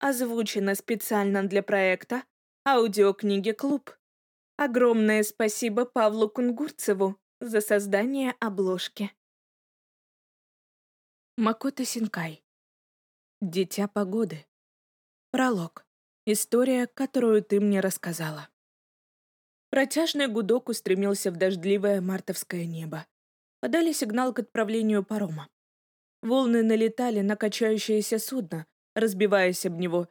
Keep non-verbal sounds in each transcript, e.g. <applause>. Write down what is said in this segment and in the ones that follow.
озвучено специально для проекта «Аудиокниги Клуб». Огромное спасибо Павлу Кунгурцеву за создание обложки. Макото Синкай. Дитя погоды. Пролог. История, которую ты мне рассказала. Протяжный гудок устремился в дождливое мартовское небо. Подали сигнал к отправлению парома. Волны налетали на качающееся судно, разбиваясь об него,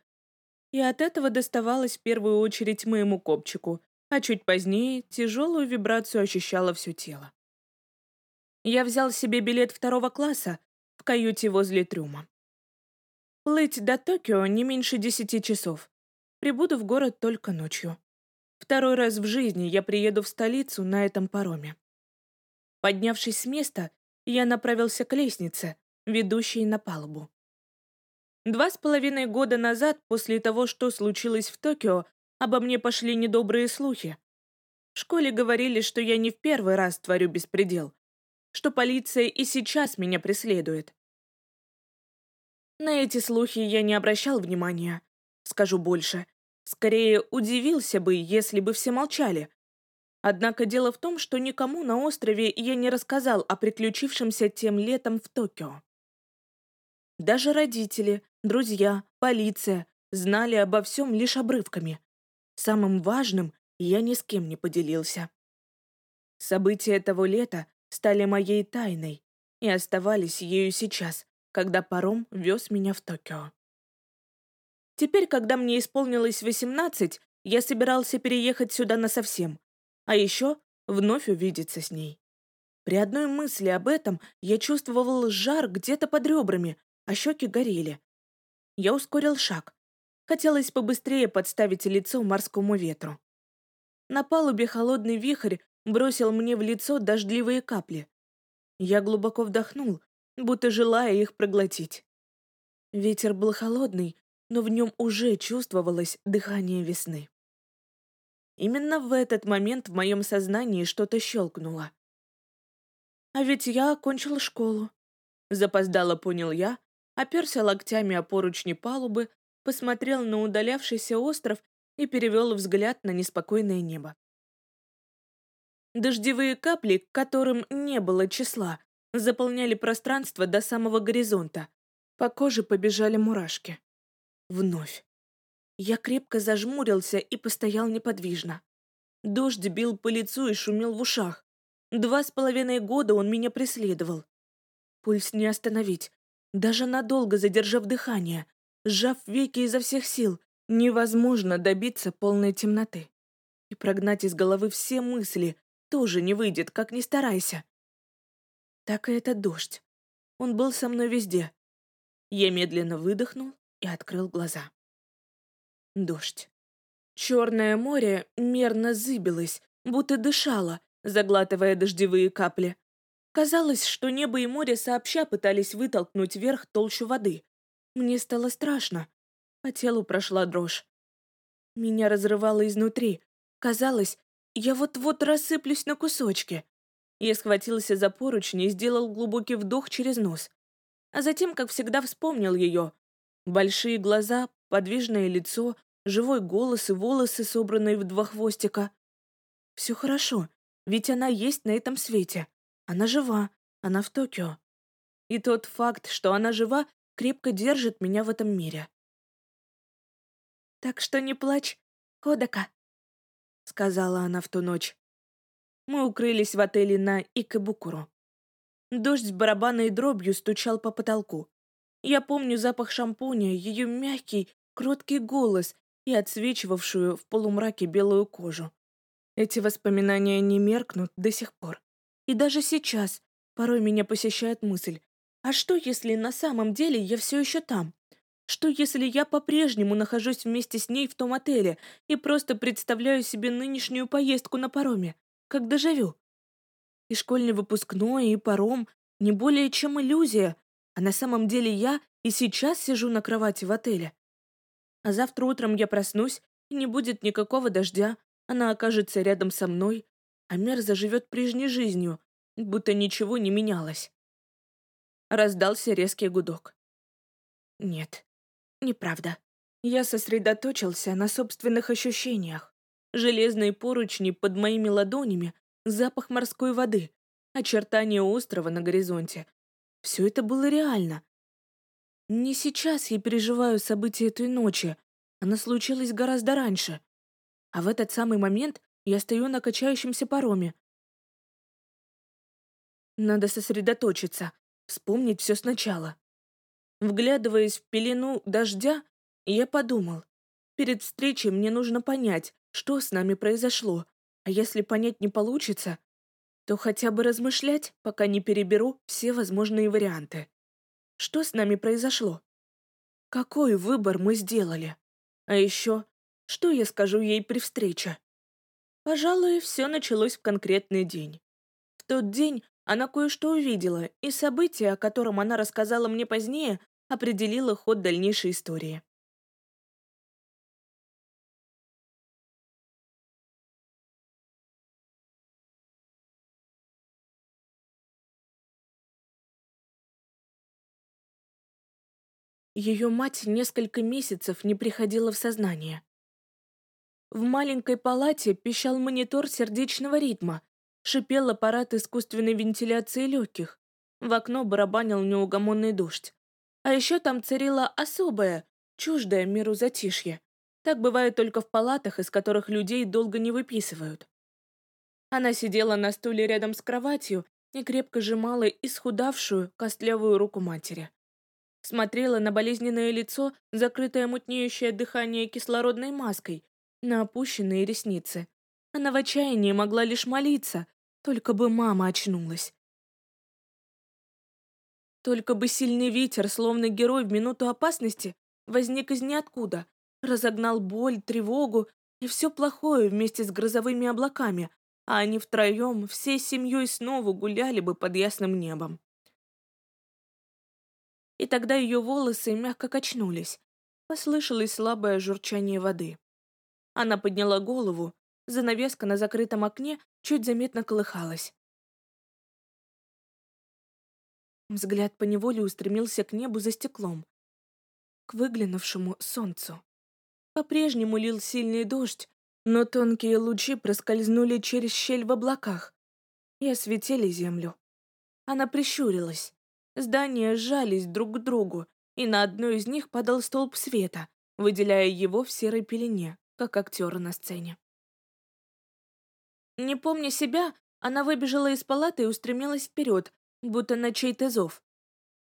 и от этого доставалось в первую очередь моему копчику, а чуть позднее тяжелую вибрацию ощущало все тело. Я взял себе билет второго класса в каюте возле трюма. Плыть до Токио не меньше десяти часов. Прибуду в город только ночью. Второй раз в жизни я приеду в столицу на этом пароме. Поднявшись с места, я направился к лестнице, ведущей на палубу. Два с половиной года назад, после того, что случилось в Токио, обо мне пошли недобрые слухи. В школе говорили, что я не в первый раз творю беспредел, что полиция и сейчас меня преследует. На эти слухи я не обращал внимания. Скажу больше. Скорее, удивился бы, если бы все молчали. Однако дело в том, что никому на острове я не рассказал о приключившемся тем летом в Токио. Даже родители, друзья, полиция знали обо всем лишь обрывками. Самым важным я ни с кем не поделился. События того лета стали моей тайной и оставались ею сейчас, когда паром вез меня в Токио. Теперь, когда мне исполнилось 18, я собирался переехать сюда насовсем, а еще вновь увидеться с ней. При одной мысли об этом я чувствовал жар где-то под ребрами, а щеки горели. Я ускорил шаг. Хотелось побыстрее подставить лицо морскому ветру. На палубе холодный вихрь бросил мне в лицо дождливые капли. Я глубоко вдохнул, будто желая их проглотить. Ветер был холодный, но в нем уже чувствовалось дыхание весны. Именно в этот момент в моем сознании что-то щелкнуло. А ведь я окончил школу. Запоздало понял я, оперся локтями о поручни палубы, посмотрел на удалявшийся остров и перевел взгляд на неспокойное небо. Дождевые капли, которым не было числа, заполняли пространство до самого горизонта. По коже побежали мурашки. Вновь. Я крепко зажмурился и постоял неподвижно. Дождь бил по лицу и шумел в ушах. Два с половиной года он меня преследовал. Пульс не остановить, даже надолго задержав дыхание, сжав веки изо всех сил, невозможно добиться полной темноты. И прогнать из головы все мысли тоже не выйдет, как ни старайся. Так и этот дождь. Он был со мной везде. Я медленно выдохнул и открыл глаза. Дождь. Черное море мерно зыбилось, будто дышало, заглатывая дождевые капли. Казалось, что небо и море сообща пытались вытолкнуть вверх толщу воды. Мне стало страшно. По телу прошла дрожь. Меня разрывало изнутри. Казалось, я вот-вот рассыплюсь на кусочки. Я схватился за поручни и сделал глубокий вдох через нос. А затем, как всегда, вспомнил ее. Большие глаза, подвижное лицо, живой голос и волосы, собранные в два хвостика. Все хорошо, ведь она есть на этом свете. Она жива, она в Токио. И тот факт, что она жива, крепко держит меня в этом мире. «Так что не плачь, Кодака», — сказала она в ту ночь. Мы укрылись в отеле на Икебукуру. Дождь с барабанной дробью стучал по потолку. Я помню запах шампуня, ее мягкий, кроткий голос и отсвечивавшую в полумраке белую кожу. Эти воспоминания не меркнут до сих пор. И даже сейчас порой меня посещает мысль, а что, если на самом деле я все еще там? Что, если я по-прежнему нахожусь вместе с ней в том отеле и просто представляю себе нынешнюю поездку на пароме, как дежавю? И школьный выпускной, и паром — не более чем иллюзия, а на самом деле я и сейчас сижу на кровати в отеле. А завтра утром я проснусь, и не будет никакого дождя, она окажется рядом со мной, а мир заживет прежней жизнью, будто ничего не менялось. Раздался резкий гудок. Нет, неправда. Я сосредоточился на собственных ощущениях. Железные поручни под моими ладонями, запах морской воды, очертания острова на горизонте. Все это было реально. Не сейчас я переживаю события той ночи. Она случилась гораздо раньше. А в этот самый момент я стою на качающемся пароме. Надо сосредоточиться, вспомнить все сначала. Вглядываясь в пелену дождя, я подумал, перед встречей мне нужно понять, что с нами произошло, а если понять не получится, то хотя бы размышлять, пока не переберу все возможные варианты. Что с нами произошло? Какой выбор мы сделали? А еще, что я скажу ей при встрече? Пожалуй, все началось в конкретный день. В тот день она кое-что увидела, и событие, о котором она рассказала мне позднее, определило ход дальнейшей истории. Ее мать несколько месяцев не приходила в сознание. В маленькой палате пищал монитор сердечного ритма, шипел аппарат искусственной вентиляции легких, в окно барабанил неугомонный дождь. А еще там царила особая, чуждая миру затишье. Так бывает только в палатах, из которых людей долго не выписывают. Она сидела на стуле рядом с кроватью и крепко сжимала исхудавшую, костлявую руку матери смотрела на болезненное лицо, закрытое мутнеющее дыхание кислородной маской, на опущенные ресницы. Она в отчаянии могла лишь молиться, только бы мама очнулась. Только бы сильный ветер, словно герой в минуту опасности, возник из ниоткуда, разогнал боль, тревогу и все плохое вместе с грозовыми облаками, а они втроем, всей семьей снова гуляли бы под ясным небом и тогда ее волосы мягко качнулись. Послышалось слабое журчание воды. Она подняла голову, занавеска на закрытом окне чуть заметно колыхалась. Взгляд поневоле устремился к небу за стеклом, к выглянувшему солнцу. По-прежнему лил сильный дождь, но тонкие лучи проскользнули через щель в облаках и осветили землю. Она прищурилась. Здания сжались друг к другу, и на одно из них падал столб света, выделяя его в серой пелене, как актера на сцене. Не помня себя, она выбежала из палаты и устремилась вперед, будто на чей-то зов.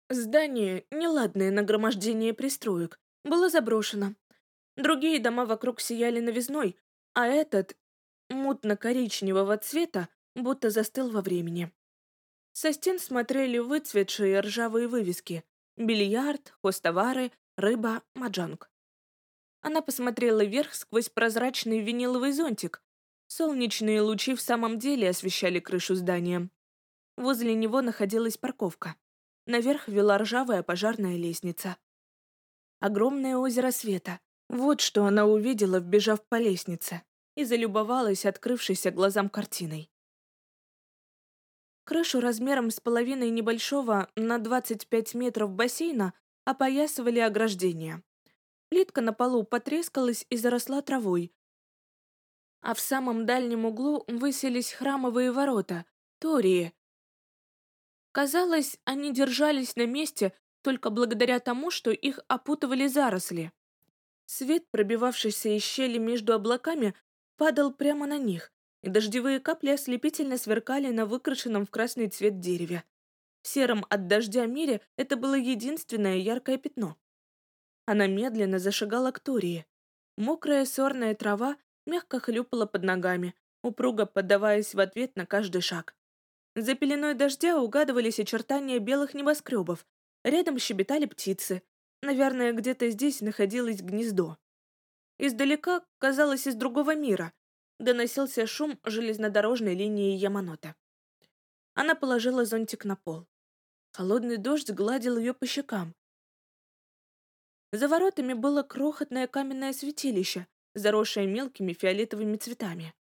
Здание, неладное нагромождение пристроек, было заброшено. Другие дома вокруг сияли новизной, а этот, мутно-коричневого цвета, будто застыл во времени. Со стен смотрели выцветшие ржавые вывески. Бильярд, хостовары, рыба, маджанг. Она посмотрела вверх сквозь прозрачный виниловый зонтик. Солнечные лучи в самом деле освещали крышу здания. Возле него находилась парковка. Наверх вела ржавая пожарная лестница. Огромное озеро света. Вот что она увидела, вбежав по лестнице, и залюбовалась открывшейся глазам картиной. Крышу размером с половиной небольшого на 25 метров бассейна опоясывали ограждения. Плитка на полу потрескалась и заросла травой. А в самом дальнем углу высились храмовые ворота, тории. Казалось, они держались на месте только благодаря тому, что их опутывали заросли. Свет, пробивавшийся из щели между облаками, падал прямо на них, и дождевые капли ослепительно сверкали на выкрашенном в красный цвет дереве. В сером от дождя мире это было единственное яркое пятно. Она медленно зашагала к Тории. Мокрая сорная трава мягко хлюпала под ногами, упруго поддаваясь в ответ на каждый шаг. За пеленой дождя угадывались очертания белых небоскребов. Рядом щебетали птицы. Наверное, где-то здесь находилось гнездо. Издалека, казалось, из другого мира, доносился шум железнодорожной линии Яманота. Она положила зонтик на пол. Холодный дождь гладил ее по щекам. За воротами было крохотное каменное святилище, заросшее мелкими фиолетовыми цветами.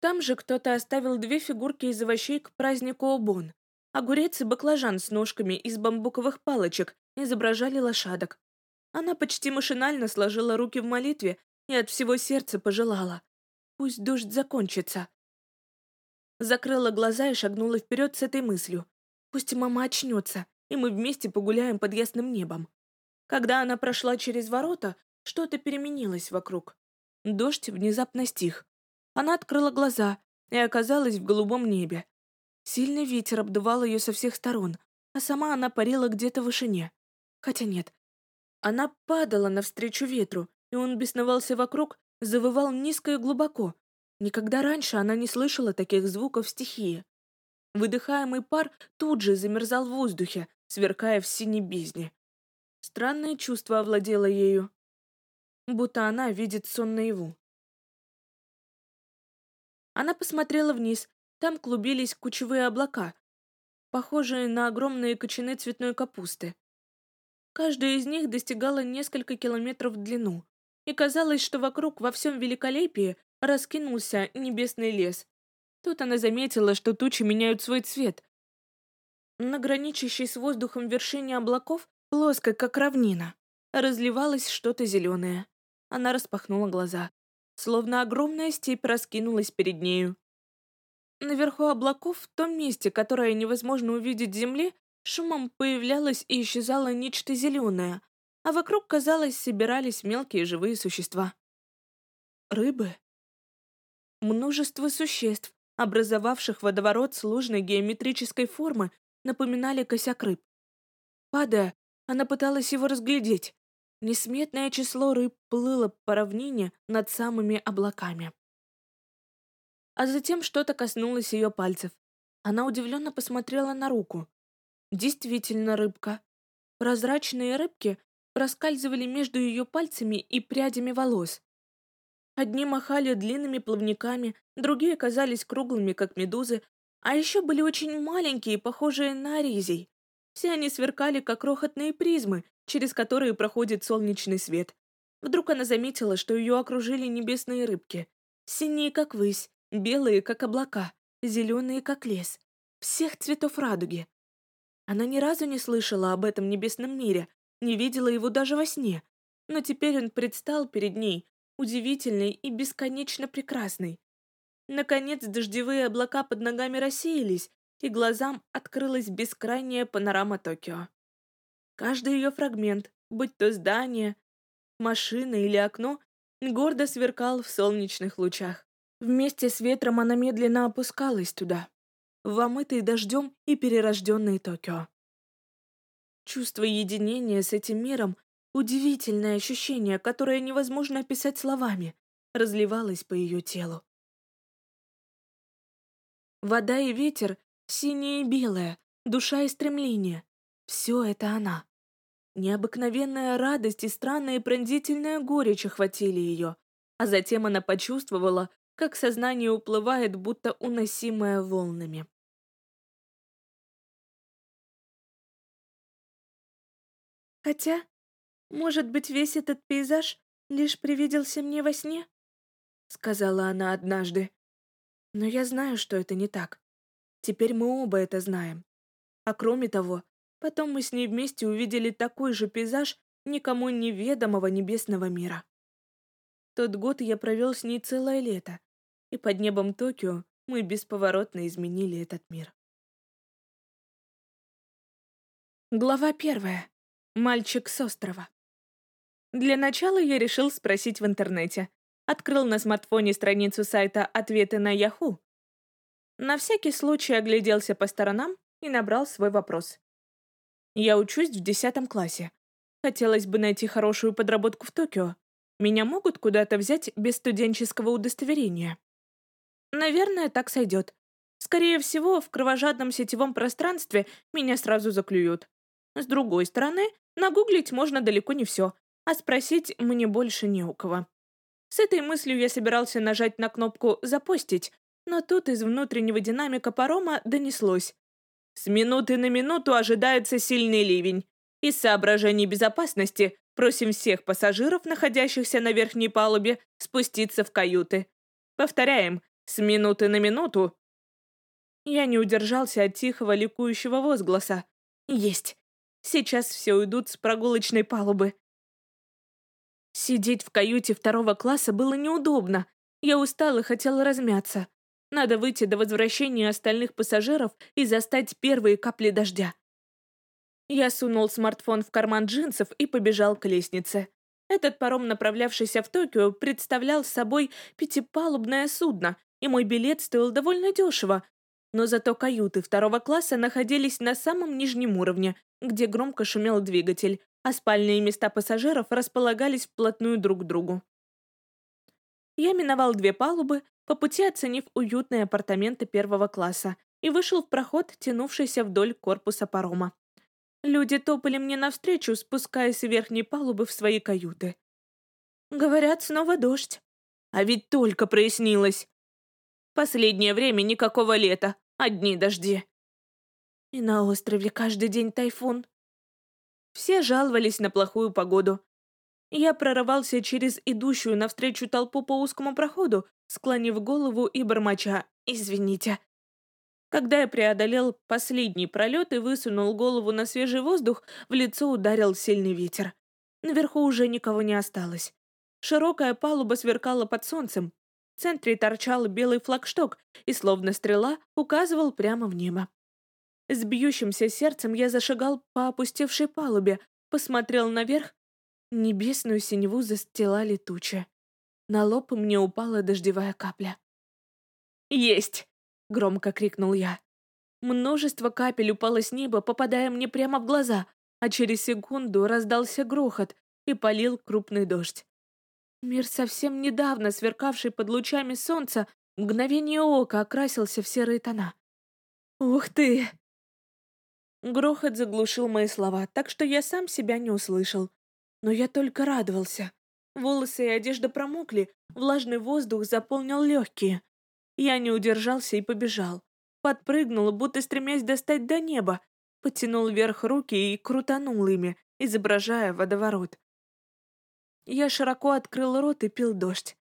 Там же кто-то оставил две фигурки из овощей к празднику Обон. Огурец и баклажан с ножками из бамбуковых палочек изображали лошадок. Она почти машинально сложила руки в молитве и от всего сердца пожелала. Пусть дождь закончится. Закрыла глаза и шагнула вперед с этой мыслью. Пусть мама очнется, и мы вместе погуляем под ясным небом. Когда она прошла через ворота, что-то переменилось вокруг. Дождь внезапно стих. Она открыла глаза и оказалась в голубом небе. Сильный ветер обдувал ее со всех сторон, а сама она парила где-то в вышине. Хотя нет. Она падала навстречу ветру, и он бесновался вокруг, завывал низко и глубоко. Никогда раньше она не слышала таких звуков стихии. Выдыхаемый пар тут же замерзал в воздухе, сверкая в синей бездне. Странное чувство овладело ею, будто она видит сон наяву. Она посмотрела вниз, там клубились кучевые облака, похожие на огромные кочаны цветной капусты. Каждая из них достигала несколько километров в длину, и казалось, что вокруг во всем великолепии раскинулся небесный лес. Тут она заметила, что тучи меняют свой цвет. На граничащей с воздухом вершине облаков, плоской, как равнина, разливалось что-то зеленое. Она распахнула глаза. Словно огромная степь раскинулась перед нею. Наверху облаков, в том месте, которое невозможно увидеть земли, шумом появлялось и исчезало нечто зеленое, а вокруг, казалось, собирались мелкие живые существа. Рыбы. Множество существ, образовавших водоворот сложной геометрической формы, напоминали косяк рыб. Падая, она пыталась его разглядеть. Несметное число рыб плыло по равнине над самыми облаками. А затем что-то коснулось ее пальцев. Она удивленно посмотрела на руку. Действительно рыбка. Прозрачные рыбки проскальзывали между ее пальцами и прядями волос. Одни махали длинными плавниками, другие казались круглыми, как медузы, а еще были очень маленькие, похожие на резей. Все они сверкали, как крохотные призмы, через которые проходит солнечный свет. Вдруг она заметила, что ее окружили небесные рыбки. Синие, как высь, белые, как облака, зеленые, как лес. Всех цветов радуги. Она ни разу не слышала об этом небесном мире, не видела его даже во сне. Но теперь он предстал перед ней, удивительный и бесконечно прекрасный. Наконец дождевые облака под ногами рассеялись, и глазам открылась бескрайняя панорама Токио. Каждый ее фрагмент, будь то здание, машина или окно, гордо сверкал в солнечных лучах. Вместе с ветром она медленно опускалась туда, в омытый дождем и перерожденный Токио. Чувство единения с этим миром, удивительное ощущение, которое невозможно описать словами, разливалось по ее телу. Вода и ветер, синее и белое, душа и стремление — все это она. Необыкновенная радость и странная пронзительная горечь охватили ее, а затем она почувствовала, как сознание уплывает, будто уносимое волнами. Хотя, может быть, весь этот пейзаж лишь привиделся мне во сне? Сказала она однажды. Но я знаю, что это не так. Теперь мы оба это знаем. А кроме того, Потом мы с ней вместе увидели такой же пейзаж никому неведомого небесного мира. Тот год я провел с ней целое лето, и под небом Токио мы бесповоротно изменили этот мир. Глава первая. Мальчик с острова. Для начала я решил спросить в интернете. Открыл на смартфоне страницу сайта «Ответы на Яху». На всякий случай огляделся по сторонам и набрал свой вопрос. Я учусь в десятом классе. Хотелось бы найти хорошую подработку в Токио. Меня могут куда-то взять без студенческого удостоверения? Наверное, так сойдет. Скорее всего, в кровожадном сетевом пространстве меня сразу заклюют. С другой стороны, нагуглить можно далеко не все, а спросить мне больше не у кого. С этой мыслью я собирался нажать на кнопку «Запостить», но тут из внутреннего динамика парома донеслось. С минуты на минуту ожидается сильный ливень. Из соображений безопасности просим всех пассажиров, находящихся на верхней палубе, спуститься в каюты. Повторяем, с минуты на минуту. Я не удержался от тихого ликующего возгласа. Есть. Сейчас все уйдут с прогулочной палубы. Сидеть в каюте второго класса было неудобно. Я устал и хотел размяться. Надо выйти до возвращения остальных пассажиров и застать первые капли дождя. Я сунул смартфон в карман джинсов и побежал к лестнице. Этот паром, направлявшийся в Токио, представлял собой пятипалубное судно, и мой билет стоил довольно дешево. Но зато каюты второго класса находились на самом нижнем уровне, где громко шумел двигатель, а спальные места пассажиров располагались вплотную друг к другу. Я миновал две палубы, по пути оценив уютные апартаменты первого класса, и вышел в проход, тянувшийся вдоль корпуса парома. Люди топали мне навстречу, спускаясь с верхней палубы в свои каюты. Говорят, снова дождь. А ведь только прояснилось. Последнее время никакого лета, одни дожди. И на острове каждый день тайфун. Все жаловались на плохую погоду. Я прорывался через идущую навстречу толпу по узкому проходу, склонив голову и бормоча «Извините». Когда я преодолел последний пролет и высунул голову на свежий воздух, в лицо ударил сильный ветер. Наверху уже никого не осталось. Широкая палуба сверкала под солнцем. В центре торчал белый флагшток и, словно стрела, указывал прямо в небо. С бьющимся сердцем я зашагал по опустевшей палубе, посмотрел наверх. Небесную синеву застилали тучи. На лоб мне упала дождевая капля. «Есть!» громко крикнул я. Множество капель упало с неба, попадая мне прямо в глаза, а через секунду раздался грохот и полил крупный дождь. Мир, совсем недавно сверкавший под лучами солнца, в мгновение ока окрасился в серые тона. «Ух ты!» Грохот заглушил мои слова, так что я сам себя не услышал. Но я только радовался. Волосы и одежда промокли, влажный воздух заполнил легкие. Я не удержался и побежал. Подпрыгнул, будто стремясь достать до неба, потянул вверх руки и крутанул ими, изображая водоворот. Я широко открыл рот и пил дождь.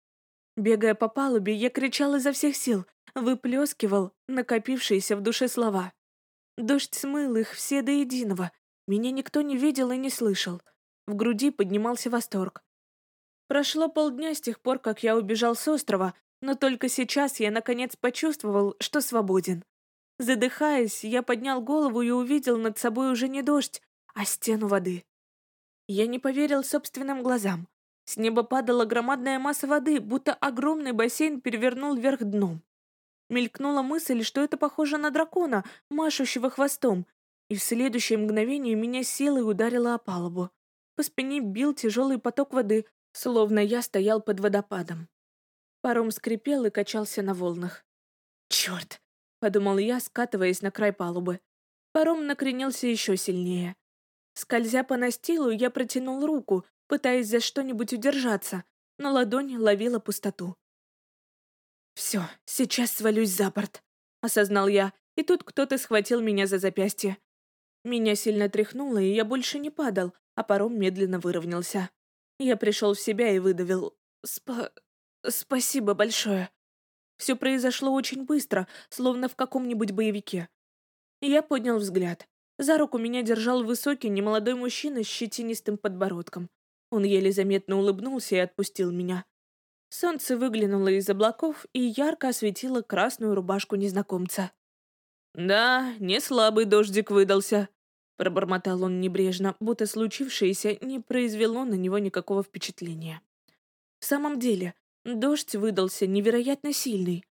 Бегая по палубе, я кричал изо всех сил, выплескивал накопившиеся в душе слова. Дождь смыл их все до единого. Меня никто не видел и не слышал. В груди поднимался восторг. Прошло полдня с тех пор, как я убежал с острова, но только сейчас я наконец почувствовал, что свободен. Задыхаясь, я поднял голову и увидел над собой уже не дождь, а стену воды. Я не поверил собственным глазам. С неба падала громадная масса воды, будто огромный бассейн перевернул вверх дном. Мелькнула мысль, что это похоже на дракона, машущего хвостом, и в следующее мгновение меня силой ударило о палубу. По спине бил тяжелый поток воды, словно я стоял под водопадом. Паром скрипел и качался на волнах. «Черт!» — подумал я, скатываясь на край палубы. Паром накренился еще сильнее. Скользя по настилу, я протянул руку, пытаясь за что-нибудь удержаться, но ладонь ловила пустоту. «Все, сейчас свалюсь за борт», — осознал я, и тут кто-то схватил меня за запястье. Меня сильно тряхнуло, и я больше не падал, а паром медленно выровнялся. Я пришел в себя и выдавил «Спа... «Спасибо большое». Все произошло очень быстро, словно в каком-нибудь боевике. Я поднял взгляд. За руку меня держал высокий, немолодой мужчина с щетинистым подбородком. Он еле заметно улыбнулся и отпустил меня. Солнце выглянуло из облаков и ярко осветило красную рубашку незнакомца. «Да, не слабый дождик выдался», — пробормотал он небрежно, будто случившееся не произвело на него никакого впечатления. В самом деле, Дождь выдался невероятно сильный.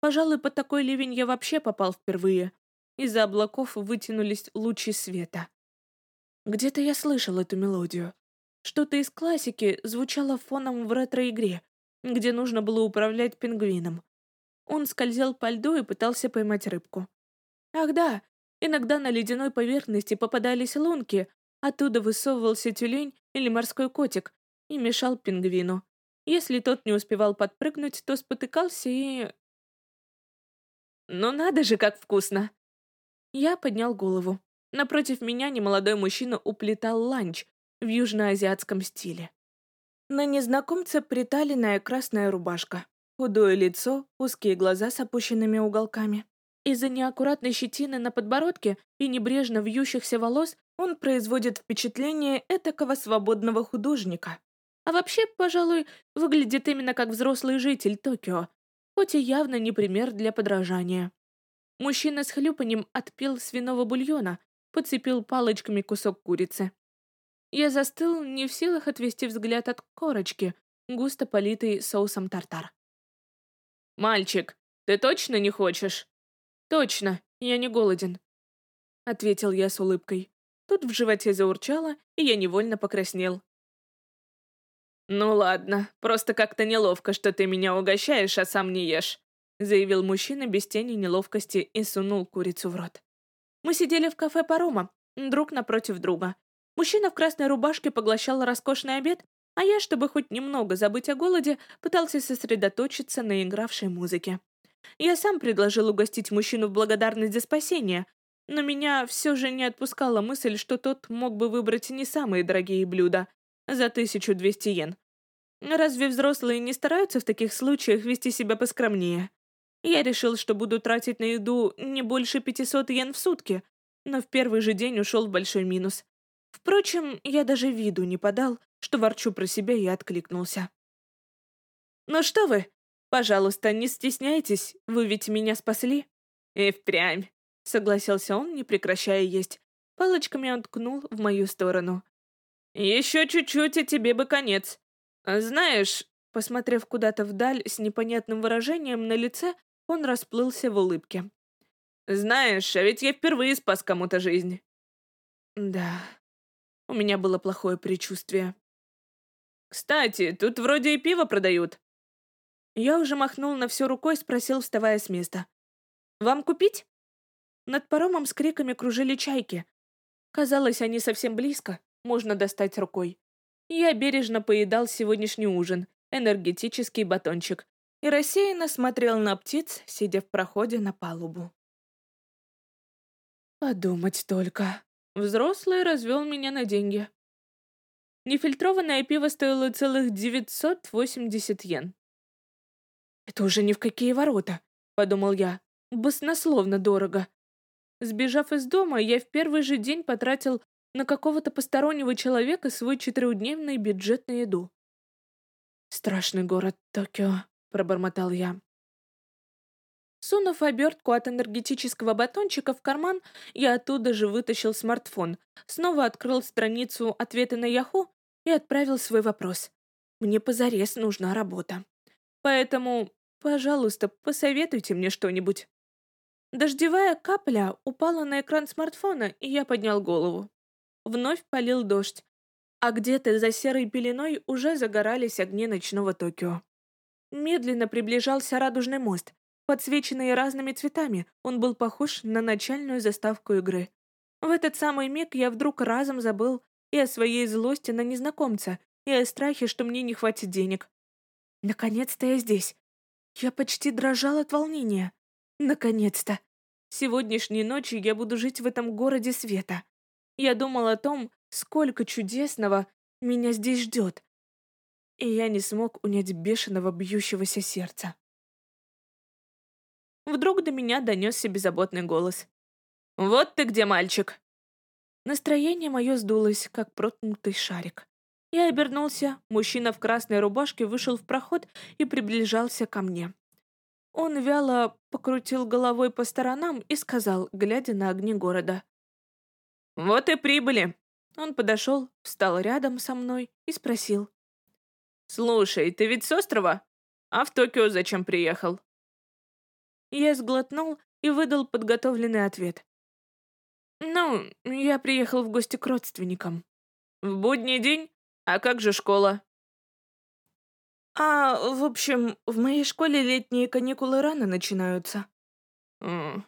Пожалуй, под такой ливень я вообще попал впервые. Из-за облаков вытянулись лучи света. Где-то я слышал эту мелодию. Что-то из классики звучало фоном в ретро-игре, где нужно было управлять пингвином. Он скользил по льду и пытался поймать рыбку. Ах да, иногда на ледяной поверхности попадались лунки, оттуда высовывался тюлень или морской котик и мешал пингвину. Если тот не успевал подпрыгнуть, то спотыкался и... «Ну надо же, как вкусно!» Я поднял голову. Напротив меня немолодой мужчина уплетал ланч в южноазиатском стиле. На незнакомца приталенная красная рубашка, худое лицо, узкие глаза с опущенными уголками. Из-за неаккуратной щетины на подбородке и небрежно вьющихся волос он производит впечатление этакого свободного художника. А вообще, пожалуй, выглядит именно как взрослый житель Токио, хоть и явно не пример для подражания. Мужчина с хлюпанем отпил свиного бульона, подцепил палочками кусок курицы. Я застыл, не в силах отвести взгляд от корочки, густо политой соусом тартар. «Мальчик, ты точно не хочешь?» «Точно, я не голоден», — ответил я с улыбкой. Тут в животе заурчало, и я невольно покраснел. «Ну ладно, просто как-то неловко, что ты меня угощаешь, а сам не ешь», заявил мужчина без тени неловкости и сунул курицу в рот. Мы сидели в кафе «Парома», друг напротив друга. Мужчина в красной рубашке поглощал роскошный обед, а я, чтобы хоть немного забыть о голоде, пытался сосредоточиться на игравшей музыке. Я сам предложил угостить мужчину в благодарность за спасение, но меня все же не отпускала мысль, что тот мог бы выбрать не самые дорогие блюда за 1200 йен. Разве взрослые не стараются в таких случаях вести себя поскромнее? Я решил, что буду тратить на еду не больше 500 йен в сутки, но в первый же день ушел в большой минус. Впрочем, я даже виду не подал, что ворчу про себя и откликнулся. «Ну что вы, пожалуйста, не стесняйтесь, вы ведь меня спасли». «И впрямь», — согласился он, не прекращая есть. Палочками он ткнул в мою сторону. «Еще чуть-чуть, и тебе бы конец. Знаешь...» Посмотрев куда-то вдаль с непонятным выражением на лице, он расплылся в улыбке. «Знаешь, а ведь я впервые спас кому-то жизнь». «Да, у меня было плохое предчувствие». «Кстати, тут вроде и пиво продают». Я уже махнул на все рукой, спросил, вставая с места. «Вам купить?» Над паромом с криками кружили чайки. Казалось, они совсем близко, можно достать рукой. Я бережно поедал сегодняшний ужин, энергетический батончик, и рассеянно смотрел на птиц, сидя в проходе на палубу. Подумать только. Взрослый развел меня на деньги. Нефильтрованное пиво стоило целых 980 йен. «Это уже ни в какие ворота», — подумал я. «Баснословно дорого. Сбежав из дома, я в первый же день потратил на какого-то постороннего человека свой четырехдневный бюджет на еду. «Страшный город Токио», — пробормотал я. Сунув обертку от энергетического батончика в карман, я оттуда же вытащил смартфон, снова открыл страницу «Ответы на Яху» и отправил свой вопрос. Мне позарез нужна работа. Поэтому, пожалуйста, посоветуйте мне что-нибудь. Дождевая капля упала на экран смартфона, и я поднял голову. Вновь полил дождь, а где-то за серой пеленой уже загорались огни ночного Токио. Медленно приближался радужный мост. Подсвеченный разными цветами, он был похож на начальную заставку игры. В этот самый миг я вдруг разом забыл и о своей злости на незнакомца, и о страхе, что мне не хватит денег. Наконец-то я здесь. Я почти дрожал от волнения. Наконец-то! Сегодняшней ночью я буду жить в этом городе света. Я думал о том, сколько чудесного меня здесь ждет. И я не смог унять бешеного бьющегося сердца. Вдруг до меня донесся беззаботный голос. «Вот ты где, мальчик!» Настроение мое сдулось, как проткнутый шарик. Я обернулся, мужчина в красной рубашке вышел в проход и приближался ко мне. Он вяло покрутил головой по сторонам и сказал, глядя на огни города. «Вот и прибыли!» Он подошел, встал рядом со мной и спросил. «Слушай, ты ведь с острова? А в Токио зачем приехал?» Я сглотнул и выдал подготовленный ответ. «Ну, я приехал в гости к родственникам». «В будний день? А как же школа?» А, в общем, в моей школе летние каникулы рано начинаются. Mm.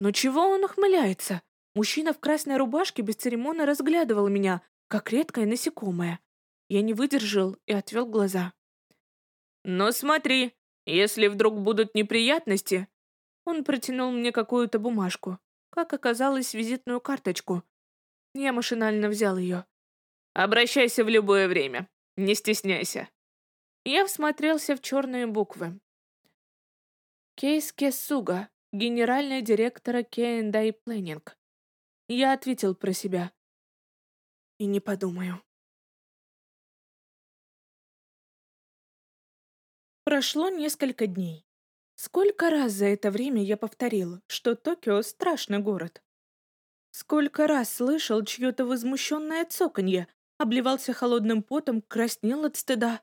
Но чего он ухмыляется? Мужчина в красной рубашке бесцеремонно разглядывал меня, как редкое насекомое. Я не выдержал и отвел глаза. «Но смотри, если вдруг будут неприятности...» Он протянул мне какую-то бумажку. Как оказалось, визитную карточку. Я машинально взял ее. «Обращайся в любое время. Не стесняйся». Я всмотрелся в черные буквы. Кейс Кесуга, генеральный директора K&I Planning. Я ответил про себя. И не подумаю. Прошло несколько дней. Сколько раз за это время я повторил, что Токио — страшный город. Сколько раз слышал чье-то возмущенное цоканье, обливался холодным потом, краснел от стыда.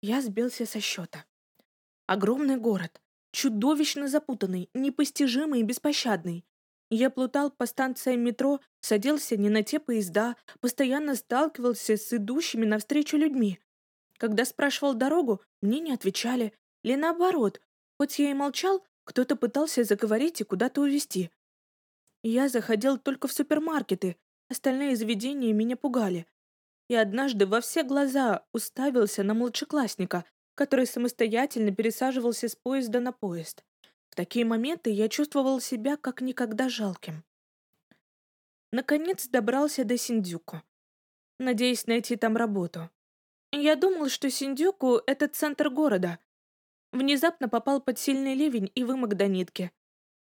Я сбился со счета. Огромный город, чудовищно запутанный, непостижимый и беспощадный. Я плутал по станциям метро, садился не на те поезда, постоянно сталкивался с идущими навстречу людьми. Когда спрашивал дорогу, мне не отвечали. Или наоборот, хоть я и молчал, кто-то пытался заговорить и куда-то увезти. Я заходил только в супермаркеты, остальные заведения меня пугали и однажды во все глаза уставился на младшеклассника, который самостоятельно пересаживался с поезда на поезд. В такие моменты я чувствовал себя как никогда жалким. Наконец добрался до Синдзюку, надеясь найти там работу. Я думал, что Синдзюку — это центр города. Внезапно попал под сильный ливень и вымок до нитки.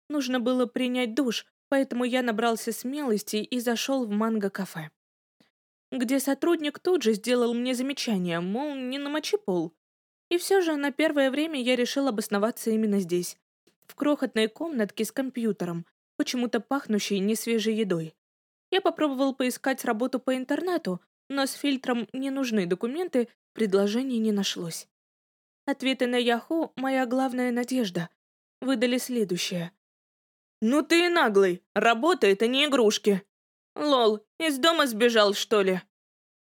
Нужно было принять душ, поэтому я набрался смелости и зашел в манго-кафе где сотрудник тут же сделал мне замечание, мол, не намочи пол. И все же на первое время я решил обосноваться именно здесь, в крохотной комнатке с компьютером, почему-то пахнущей несвежей едой. Я попробовал поискать работу по интернету, но с фильтром «не нужны документы» предложений не нашлось. Ответы на Яху — моя главная надежда. Выдали следующее. «Ну ты и наглый! Работа — это не игрушки!» «Лол, из дома сбежал, что ли?»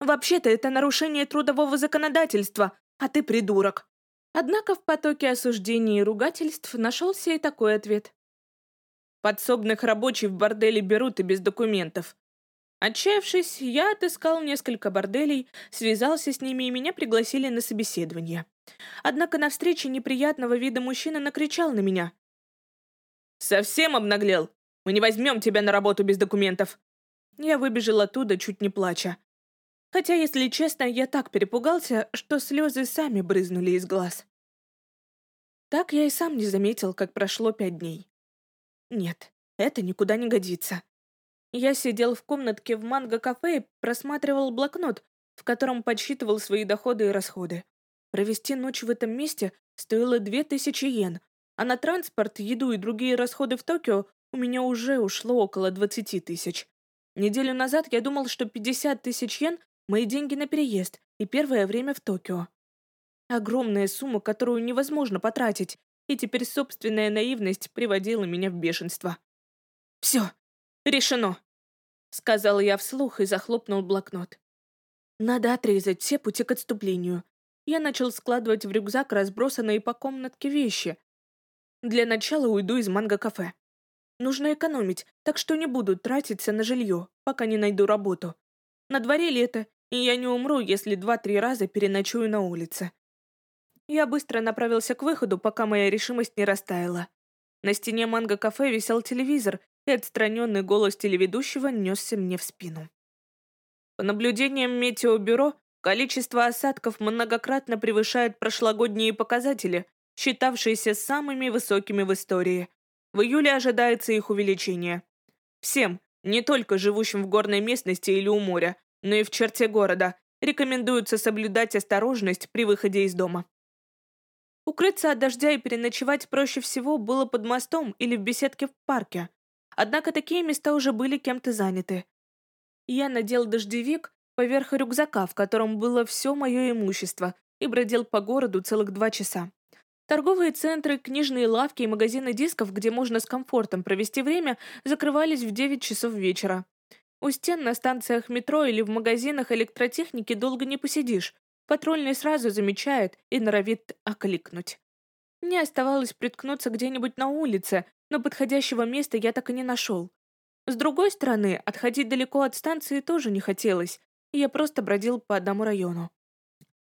«Вообще-то это нарушение трудового законодательства, а ты придурок». Однако в потоке осуждений и ругательств нашелся и такой ответ. Подсобных рабочих в борделе берут и без документов. Отчаявшись, я отыскал несколько борделей, связался с ними и меня пригласили на собеседование. Однако на встрече неприятного вида мужчина накричал на меня. «Совсем обнаглел? Мы не возьмем тебя на работу без документов. Я выбежал оттуда, чуть не плача. Хотя, если честно, я так перепугался, что слезы сами брызнули из глаз. Так я и сам не заметил, как прошло пять дней. Нет, это никуда не годится. Я сидел в комнатке в манго-кафе и просматривал блокнот, в котором подсчитывал свои доходы и расходы. Провести ночь в этом месте стоило две тысячи йен, а на транспорт, еду и другие расходы в Токио у меня уже ушло около двадцати тысяч. Неделю назад я думал, что 50 тысяч йен — мои деньги на переезд и первое время в Токио. Огромная сумма, которую невозможно потратить, и теперь собственная наивность приводила меня в бешенство. «Все, решено», — сказал я вслух и захлопнул блокнот. «Надо отрезать все пути к отступлению». Я начал складывать в рюкзак разбросанные по комнатке вещи. Для начала уйду из манго-кафе. Нужно экономить, так что не буду тратиться на жилье, пока не найду работу. На дворе лето, и я не умру, если два-три раза переночую на улице. Я быстро направился к выходу, пока моя решимость не растаяла. На стене манго-кафе висел телевизор, и отстраненный голос телеведущего несся мне в спину. По наблюдениям Метеобюро, количество осадков многократно превышает прошлогодние показатели, считавшиеся самыми высокими в истории. В июле ожидается их увеличение. Всем, не только живущим в горной местности или у моря, но и в черте города, рекомендуется соблюдать осторожность при выходе из дома. Укрыться от дождя и переночевать проще всего было под мостом или в беседке в парке. Однако такие места уже были кем-то заняты. Я надел дождевик поверх рюкзака, в котором было все мое имущество, и бродил по городу целых два часа. Торговые центры, книжные лавки и магазины дисков, где можно с комфортом провести время, закрывались в 9 часов вечера. У стен на станциях метро или в магазинах электротехники долго не посидишь. Патрульный сразу замечает и норовит окликнуть. Мне оставалось приткнуться где-нибудь на улице, но подходящего места я так и не нашел. С другой стороны, отходить далеко от станции тоже не хотелось, и я просто бродил по одному району.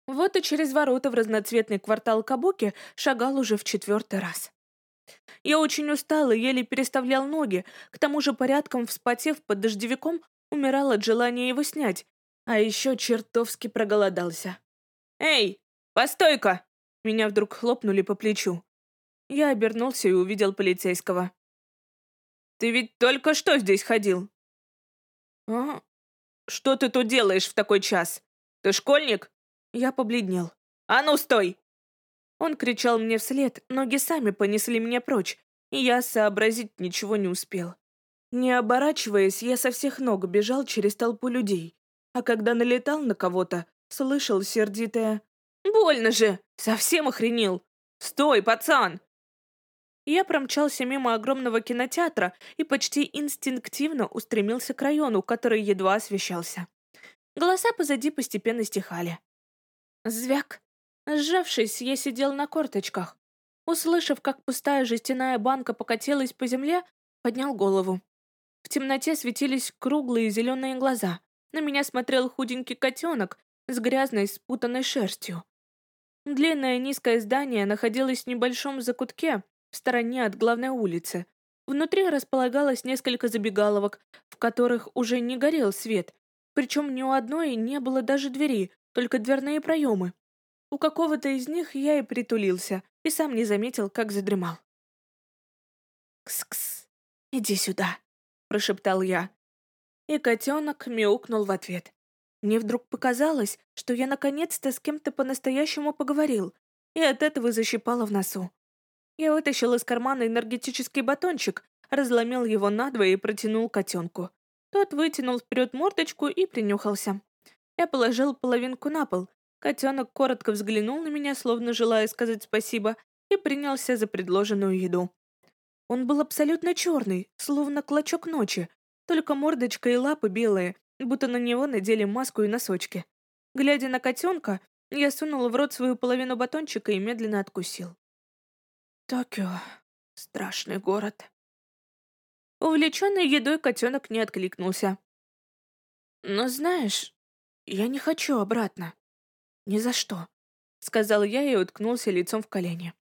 Вот и через ворота в разноцветный квартал Кабуки шагал уже в четвертый раз. Я очень устал и еле переставлял ноги, к тому же порядком вспотев под дождевиком, умирал от желания его снять, а еще чертовски проголодался. «Эй, постой-ка!» Меня вдруг хлопнули по плечу. Я обернулся и увидел полицейского. «Ты ведь только что здесь ходил?» «А? Что ты тут делаешь в такой час? Ты школьник?» Я побледнел. «А ну, стой!» Он кричал мне вслед, ноги сами понесли меня прочь, и я сообразить ничего не успел. Не оборачиваясь, я со всех ног бежал через толпу людей, а когда налетал на кого-то, слышал сердитое «Больно же! Совсем охренел! Стой, пацан!» Я промчался мимо огромного кинотеатра и почти инстинктивно устремился к району, который едва освещался. Голоса позади постепенно стихали. Звяк. Сжавшись, я сидел на корточках. Услышав, как пустая жестяная банка покатилась по земле, поднял голову. В темноте светились круглые зеленые глаза. На меня смотрел худенький котенок с грязной спутанной шерстью. Длинное низкое здание находилось в небольшом закутке в стороне от главной улицы. Внутри располагалось несколько забегаловок, в которых уже не горел свет, причем ни у одной не было даже двери, только дверные проемы. У какого-то из них я и притулился, и сам не заметил, как задремал. «Кс-кс, иди сюда», — прошептал я. И котенок мяукнул в ответ. Мне вдруг показалось, что я наконец-то с кем-то по-настоящему поговорил, и от этого защипало в носу. Я вытащил из кармана энергетический батончик, разломил его надвое и протянул котенку. Тот вытянул вперед мордочку и принюхался. Я положил половинку на пол. Котенок коротко взглянул на меня, словно желая сказать спасибо, и принялся за предложенную еду. Он был абсолютно черный, словно клочок ночи, только мордочка и лапы белые, будто на него надели маску и носочки. Глядя на котенка, я сунул в рот свою половину батончика и медленно откусил. Токио — страшный город. Увлеченный едой котенок не откликнулся. «Но знаешь, я не хочу обратно. Ни за что», — сказал я и уткнулся лицом в колени.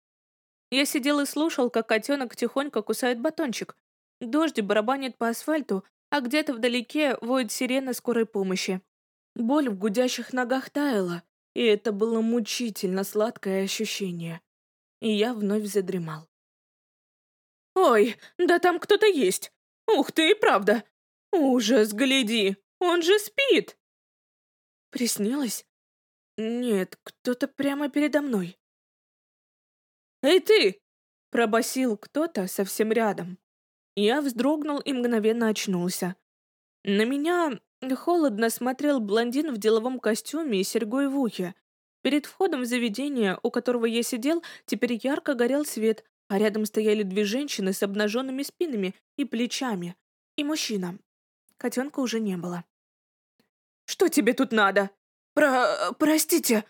Я сидел и слушал, как котенок тихонько кусает батончик. Дождь барабанит по асфальту, а где-то вдалеке воет сирена скорой помощи. Боль в гудящих ногах таяла, и это было мучительно сладкое ощущение. И я вновь задремал. «Ой, да там кто-то есть! Ух ты, и правда! Ужас, гляди, он же спит!» Приснилось? Нет, кто-то прямо передо мной. «Эй ты!» — пробасил кто-то совсем рядом. Я вздрогнул и мгновенно очнулся. На меня холодно смотрел блондин в деловом костюме и серьгой в ухе. Перед входом в заведение, у которого я сидел, теперь ярко горел свет, а рядом стояли две женщины с обнаженными спинами и плечами. И мужчина. Котенка уже не было. «Что тебе тут надо?» «Про... простите!»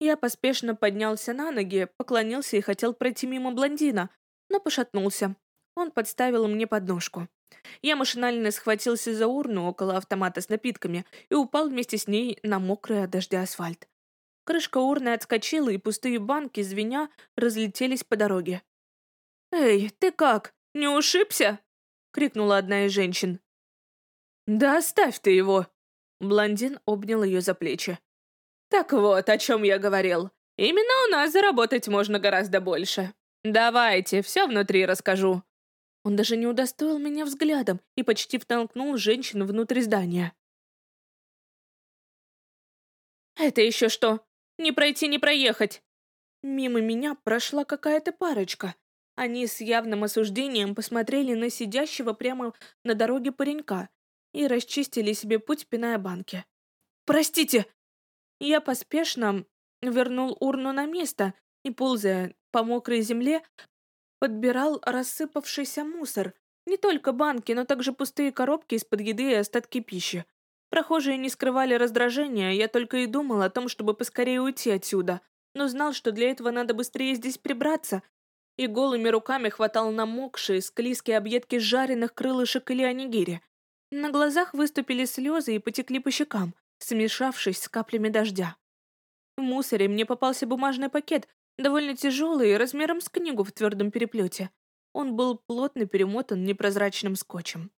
Я поспешно поднялся на ноги, поклонился и хотел пройти мимо блондина, но пошатнулся. Он подставил мне подножку. Я машинально схватился за урну около автомата с напитками и упал вместе с ней на мокрый от дождя асфальт. Крышка урны отскочила, и пустые банки, звеня, разлетелись по дороге. «Эй, ты как? Не ушибся?» — крикнула одна из женщин. «Да оставь ты его!» Блондин обнял ее за плечи. «Так вот, о чем я говорил. Именно у нас заработать можно гораздо больше. Давайте, все внутри расскажу. Он даже не удостоил меня взглядом и почти втолкнул женщину внутрь здания. «Это еще что? Не пройти, не проехать!» Мимо меня прошла какая-то парочка. Они с явным осуждением посмотрели на сидящего прямо на дороге паренька и расчистили себе путь, пиная банки. «Простите!» Я поспешно вернул урну на место и, ползая по мокрой земле, подбирал рассыпавшийся мусор. Не только банки, но также пустые коробки из-под еды и остатки пищи. Прохожие не скрывали раздражения, я только и думал о том, чтобы поскорее уйти отсюда, но знал, что для этого надо быстрее здесь прибраться, и голыми руками хватал намокшие, склизкие объедки жареных крылышек или анигири. На глазах выступили слезы и потекли по щекам, смешавшись с каплями дождя. В мусоре мне попался бумажный пакет, довольно тяжелый, размером с книгу в твердом переплете. Он был плотно перемотан непрозрачным скотчем.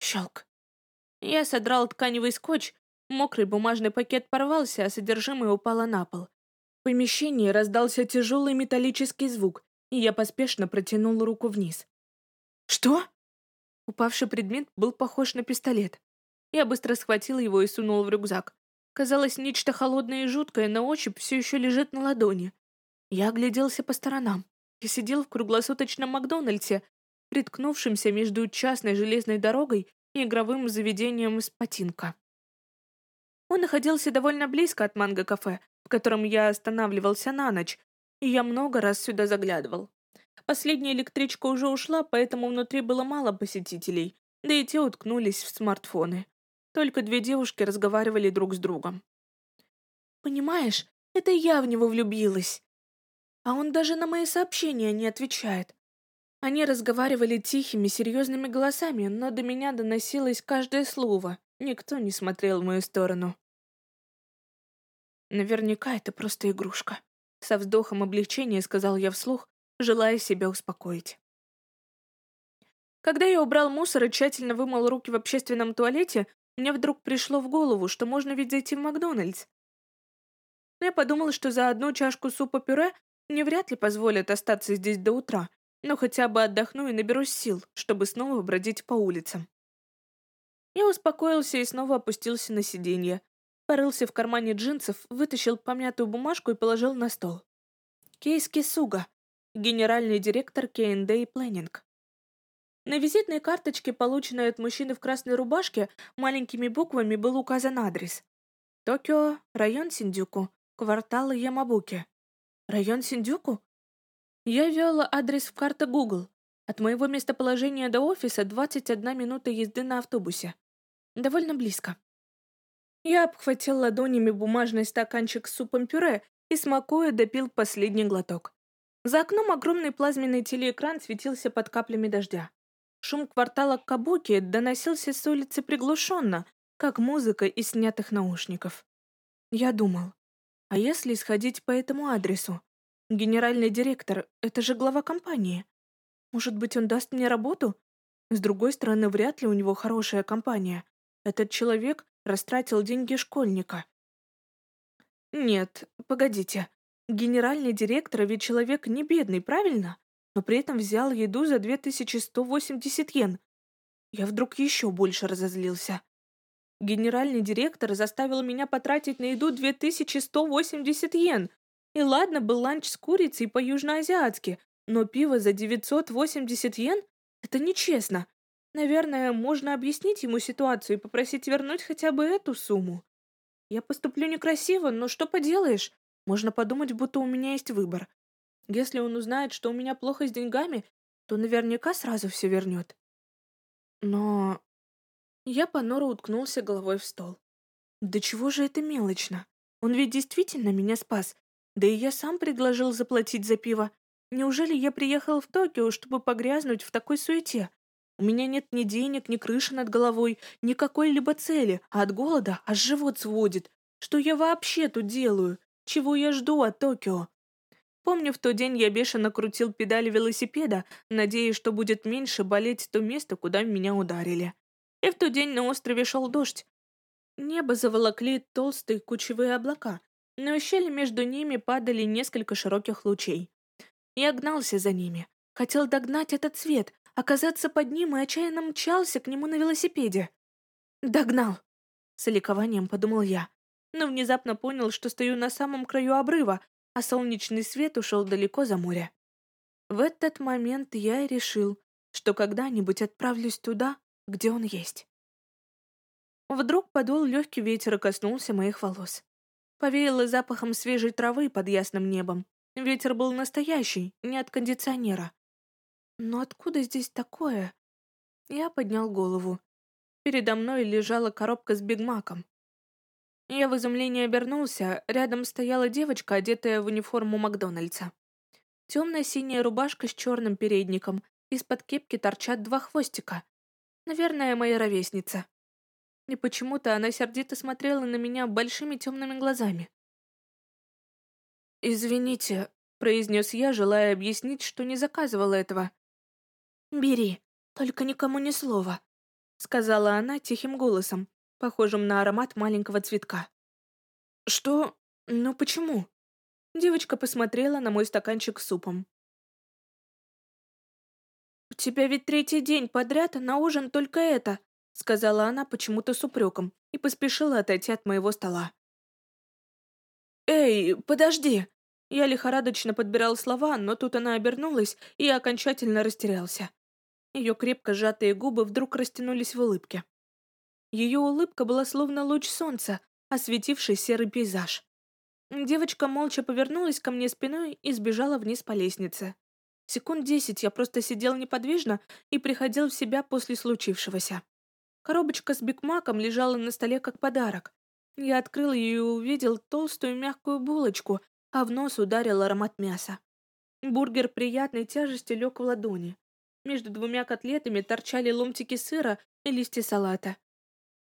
Щелк. Я содрал тканевый скотч, мокрый бумажный пакет порвался, а содержимое упало на пол. В помещении раздался тяжелый металлический звук, и я поспешно протянул руку вниз. «Что?» Упавший предмет был похож на пистолет. Я быстро схватил его и сунул в рюкзак. Казалось, нечто холодное и жуткое на ощупь все еще лежит на ладони. Я огляделся по сторонам и сидел в круглосуточном Макдональдсе, приткнувшемся между частной железной дорогой и игровым заведением из Патинка. Он находился довольно близко от манго-кафе, в котором я останавливался на ночь, и я много раз сюда заглядывал. Последняя электричка уже ушла, поэтому внутри было мало посетителей, да и те уткнулись в смартфоны. Только две девушки разговаривали друг с другом. «Понимаешь, это я в него влюбилась. А он даже на мои сообщения не отвечает. Они разговаривали тихими, серьезными голосами, но до меня доносилось каждое слово. Никто не смотрел в мою сторону. Наверняка это просто игрушка. Со вздохом облегчения сказал я вслух, желая себя успокоить. Когда я убрал мусор и тщательно вымыл руки в общественном туалете, мне вдруг пришло в голову, что можно ведь зайти в Макдональдс. Я подумала, что за одну чашку супа-пюре мне вряд ли позволят остаться здесь до утра, но хотя бы отдохну и наберусь сил, чтобы снова бродить по улицам. Я успокоился и снова опустился на сиденье. Порылся в кармане джинсов, вытащил помятую бумажку и положил на стол. Кейс Кисуга, генеральный директор K&D Planning. На визитной карточке, полученной от мужчины в красной рубашке, маленькими буквами был указан адрес. Токио, район Синдюку, квартал Ямабуки. Район Синдюку? Я ввела адрес в карту Google. От моего местоположения до офиса 21 минута езды на автобусе. Довольно близко. Я обхватил ладонями бумажный стаканчик с супом-пюре и, смакуя, допил последний глоток. За окном огромный плазменный телеэкран светился под каплями дождя. Шум квартала Кабуки доносился с улицы приглушенно, как музыка из снятых наушников. Я думал, а если сходить по этому адресу? Генеральный директор — это же глава компании. Может быть, он даст мне работу? С другой стороны, вряд ли у него хорошая компания. Этот человек растратил деньги школьника. Нет, погодите. Генеральный директор ведь человек не бедный, правильно? Но при этом взял еду за 2180 йен. Я вдруг еще больше разозлился. Генеральный директор заставил меня потратить на еду 2180 йен. И ладно, был ланч с курицей по-южноазиатски, но пиво за 980 йен — это нечестно. Наверное, можно объяснить ему ситуацию и попросить вернуть хотя бы эту сумму. Я поступлю некрасиво, но что поделаешь? Можно подумать, будто у меня есть выбор. Если он узнает, что у меня плохо с деньгами, то наверняка сразу все вернет. Но... Я понуро уткнулся головой в стол. Да чего же это мелочно? Он ведь действительно меня спас. Да и я сам предложил заплатить за пиво. Неужели я приехал в Токио, чтобы погрязнуть в такой суете? У меня нет ни денег, ни крыши над головой, ни какой-либо цели, а от голода аж живот сводит. Что я вообще тут делаю? Чего я жду от Токио? Помню, в тот день я бешено крутил педали велосипеда, надеясь, что будет меньше болеть то место, куда меня ударили. И в тот день на острове шел дождь. Небо заволокли толстые кучевые облака, но из щели между ними падали несколько широких лучей. Я гнался за ними, хотел догнать этот свет, оказаться под ним и отчаянно мчался к нему на велосипеде. «Догнал!» — с ликованием подумал я, но внезапно понял, что стою на самом краю обрыва, а солнечный свет ушел далеко за море. В этот момент я и решил, что когда-нибудь отправлюсь туда, где он есть. Вдруг подул легкий ветер и коснулся моих волос. Повеяло запахом свежей травы под ясным небом. Ветер был настоящий, не от кондиционера. Но откуда здесь такое? Я поднял голову. Передо мной лежала коробка с бигмаком. Я в изумлении обернулся, рядом стояла девочка, одетая в униформу Макдональдса. Темная синяя рубашка с черным передником, из-под кепки торчат два хвостика. Наверное, моя ровесница. И почему-то она сердито смотрела на меня большими темными глазами. «Извините», — произнес я, желая объяснить, что не заказывала этого. «Бери, только никому ни слова», — сказала она тихим голосом, похожим на аромат маленького цветка. «Что? Ну почему?» Девочка посмотрела на мой стаканчик с супом. «У тебя ведь третий день подряд на ужин только это», сказала она почему-то с упреком и поспешила отойти от моего стола. «Эй, подожди!» Я лихорадочно подбирал слова, но тут она обернулась и окончательно растерялся. Ее крепко сжатые губы вдруг растянулись в улыбке. Ее улыбка была словно луч солнца, осветивший серый пейзаж. Девочка молча повернулась ко мне спиной и сбежала вниз по лестнице. Секунд десять я просто сидел неподвижно и приходил в себя после случившегося. Коробочка с бигмаком лежала на столе как подарок. Я открыл ее и увидел толстую мягкую булочку, а в нос ударил аромат мяса. Бургер приятной тяжестью лег в ладони. Между двумя котлетами торчали ломтики сыра и листья салата.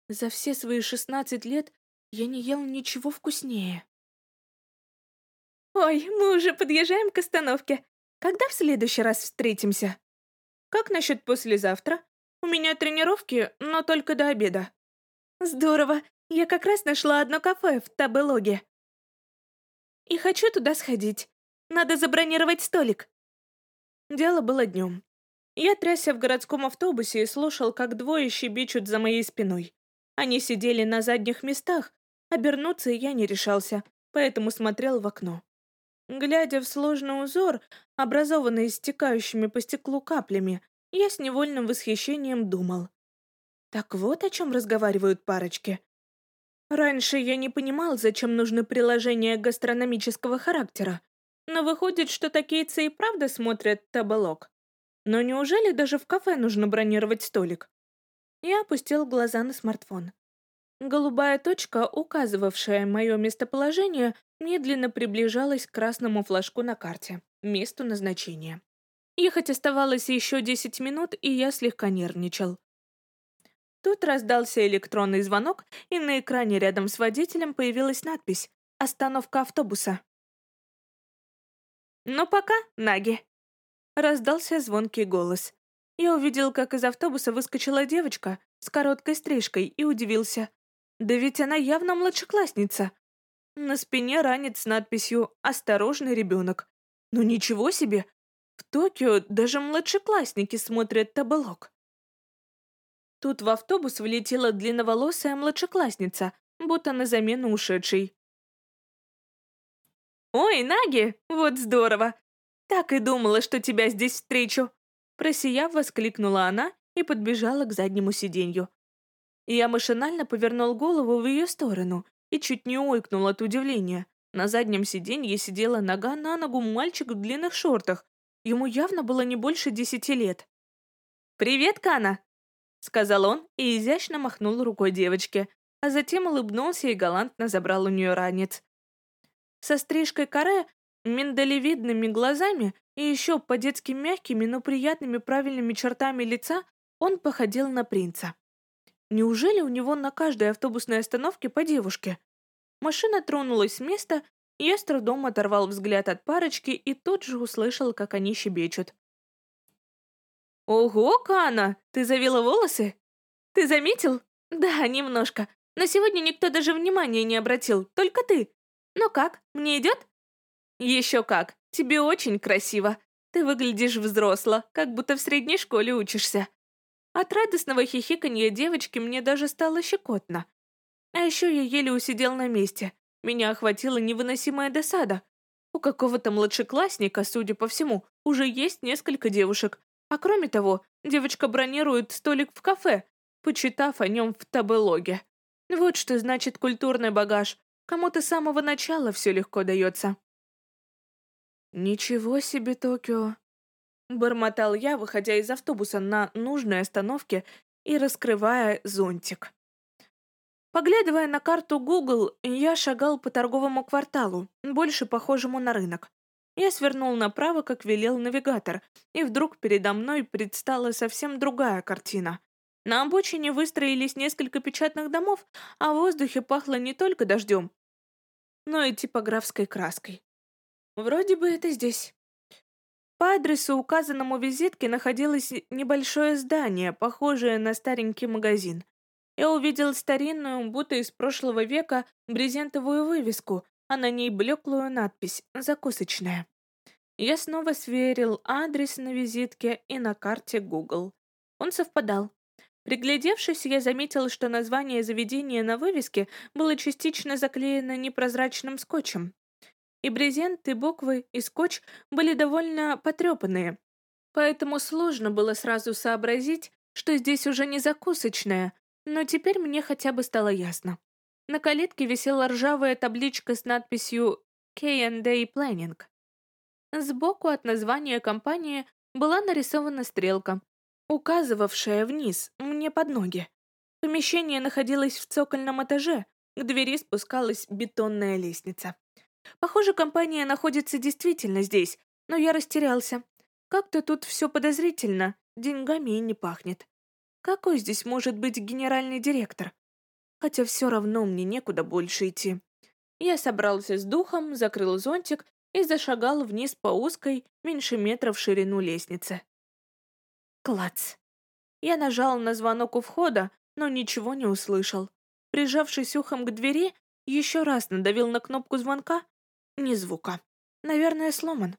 За все свои шестнадцать лет я не ел ничего вкуснее. «Ой, мы уже подъезжаем к остановке. Когда в следующий раз встретимся?» «Как насчет послезавтра? У меня тренировки, но только до обеда». «Здорово. Я как раз нашла одно кафе в Табелоге. И хочу туда сходить. Надо забронировать столик». Дело было днем. Я трясся в городском автобусе и слушал, как двое щебечут за моей спиной. Они сидели на задних местах, обернуться я не решался, поэтому смотрел в окно. Глядя в сложный узор, образованный стекающими по стеклу каплями, я с невольным восхищением думал. Так вот о чем разговаривают парочки. Раньше я не понимал, зачем нужны приложения гастрономического характера, но выходит, что такие и правда смотрят табелок. Но неужели даже в кафе нужно бронировать столик? Я опустил глаза на смартфон. Голубая точка, указывавшая мое местоположение, медленно приближалась к красному флажку на карте, месту назначения. Ехать оставалось еще 10 минут, и я слегка нервничал. Тут раздался электронный звонок, и на экране рядом с водителем появилась надпись «Остановка автобуса». «Ну пока, Наги!» Раздался звонкий голос. Я увидел, как из автобуса выскочила девочка с короткой стрижкой и удивился. Да ведь она явно младшеклассница. На спине ранец с надписью «Осторожный ребенок». Ну ничего себе! В Токио даже младшеклассники смотрят табелок. Тут в автобус влетела длинноволосая младшеклассница, будто на замену ушедшей. «Ой, Наги, вот здорово! Так и думала, что тебя здесь встречу!» Просияв, воскликнула она и подбежала к заднему сиденью. Я машинально повернул голову в ее сторону и чуть не ойкнул от удивления. На заднем сиденье сидела нога на ногу мальчик в длинных шортах. Ему явно было не больше десяти лет. «Привет, Кана!» — сказал он и изящно махнул рукой девочке, а затем улыбнулся и галантно забрал у нее ранец. Со стрижкой каре, миндалевидными глазами и еще по-детски мягкими, но приятными правильными чертами лица он походил на принца. Неужели у него на каждой автобусной остановке по девушке? Машина тронулась с места, и я с трудом оторвал взгляд от парочки и тут же услышал, как они щебечут. «Ого, Кана, ты завила волосы? Ты заметил? Да, немножко. Но сегодня никто даже внимания не обратил, только ты. Ну как, мне идет?» «Еще как, тебе очень красиво. Ты выглядишь взросло, как будто в средней школе учишься». От радостного хихиканья девочки мне даже стало щекотно. А еще я еле усидел на месте. Меня охватила невыносимая досада. У какого-то младшеклассника, судя по всему, уже есть несколько девушек. А кроме того, девочка бронирует столик в кафе, почитав о нем в табелоге. Вот что значит культурный багаж. Кому-то с самого начала все легко дается. Ничего себе, Токио. Бормотал я, выходя из автобуса на нужной остановке и раскрывая зонтик. Поглядывая на карту Google, я шагал по торговому кварталу, больше похожему на рынок. Я свернул направо, как велел навигатор, и вдруг передо мной предстала совсем другая картина. На обочине выстроились несколько печатных домов, а в воздухе пахло не только дождем, но и типографской краской. Вроде бы это здесь. По адресу, указанному в визитке, находилось небольшое здание, похожее на старенький магазин. Я увидел старинную, будто из прошлого века, брезентовую вывеску, а на ней блеклую надпись «Закусочная». Я снова сверил адрес на визитке и на карте Google. Он совпадал. Приглядевшись, я заметил, что название заведения на вывеске было частично заклеено непрозрачным скотчем. И брезент, и буквы, и скотч были довольно потрепанные. Поэтому сложно было сразу сообразить, что здесь уже не закусочная, но теперь мне хотя бы стало ясно. На калитке висела ржавая табличка с надписью K&A Planning. Сбоку от названия компании была нарисована стрелка, указывавшая вниз, мне под ноги. Помещение находилось в цокольном этаже, к двери спускалась бетонная лестница. Похоже, компания находится действительно здесь, но я растерялся. Как-то тут все подозрительно, деньгами и не пахнет. Какой здесь может быть генеральный директор? Хотя все равно мне некуда больше идти. Я собрался с духом, закрыл зонтик и зашагал вниз по узкой, меньше метра в ширину лестнице. Клац. Я нажал на звонок у входа, но ничего не услышал. Прижавшись ухом к двери, еще раз надавил на кнопку звонка. Ни звука. Наверное, сломан.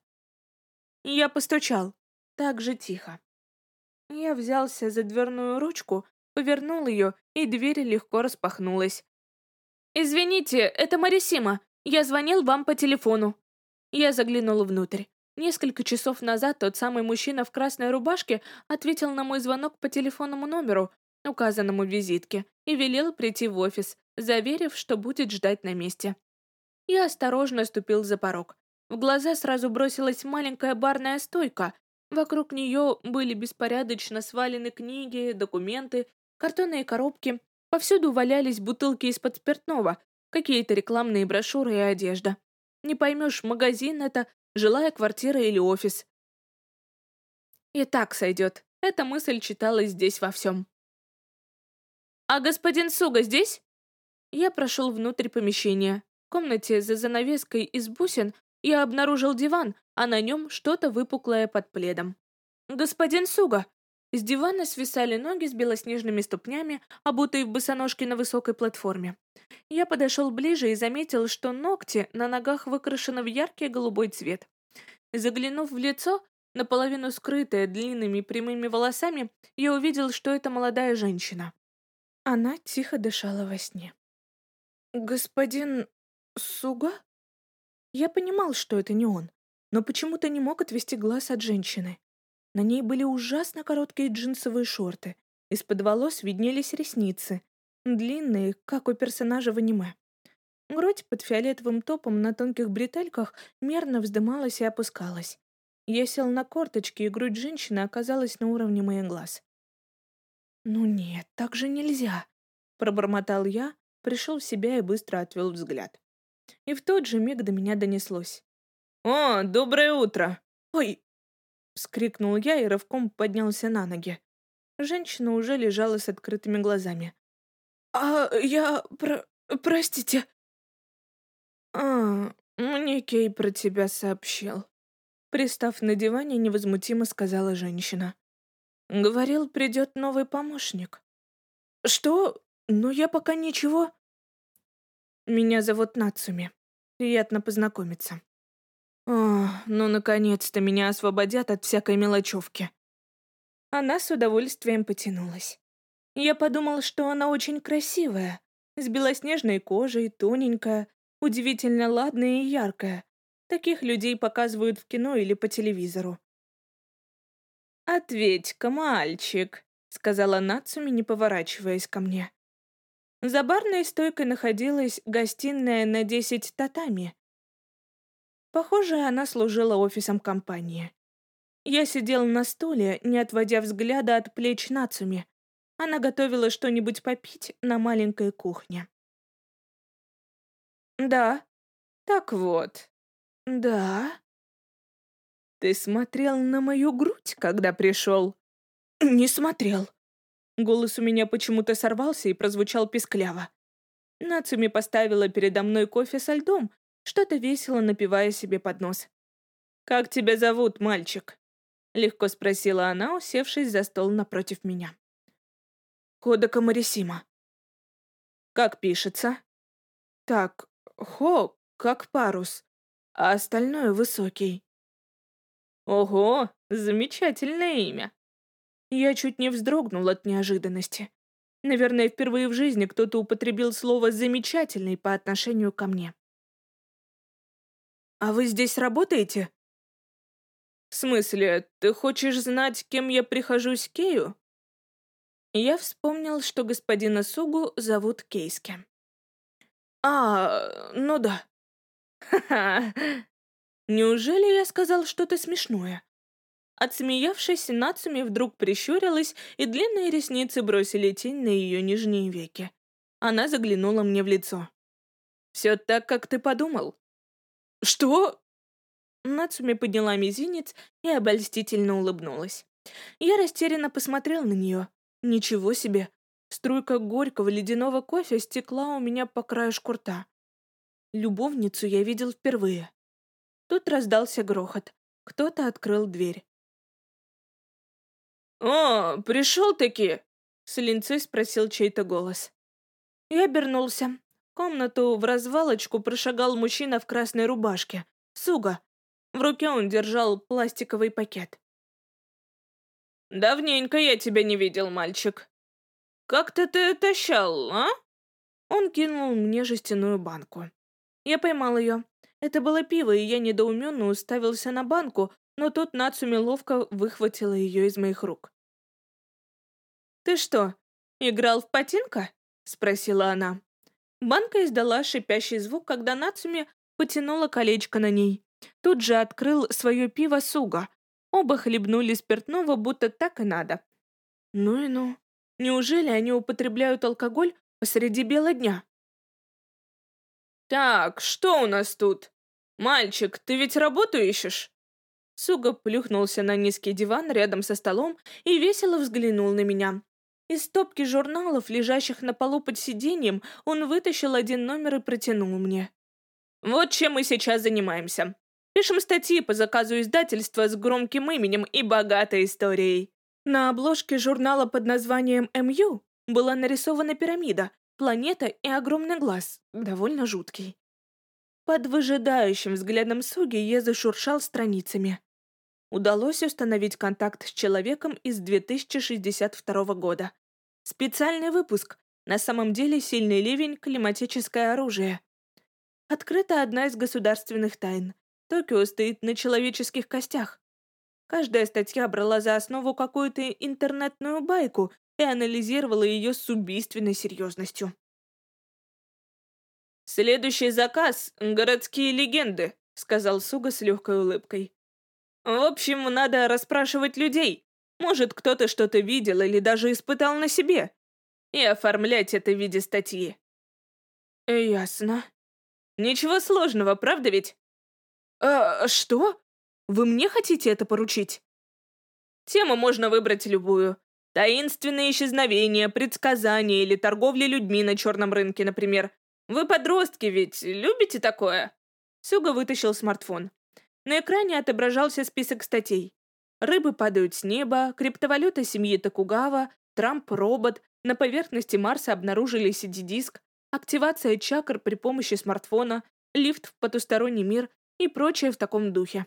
Я постучал. Так же тихо. Я взялся за дверную ручку, повернул ее, и дверь легко распахнулась. «Извините, это Марисима. Я звонил вам по телефону». Я заглянул внутрь. Несколько часов назад тот самый мужчина в красной рубашке ответил на мой звонок по телефонному номеру, указанному в визитке, и велел прийти в офис, заверив, что будет ждать на месте. Я осторожно ступил за порог. В глаза сразу бросилась маленькая барная стойка. Вокруг нее были беспорядочно свалены книги, документы, картонные коробки. Повсюду валялись бутылки из-под спиртного, какие-то рекламные брошюры и одежда. Не поймешь, магазин это, жилая квартира или офис. И так сойдет. Эта мысль читалась здесь во всем. «А господин Суга здесь?» Я прошел внутрь помещения. В комнате за занавеской из бусин я обнаружил диван, а на нем что-то выпуклое под пледом. «Господин Суга!» С дивана свисали ноги с белоснежными ступнями, обутые в босоножки на высокой платформе. Я подошел ближе и заметил, что ногти на ногах выкрашены в яркий голубой цвет. Заглянув в лицо, наполовину скрытое длинными прямыми волосами, я увидел, что это молодая женщина. Она тихо дышала во сне. «Господин Суга?» Я понимал, что это не он, но почему-то не мог отвести глаз от женщины. На ней были ужасно короткие джинсовые шорты, из-под волос виднелись ресницы, длинные, как у персонажа в аниме. Грудь под фиолетовым топом на тонких бретельках мерно вздымалась и опускалась. Я сел на корточки, и грудь женщины оказалась на уровне моих глаз. «Ну нет, так же нельзя», — пробормотал я, пришел в себя и быстро отвел взгляд. И в тот же миг до меня донеслось. «О, доброе утро!» «Ой!» — вскрикнул я и рывком поднялся на ноги. Женщина уже лежала с открытыми глазами. «А я... Про... простите...» «А, мне Кей про тебя сообщил». Пристав на диване, невозмутимо сказала женщина. Говорил, придет новый помощник. Что? Ну, я пока ничего. Меня зовут Нацуми. Приятно познакомиться. О, ну, наконец-то меня освободят от всякой мелочевки. Она с удовольствием потянулась. Я подумал, что она очень красивая, с белоснежной кожей, тоненькая, удивительно ладная и яркая. Таких людей показывают в кино или по телевизору. «Ответь-ка, мальчик», — сказала Нацуми, не поворачиваясь ко мне. За барной стойкой находилась гостиная на десять татами. Похоже, она служила офисом компании. Я сидел на стуле, не отводя взгляда от плеч Нацуми. Она готовила что-нибудь попить на маленькой кухне. «Да. Так вот. Да. «Ты смотрел на мою грудь, когда пришел?» «Не смотрел». Голос у меня почему-то сорвался и прозвучал пискляво. Нацуми поставила передо мной кофе со льдом, что-то весело напивая себе под нос. «Как тебя зовут, мальчик?» Легко спросила она, усевшись за стол напротив меня. «Хода Марисима». «Как пишется?» «Так, хо, как парус, а остальное высокий». Ого, замечательное имя. Я чуть не вздрогнул от неожиданности. Наверное, впервые в жизни кто-то употребил слово «замечательный» по отношению ко мне. а вы здесь работаете?» «В смысле, ты хочешь знать, кем я прихожусь Кею?» Я вспомнил, что господина Сугу зовут Кейски. «А, ну да». «Ха-ха! Неужели я сказал что-то смешное?» Отсмеявшись, Нацуми вдруг прищурилась, и длинные ресницы бросили тень на ее нижние веки. Она заглянула мне в лицо. «Все так, как ты подумал». «Что?» Нацуми подняла мизинец и обольстительно улыбнулась. Я растерянно посмотрел на нее. Ничего себе. Струйка горького ледяного кофе стекла у меня по краю шкурта. Любовницу я видел впервые. Тут раздался грохот. Кто-то открыл дверь. «О, пришел-таки!» — с линцой спросил чей-то голос. Я обернулся. В комнату в развалочку прошагал мужчина в красной рубашке. Суга. В руке он держал пластиковый пакет. «Давненько я тебя не видел, мальчик. Как ты ты тащал, а?» Он кинул мне жестяную банку. Я поймал ее. Это было пиво, и я недоуменно уставился на банку, но тут Нацуми ловко выхватила ее из моих рук. «Ты что, играл в патинка?» — спросила она. Банка издала шипящий звук, когда Нацуми потянула колечко на ней. Тут же открыл свое пиво Суга. Оба хлебнули спиртного, будто так и надо. Ну и ну. Неужели они употребляют алкоголь посреди бела дня? «Так, что у нас тут? Мальчик, ты ведь работу ищешь?» Суга плюхнулся на низкий диван рядом со столом и весело взглянул на меня. Из стопки журналов, лежащих на полу под сиденьем, он вытащил один номер и протянул мне. «Вот чем мы сейчас занимаемся. Пишем статьи по заказу издательства с громким именем и богатой историей». На обложке журнала под названием «МЮ» была нарисована пирамида, планета и огромный глаз, довольно жуткий. Под выжидающим взглядом Суги я зашуршал страницами удалось установить контакт с человеком из 2062 года. Специальный выпуск. На самом деле сильный ливень – климатическое оружие. Открыта одна из государственных тайн. Токио стоит на человеческих костях. Каждая статья брала за основу какую-то интернетную байку и анализировала ее с убийственной серьезностью. «Следующий заказ — городские легенды», — сказал Суга с легкой улыбкой. В общем, надо расспрашивать людей. Может, кто-то что-то видел или даже испытал на себе. И оформлять это в виде статьи. Ясно. Ничего сложного, правда ведь? А, что? Вы мне хотите это поручить? Тему можно выбрать любую. Таинственные исчезновения, предсказания или торговля людьми на черном рынке, например. Вы подростки ведь, любите такое? Сюга вытащил смартфон. На экране отображался список статей. Рыбы падают с неба, криптовалюта семьи Токугава, Трамп-робот, на поверхности Марса обнаружили CD-диск, активация чакр при помощи смартфона, лифт в потусторонний мир и прочее в таком духе.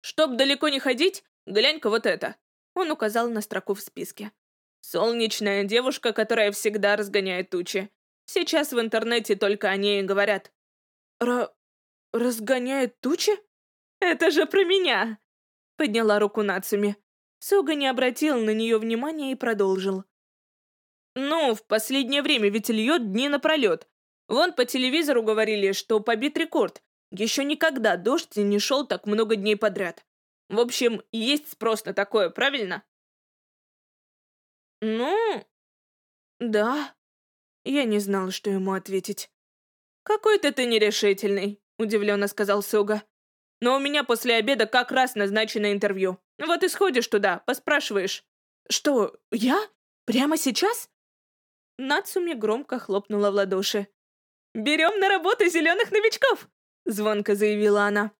«Чтоб далеко не ходить, глянь-ка вот это!» Он указал на строку в списке. «Солнечная девушка, которая всегда разгоняет тучи. Сейчас в интернете только о ней говорят». «Ра разгоняет тучи? Это же про меня!» Подняла руку Нацуми. Суга не обратил на нее внимания и продолжил. «Ну, в последнее время ведь льет дни напролет. Вон по телевизору говорили, что побит рекорд. Еще никогда дождь не шел так много дней подряд. В общем, есть спрос на такое, правильно?» «Ну, да». Я не знал, что ему ответить. «Какой-то ты нерешительный удивленно сказал Суга. «Но у меня после обеда как раз назначено интервью. Вот и сходишь туда, поспрашиваешь». «Что, я? Прямо сейчас?» Нацуми громко хлопнула в ладоши. «Берем на работу зеленых новичков!» Звонко заявила она.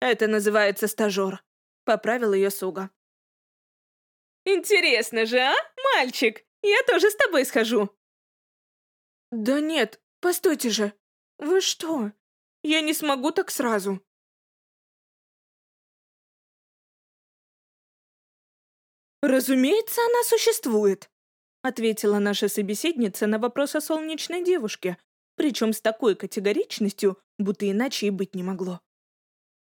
«Это называется стажер», — поправил ее Суга. «Интересно же, а, мальчик? Я тоже с тобой схожу». «Да нет, постойте же. Вы что? Я не смогу так сразу. «Разумеется, она существует», — ответила наша собеседница на вопрос о солнечной девушке, причем с такой категоричностью, будто иначе и быть не могло.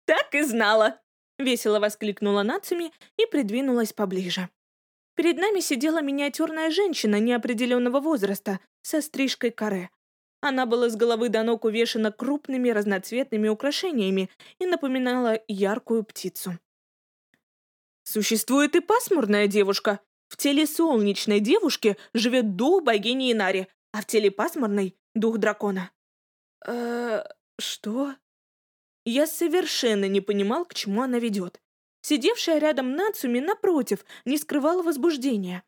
«Так и знала!» — весело воскликнула Нацуми и придвинулась поближе. Перед нами сидела миниатюрная женщина неопределенного возраста со стрижкой каре. Она была с головы до ног увешана крупными разноцветными украшениями и напоминала яркую птицу. Существует и пасмурная девушка. В теле солнечной девушки живет дух богини Инари, а в теле пасмурной — дух дракона. Э, что? Я совершенно не понимал, к чему она ведет. Сидевшая рядом Нацуми, напротив, не скрывала возбуждения.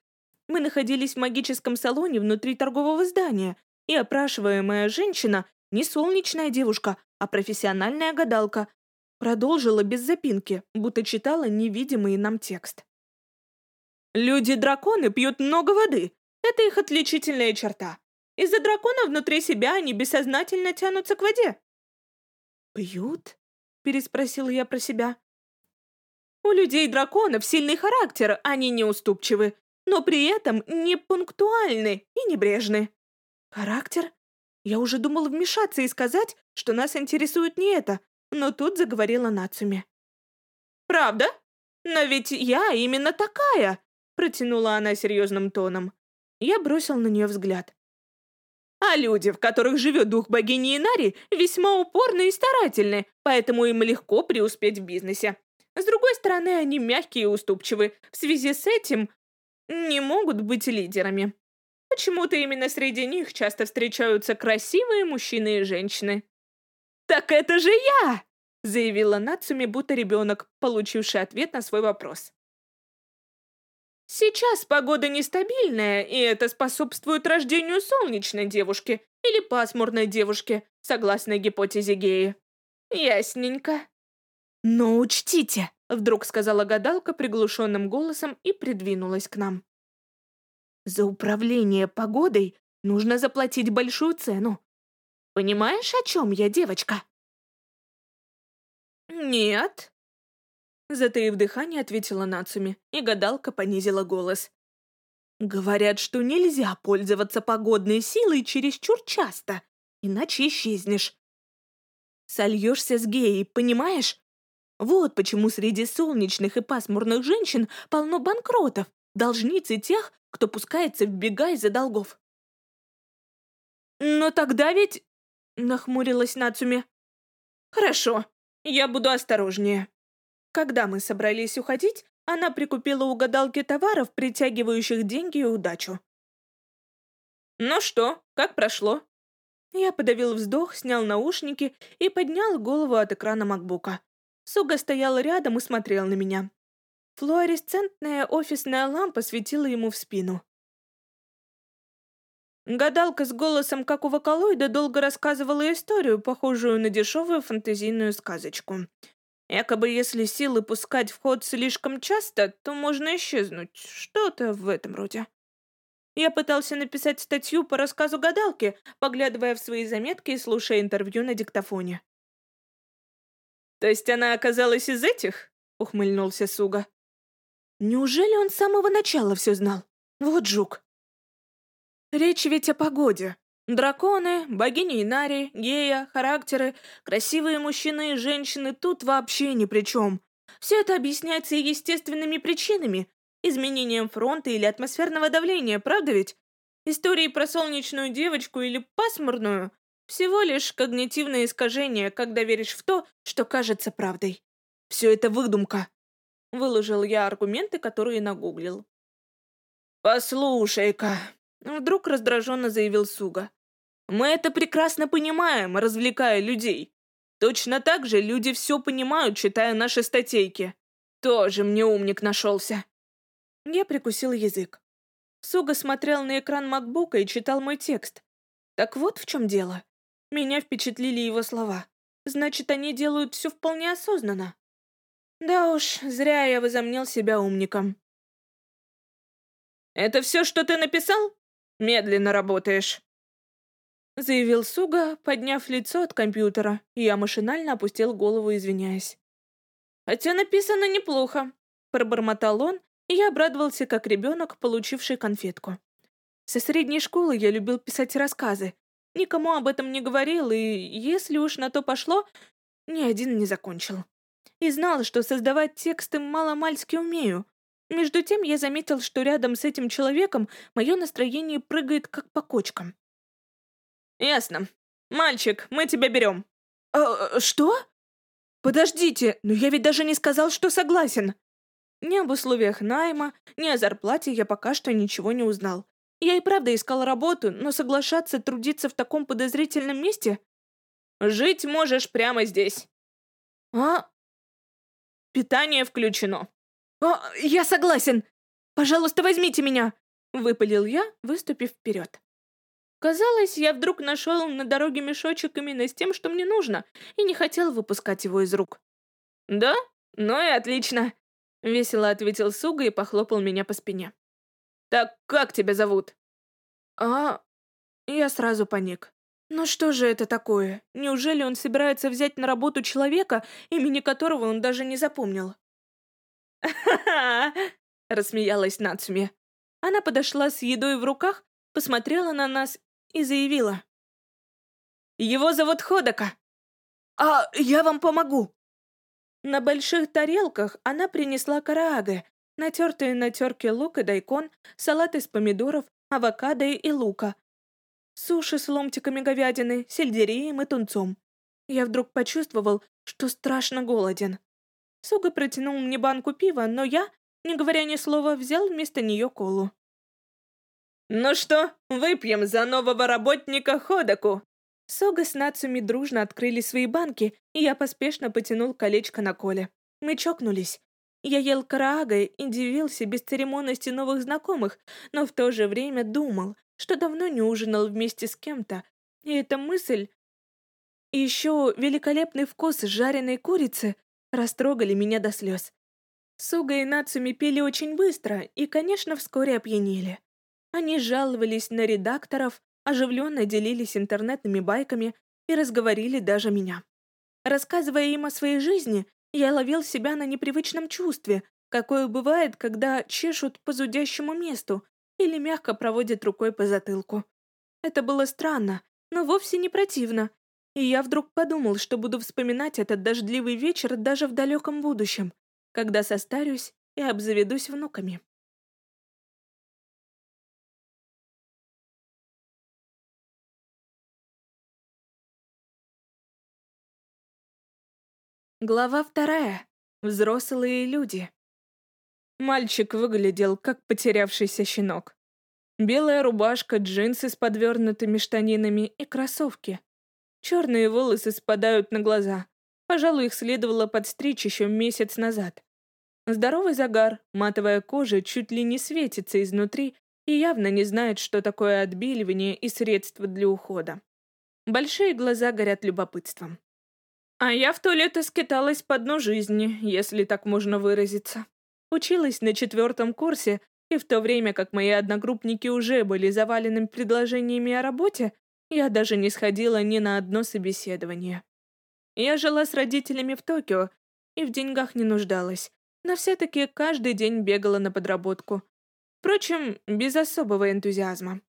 Мы находились в магическом салоне внутри торгового здания, и опрашиваемая женщина не солнечная девушка, а профессиональная гадалка. Продолжила без запинки, будто читала невидимый нам текст. Люди-драконы пьют много воды. Это их отличительная черта. Из-за дракона внутри себя они бессознательно тянутся к воде. «Пьют?» — переспросила я про себя. «У людей-драконов сильный характер, они неуступчивы, но при этом не пунктуальны и небрежны. Характер? Я уже думала вмешаться и сказать, что нас интересует не это, но тут заговорила Нацуми. «Правда? Но ведь я именно такая!» протянула она серьезным тоном. Я бросил на нее взгляд. А люди, в которых живет дух богини Инари, весьма упорны и старательны, поэтому им легко преуспеть в бизнесе. С другой стороны, они мягкие и уступчивы. В связи с этим не могут быть лидерами. Почему-то именно среди них часто встречаются красивые мужчины и женщины. «Так это же я!» — заявила Нацуми, будто ребенок, получивший ответ на свой вопрос. Сейчас погода нестабильная, и это способствует рождению солнечной девушки или пасмурной девушки, согласно гипотезе Геи. Ясненько. Но учтите, вдруг сказала гадалка приглушенным голосом и придвинулась к нам. За управление погодой нужно заплатить большую цену. Понимаешь, о чем я, девочка? Нет, Затаив дыхание, ответила Нацуми, и гадалка понизила голос. «Говорят, что нельзя пользоваться погодной силой чересчур часто, иначе исчезнешь. Сольешься с геей, понимаешь? Вот почему среди солнечных и пасмурных женщин полно банкротов, должниц и тех, кто пускается в бега из-за долгов. «Но тогда ведь...» — нахмурилась Нацуми. «Хорошо, я буду осторожнее». Когда мы собрались уходить, она прикупила у гадалки товаров, притягивающих деньги и удачу. «Ну что, как прошло?» Я подавил вздох, снял наушники и поднял голову от экрана макбука. Суга стоял рядом и смотрел на меня. Флуоресцентная офисная лампа светила ему в спину. Гадалка с голосом, как у вокалоида, долго рассказывала историю, похожую на дешевую фантазийную сказочку. Якобы если силы пускать в ход слишком часто, то можно исчезнуть. Что-то в этом роде. Я пытался написать статью по рассказу гадалки, поглядывая в свои заметки и слушая интервью на диктофоне. «То есть она оказалась из этих?» — ухмыльнулся Суга. «Неужели он с самого начала все знал? Вот жук!» «Речь ведь о погоде. Драконы, богини Инари, гея, характеры, красивые мужчины и женщины тут вообще ни при чем. Все это объясняется естественными причинами, изменением фронта или атмосферного давления, правда ведь? Истории про солнечную девочку или пасмурную — всего лишь когнитивное искажение, когда веришь в то, что кажется правдой. Все это выдумка. Выложил я аргументы, которые нагуглил. «Послушай-ка», — вдруг раздраженно заявил Суга. Мы это прекрасно понимаем, развлекая людей. Точно так же люди все понимают, читая наши статейки. Тоже мне умник нашелся. Я прикусил язык. Суга смотрел на экран макбука и читал мой текст. Так вот в чем дело. Меня впечатлили его слова. Значит, они делают все вполне осознанно. Да уж, зря я возомнил себя умником. «Это все, что ты написал? Медленно работаешь», заявил Суга, подняв лицо от компьютера, и я машинально опустил голову, извиняясь. «Хотя написано неплохо», — пробормотал он, и я обрадовался, как ребенок, получивший конфетку. Со средней школы я любил писать рассказы, никому об этом не говорил, и, если уж на то пошло, ни один не закончил. И знал, что создавать тексты мало-мальски умею. Между тем я заметил, что рядом с этим человеком мое настроение прыгает как по кочкам. «Ясно. Мальчик, мы тебя берем». «А, что?» «Подождите, но я ведь даже не сказал, что согласен». Ни об условиях найма, ни о зарплате я пока что ничего не узнал. Я и правда искал работу, но соглашаться трудиться в таком подозрительном месте? Жить можешь прямо здесь. А? Питание включено. А, я согласен. Пожалуйста, возьмите меня. Выпалил я, выступив вперед. Казалось, я вдруг нашел на дороге мешочек именно с тем, что мне нужно, и не хотел выпускать его из рук. «Да? Ну и отлично!» — весело ответил Суга и похлопал меня по спине. «Так как тебя зовут?» «А...» Я сразу паник. «Ну что же это такое? Неужели он собирается взять на работу человека, имени которого он даже не запомнил?» «Ха-ха!» — рассмеялась Нацуми. Она подошла с едой в руках, посмотрела на нас и заявила. «Его зовут Ходока!» «А я вам помогу!» На больших тарелках она принесла карааге, натертые на терке лук и дайкон, салат из помидоров, авокадо и лука, суши с ломтиками говядины, сельдереем и тунцом. Я вдруг почувствовал, что страшно голоден. Суга протянул мне банку пива, но я, не говоря ни слова, взял вместо нее колу. «Ну что, выпьем за нового работника Ходаку!» Сога с Нацуми дружно открыли свои банки, и я поспешно потянул колечко на Коле. Мы чокнулись. Я ел караага и дивился бесцеремонности новых знакомых, но в то же время думал, что давно не ужинал вместе с кем-то, и эта мысль... И еще великолепный вкус жареной курицы растрогали меня до слез. Суга и Нацуми пели очень быстро и, конечно, вскоре опьянели. Они жаловались на редакторов, оживленно делились интернетными байками и разговорили даже меня. Рассказывая им о своей жизни, я ловил себя на непривычном чувстве, какое бывает, когда чешут по зудящему месту или мягко проводят рукой по затылку. Это было странно, но вовсе не противно, и я вдруг подумал, что буду вспоминать этот дождливый вечер даже в далеком будущем, когда состарюсь и обзаведусь внуками. Глава вторая. Взрослые люди. Мальчик выглядел, как потерявшийся щенок. Белая рубашка, джинсы с подвернутыми штанинами и кроссовки. Черные волосы спадают на глаза. Пожалуй, их следовало подстричь еще месяц назад. Здоровый загар, матовая кожа чуть ли не светится изнутри и явно не знает, что такое отбеливание и средства для ухода. Большие глаза горят любопытством. А я в то лето скиталась по дну жизни, если так можно выразиться. Училась на четвертом курсе, и в то время как мои одногруппники уже были завалены предложениями о работе, я даже не сходила ни на одно собеседование. Я жила с родителями в Токио и в деньгах не нуждалась, но все-таки каждый день бегала на подработку. Впрочем, без особого энтузиазма.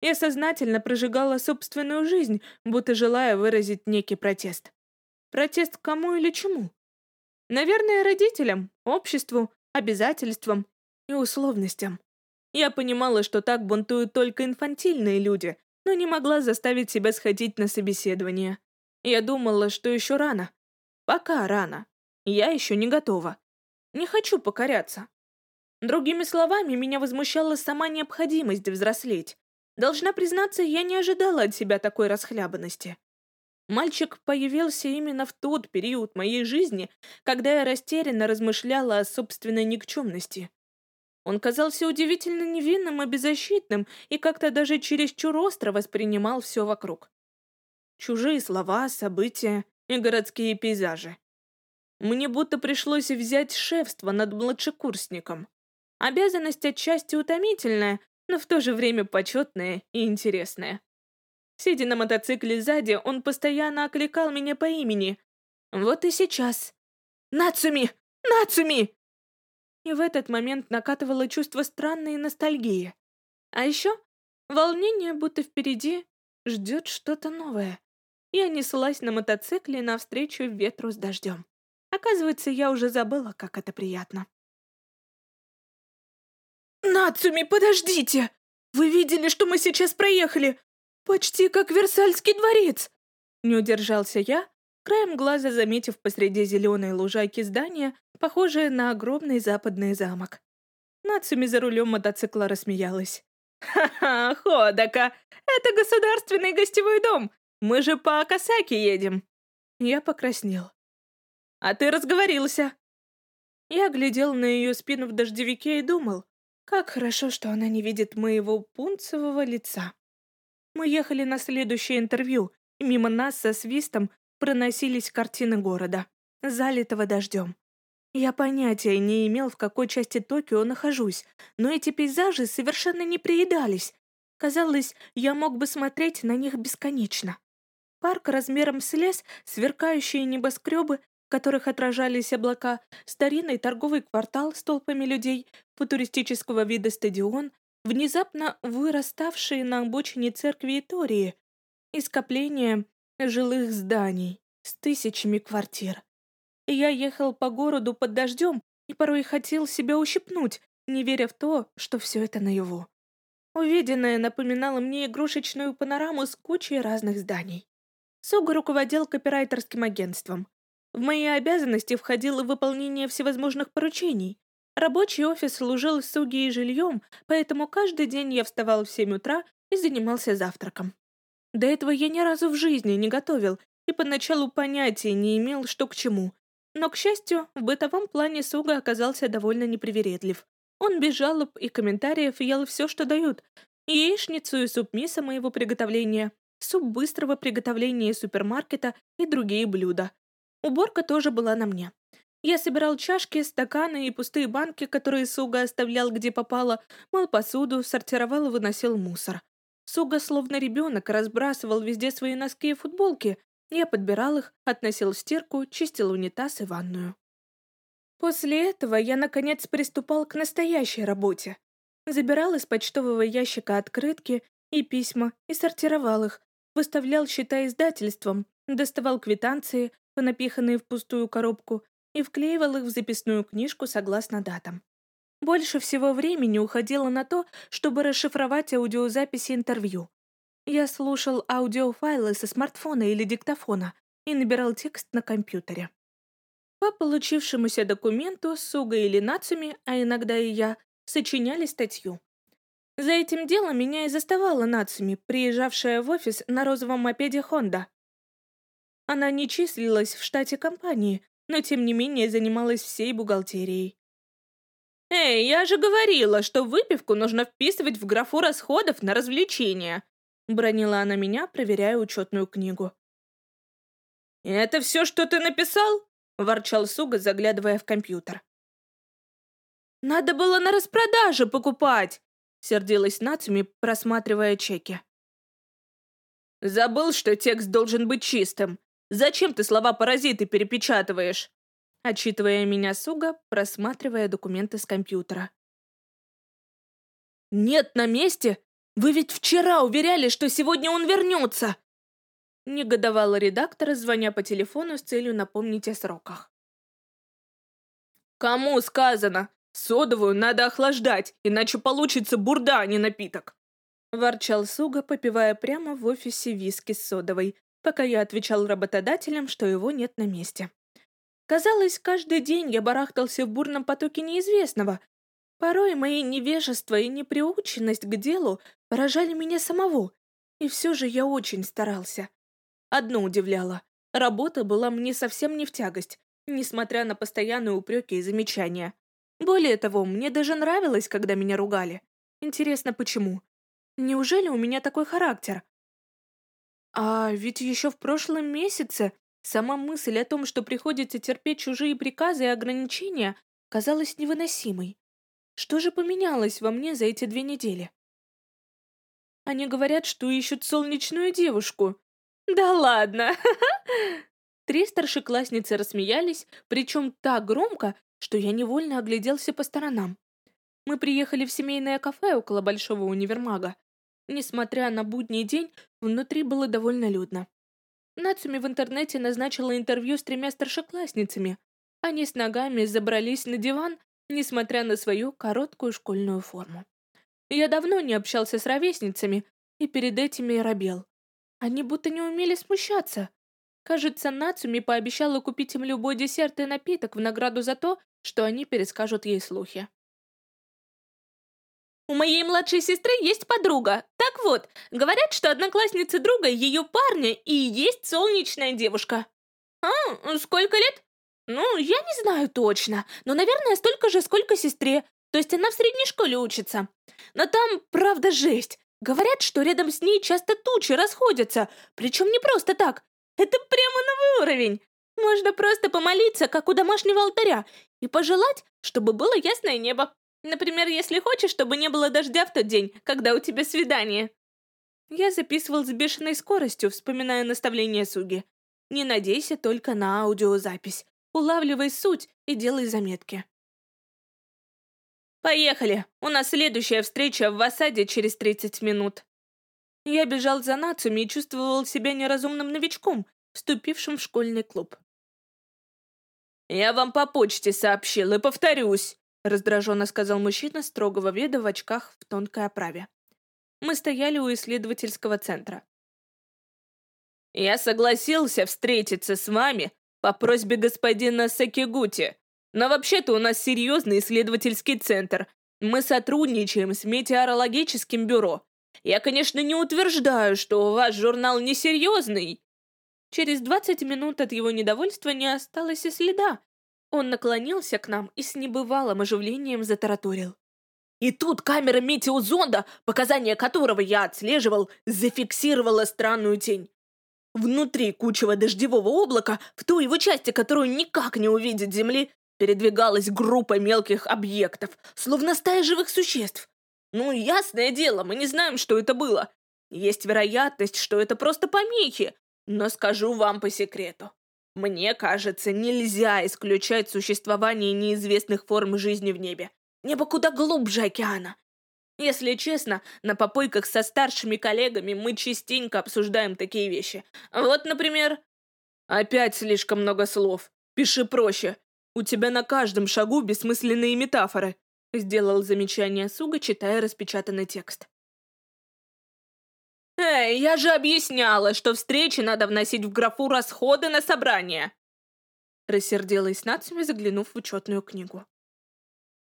Я сознательно прожигала собственную жизнь, будто желая выразить некий протест. Протест кому или чему? Наверное, родителям, обществу, обязательствам и условностям. Я понимала, что так бунтуют только инфантильные люди, но не могла заставить себя сходить на собеседование. Я думала, что еще рано. Пока рано. Я еще не готова. Не хочу покоряться. Другими словами, меня возмущала сама необходимость взрослеть. Должна признаться, я не ожидала от себя такой расхлябанности. Мальчик появился именно в тот период моей жизни, когда я растерянно размышляла о собственной никчемности. Он казался удивительно невинным и беззащитным и как-то даже чересчур остро воспринимал все вокруг. Чужие слова, события и городские пейзажи. Мне будто пришлось взять шефство над младшекурсником. Обязанность отчасти утомительная, но в то же время почетная и интересная. Сидя на мотоцикле сзади, он постоянно окликал меня по имени. Вот и сейчас. «Нацуми! Нацуми!» И в этот момент накатывало чувство странной ностальгии. А еще волнение, будто впереди ждет что-то новое. Я неслась на мотоцикле навстречу ветру с дождем. Оказывается, я уже забыла, как это приятно. «Нацуми, подождите! Вы видели, что мы сейчас проехали? Почти как Версальский дворец!» Не удержался я, краем глаза заметив посреди зеленой лужайки здание, похожее на огромный западный замок. Нацуми за рулем мотоцикла рассмеялась. «Ха-ха, Ходока! Это государственный гостевой дом! Мы же по Акасаки едем!» Я покраснел. «А ты разговорился!» Я глядел на ее спину в дождевике и думал, как хорошо, что она не видит моего пунцевого лица. Мы ехали на следующее интервью, и мимо нас со свистом проносились картины города, залитого дождем. Я понятия не имел, в какой части Токио нахожусь, но эти пейзажи совершенно не приедались. Казалось, я мог бы смотреть на них бесконечно. Парк размером с лес, сверкающие небоскребы, в которых отражались облака, старинный торговый квартал с толпами людей, футуристического вида стадион, внезапно выраставшие на обочине церкви Тории, и скопление жилых зданий с тысячами квартир. Я ехал по городу под дождем и порой хотел себя ущипнуть, не веря в то, что все это наяву. Увиденное напоминало мне игрушечную панораму с кучей разных зданий. Суга руководил копирайтерским агентством. В мои обязанности входило выполнение всевозможных поручений. Рабочий офис служил Суге и жильем, поэтому каждый день я вставал в 7 утра и занимался завтраком. До этого я ни разу в жизни не готовил и поначалу понятия не имел, что к чему. Но, к счастью, в бытовом плане Суга оказался довольно непривередлив. Он без жалоб и комментариев ел все, что дают. Яичницу и суп миса моего приготовления, суп быстрого приготовления из супермаркета и другие блюда. Уборка тоже была на мне. Я собирал чашки, стаканы и пустые банки, которые Суга оставлял где попало, мыл посуду, сортировал и выносил мусор. Суга, словно ребенок, разбрасывал везде свои носки и футболки, я подбирал их, относил в стирку, чистил унитаз и ванную. После этого я, наконец, приступал к настоящей работе. Забирал из почтового ящика открытки и письма и сортировал их, выставлял счета издательством, доставал квитанции, понапиханные в пустую коробку, и вклеивал их в записную книжку согласно датам. Больше всего времени уходило на то, чтобы расшифровать аудиозаписи интервью, я слушал аудиофайлы со смартфона или диктофона и набирал текст на компьютере. По получившемуся документу Суга или Нацуми, а иногда и я, сочиняли статью. За этим делом меня и заставала Нацуми, приезжавшая в офис на розовом мопеде Honda. Она не числилась в штате компании, но тем не менее занималась всей бухгалтерией. «Эй, я же говорила, что выпивку нужно вписывать в графу расходов на развлечения. Бронила она меня, проверяя учетную книгу. «Это все, что ты написал?» — ворчал Суга, заглядывая в компьютер. «Надо было на распродаже покупать!» — сердилась Нацуми, просматривая чеки. «Забыл, что текст должен быть чистым. Зачем ты слова «паразиты» перепечатываешь?» Отчитывая меня Суга, просматривая документы с компьютера. «Нет на месте? Вы ведь вчера уверяли, что сегодня он вернется!» Негодовала редактор, звоня по телефону с целью напомнить о сроках. «Кому сказано? Содовую надо охлаждать, иначе получится бурда, а не напиток!» Ворчал Суга, попивая прямо в офисе виски с содовой, пока я отвечал работодателям, что его нет на месте. Казалось, каждый день я барахтался в бурном потоке неизвестного. Порой мои невежество и неприученность к делу поражали меня самого, и все же я очень старался. Одно удивляло. Работа была мне совсем не в тягость, несмотря на постоянные упреки и замечания. Более того, мне даже нравилось, когда меня ругали. Интересно, почему? Неужели у меня такой характер? А ведь еще в прошлом месяце сама мысль о том, что приходится терпеть чужие приказы и ограничения, казалась невыносимой. Что же поменялось во мне за эти две недели? Они говорят, что ищут солнечную девушку. Да ладно! <laughs> Три старшеклассницы рассмеялись, причем так громко, что я невольно огляделся по сторонам. Мы приехали в семейное кафе около большого универмага. Несмотря на будний день, Внутри было довольно людно. Нацуми в интернете назначила интервью с тремя старшеклассницами. Они с ногами забрались на диван, несмотря на свою короткую школьную форму. Я давно не общался с ровесницами, и перед этими робел. Они будто не умели смущаться. Кажется, Нацуми пообещала купить им любой десерт и напиток в награду за то, что они перескажут ей слухи. У моей младшей сестры есть подруга. Так вот, говорят, что одноклассница друга ее парня и есть солнечная девушка. А, сколько лет? Ну, я не знаю точно, но, наверное, столько же, сколько сестре. То есть она в средней школе учится. Но там, правда, жесть. Говорят, что рядом с ней часто тучи расходятся, причем не просто так. Это прямо новый уровень. Можно просто помолиться, как у домашнего алтаря, и пожелать, чтобы было ясное небо. Например, если хочешь, чтобы не было дождя в тот день, когда у тебя свидание. Я записывал с бешеной скоростью, вспоминая наставление Суги. Не надейся только на аудиозапись. Улавливай суть и делай заметки. «Поехали! У нас следующая встреча в Васаде через 30 минут». Я бежал за Нацуми и чувствовал себя неразумным новичком, вступившим в школьный клуб. «Я вам по почте сообщил и повторюсь. Раздраженно сказал мужчина строгого вида в очках в тонкой оправе. Мы стояли у исследовательского центра. «Я согласился встретиться с вами по просьбе господина Сакигути, но вообще-то у нас серьезный исследовательский центр. Мы сотрудничаем с метеорологическим бюро. Я, конечно, не утверждаю, что у вас журнал несерьезный». Через 20 минут от его недовольства не осталось и следа, он наклонился к нам и с небывалым оживлением затараторил. И тут камера метеозонда, показания которого я отслеживал, зафиксировала странную тень. Внутри кучего дождевого облака, в той его части, которую никак не увидит Земли, передвигалась группа мелких объектов, словно стая живых существ. Ну, ясное дело, мы не знаем, что это было. Есть вероятность, что это просто помехи, но скажу вам по секрету. Мне кажется, нельзя исключать существование неизвестных форм жизни в небе. Небо куда глубже океана. Если честно, на попойках со старшими коллегами мы частенько обсуждаем такие вещи. Вот, например... Опять слишком много слов. Пиши проще. У тебя на каждом шагу бессмысленные метафоры. Сделал замечание Суга, читая распечатанный текст. «Эй, я же объясняла, что встречи надо вносить в графу «Расходы на собрание!» Рассердилась Нацуми, заглянув в учетную книгу.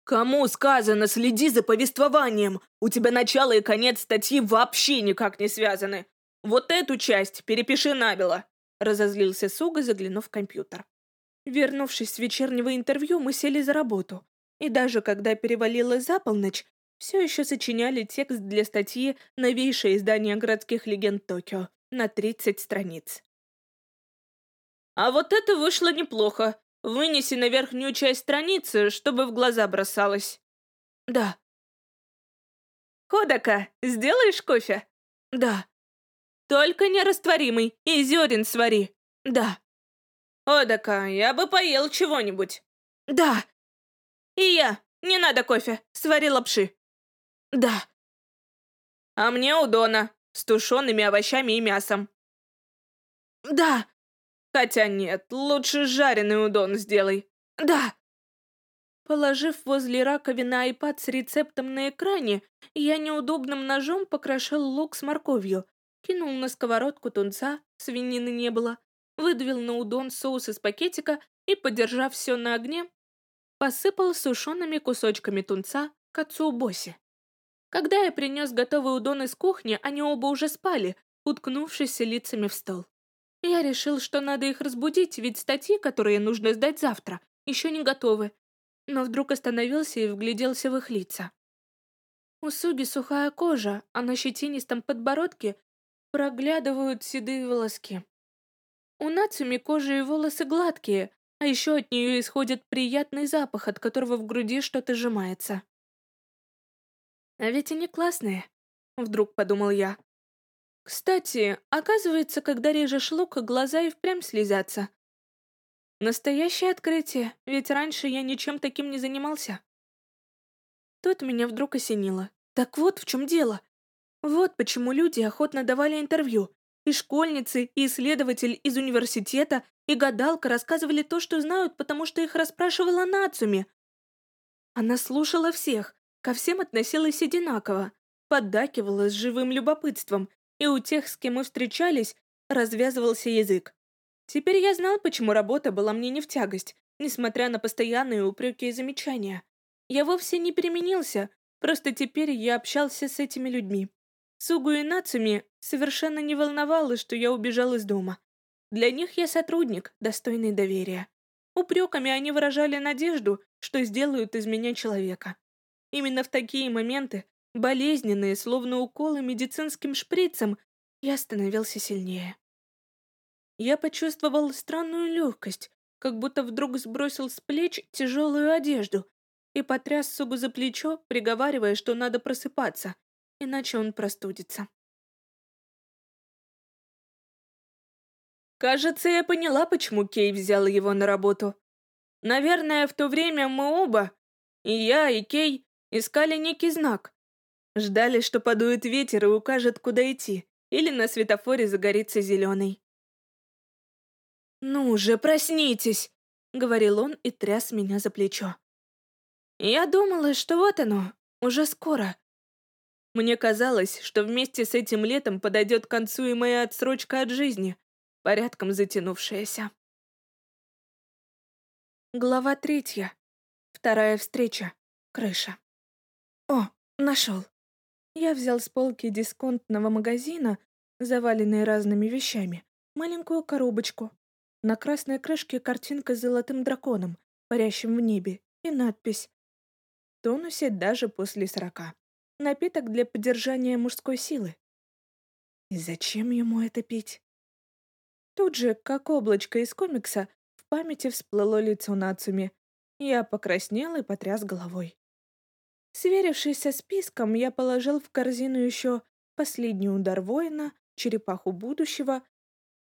«Кому сказано, следи за повествованием? У тебя начало и конец статьи вообще никак не связаны. Вот эту часть перепиши набело!» Разозлился Суга, заглянув в компьютер. Вернувшись с вечернего интервью, мы сели за работу. И даже когда перевалило за полночь, все еще сочиняли текст для статьи «Новейшее издание городских легенд Токио» на 30 страниц. «А вот это вышло неплохо. Вынеси на верхнюю часть страницы, чтобы в глаза бросалось». «Да». «Ходака, сделаешь кофе?» «Да». «Только нерастворимый, и зерен свари». «Да». «Ходака, я бы поел чего-нибудь». «Да». «И я. Не надо кофе. Свари лапши». «Да». «А мне удона, с тушеными овощами и мясом». «Да». «Хотя нет, лучше жареный удон сделай». «Да». Положив возле раковины айпад с рецептом на экране, я неудобным ножом покрошил лук с морковью, кинул на сковородку тунца, свинины не было, выдавил на удон соус из пакетика и, подержав все на огне, посыпал сушеными кусочками тунца к отцу Боси. Когда я принес готовый удон из кухни, они оба уже спали, уткнувшись лицами в стол. Я решил, что надо их разбудить, ведь статьи, которые нужно сдать завтра, еще не готовы. Но вдруг остановился и вгляделся в их лица. У Суги сухая кожа, а на щетинистом подбородке проглядывают седые волоски. У Нацуми кожа и волосы гладкие, а еще от нее исходит приятный запах, от которого в груди что-то сжимается. А ведь они классные, вдруг подумал я. Кстати, оказывается, когда режешь лук, глаза и впрямь слезятся. Настоящее открытие, ведь раньше я ничем таким не занимался. Тут меня вдруг осенило. Так вот в чем дело. Вот почему люди охотно давали интервью. И школьницы, и исследователь из университета, и гадалка рассказывали то, что знают, потому что их расспрашивала Нацуми. Она слушала всех, ко всем относилась одинаково, поддакивала с живым любопытством, и у тех, с кем мы встречались, развязывался язык. Теперь я знал, почему работа была мне не в тягость, несмотря на постоянные упреки и замечания. Я вовсе не переменился, просто теперь я общался с этими людьми. Сугу и Нацуми совершенно не волновало, что я убежал из дома. Для них я сотрудник, достойный доверия. Упреками они выражали надежду, что сделают из меня человека. Именно в такие моменты, болезненные, словно уколы медицинским шприцем, я становился сильнее. Я почувствовал странную легкость, как будто вдруг сбросил с плеч тяжелую одежду и потряс Сугу за плечо, приговаривая, что надо просыпаться, иначе он простудится. Кажется, я поняла, почему Кей взял его на работу. Наверное, в то время мы оба, и я, и Кей, искали некий знак. Ждали, что подует ветер и укажет, куда идти, или на светофоре загорится зеленый. «Ну же, проснитесь!» — говорил он и тряс меня за плечо. Я думала, что вот оно, уже скоро. Мне казалось, что вместе с этим летом подойдет к концу и моя отсрочка от жизни, порядком затянувшаяся. Глава третья. Вторая встреча. Крыша. О, нашел. Я взял с полки дисконтного магазина, заваленной разными вещами, маленькую коробочку. На красной крышке картинка с золотым драконом, парящим в небе, и надпись «Тонусе даже после сорока. Напиток для поддержания мужской силы». И зачем ему это пить? Тут же, как облачко из комикса, в памяти всплыло лицо Нацуми. Я покраснел и потряс головой. Сверившись со списком, я положил в корзину еще последний удар воина, черепаху будущего,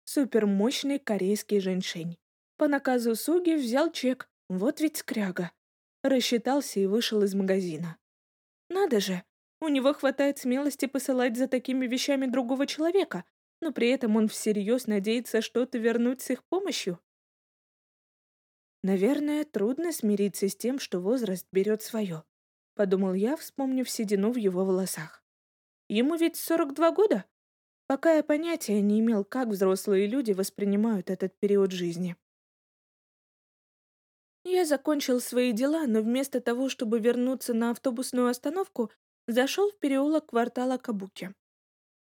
супермощный корейский женьшень. По наказу Суги взял чек, вот ведь скряга. Рассчитался и вышел из магазина. Надо же, у него хватает смелости посылать за такими вещами другого человека, но при этом он всерьез надеется что-то вернуть с их помощью. Наверное, трудно смириться с тем, что возраст берет свое, подумал я, вспомнив седину в его волосах. Ему ведь 42 года? Пока я понятия не имел, как взрослые люди воспринимают этот период жизни. Я закончил свои дела, но вместо того, чтобы вернуться на автобусную остановку, зашел в переулок квартала Кабуки.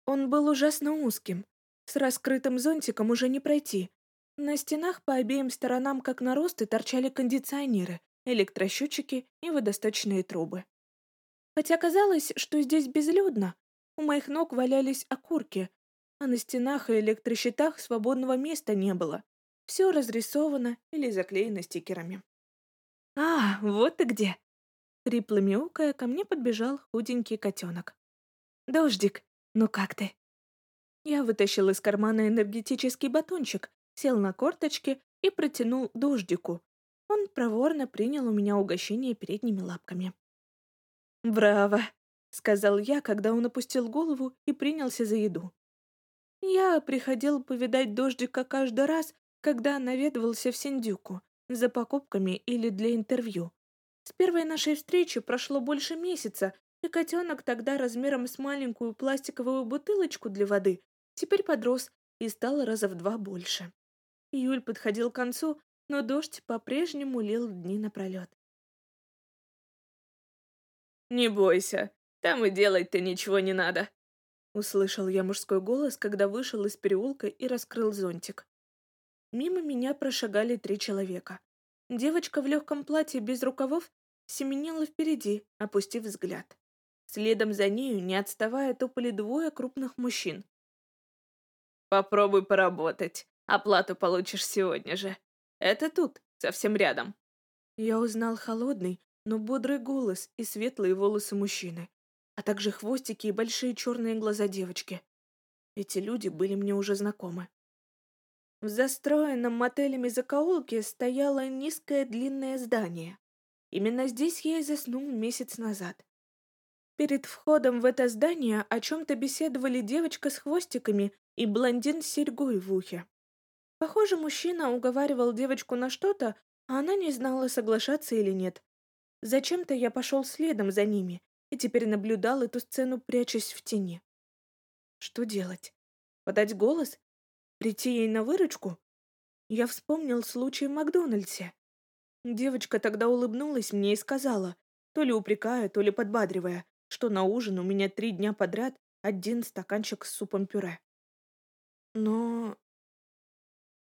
Он был ужасно узким. С раскрытым зонтиком уже не пройти. На стенах по обеим сторонам, как наросты, торчали кондиционеры, электросчетчики и водосточные трубы. Хотя казалось, что здесь безлюдно. У моих ног валялись окурки, а на стенах и электрощитах свободного места не было. Все разрисовано или заклеено стикерами. «А, вот ты где!» Хрипло мяукая, ко мне подбежал худенький котенок. «Дождик, ну как ты?» Я вытащил из кармана энергетический батончик, сел на корточки и протянул дождику. Он проворно принял у меня угощение передними лапками. «Браво!» — сказал я, когда он опустил голову и принялся за еду. Я приходил повидать дождика каждый раз, когда наведывался в Синдюку, за покупками или для интервью. С первой нашей встречи прошло больше месяца, и котенок тогда размером с маленькую пластиковую бутылочку для воды теперь подрос и стал раза в два больше. Июль подходил к концу, но дождь по-прежнему лил дни напролет. «Не бойся, там и делать-то ничего не надо», — услышал я мужской голос, когда вышел из переулка и раскрыл зонтик. Мимо меня прошагали три человека. Девочка в легком платье без рукавов семенила впереди, опустив взгляд. Следом за нею, не отставая, топали двое крупных мужчин. «Попробуй поработать. Оплату получишь сегодня же. Это тут, совсем рядом». Я узнал холодный, но бодрый голос и светлые волосы мужчины, а также хвостики и большие черные глаза девочки. Эти люди были мне уже знакомы. В застроенном мотелями закоулке стояло низкое длинное здание. Именно здесь я и заснул месяц назад. Перед входом в это здание о чем-то беседовали девочка с хвостиками и блондин с серьгой в ухе. Похоже, мужчина уговаривал девочку на что-то, а она не знала, соглашаться или нет. Зачем-то я пошел следом за ними и теперь наблюдал эту сцену, прячась в тени. Что делать? Подать голос? Прийти ей на выручку? Я вспомнил случай в Макдональдсе. Девочка тогда улыбнулась мне и сказала, то ли упрекая, то ли подбадривая, что на ужин у меня три дня подряд один стаканчик с супом-пюре. Но...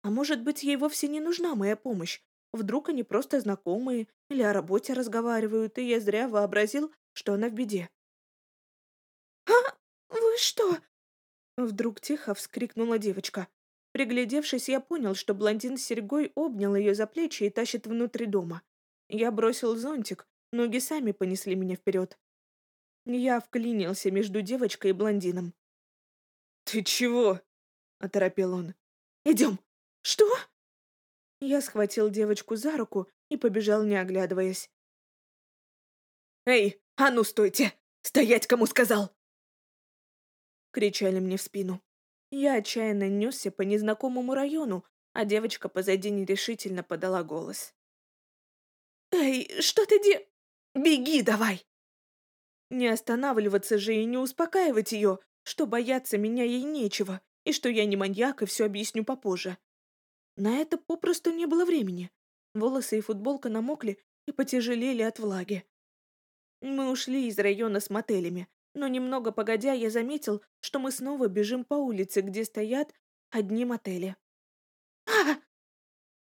А может быть, ей вовсе не нужна моя помощь? Вдруг они просто знакомые или о работе разговаривают, и я зря вообразил, что она в беде. «А, вы что?» Вдруг тихо вскрикнула девочка. Приглядевшись, я понял, что блондин с серьгой обнял ее за плечи и тащит внутрь дома. Я бросил зонтик, ноги сами понесли меня вперед. Я вклинился между девочкой и блондином. «Ты чего?» — оторопел он. «Идем!» «Что?» Я схватил девочку за руку и побежал, не оглядываясь. «Эй, а ну стойте! Стоять, кому сказал!» Кричали мне в спину. Я отчаянно несся по незнакомому району, а девочка позади нерешительно подала голос. «Эй, что ты де... Беги давай!» Не останавливаться же и не успокаивать ее, что бояться меня ей нечего, и что я не маньяк, и все объясню попозже. На это попросту не было времени. Волосы и футболка намокли и потяжелели от влаги. Мы ушли из района с мотелями, но немного погодя я заметил, что мы снова бежим по улице, где стоят одни мотели. а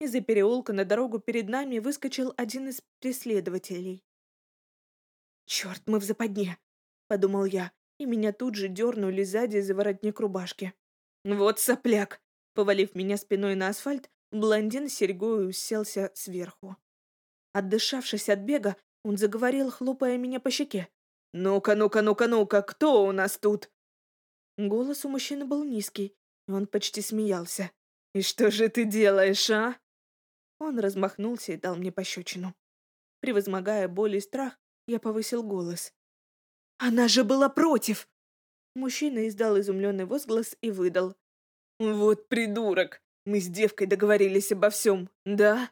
Из-за переулка на дорогу перед нами выскочил один из преследователей. «Черт, мы в западне!» — подумал я, и меня тут же дернули сзади за воротник рубашки. «Вот сопляк!» — повалив меня спиной на асфальт, блондин с серьгой уселся сверху. Отдышавшись от бега, он заговорил, хлопая меня по щеке. «Ну-ка, ну-ка, ну-ка, ну-ка, кто у нас тут?» Голос у мужчины был низкий, и он почти смеялся. «И что же ты делаешь, а?» Он размахнулся и дал мне пощечину. Превозмогая боль и страх, я повысил голос. «Она же была против!» Мужчина издал изумленный возглас и выдал. «Вот придурок! Мы с девкой договорились обо всем, да?»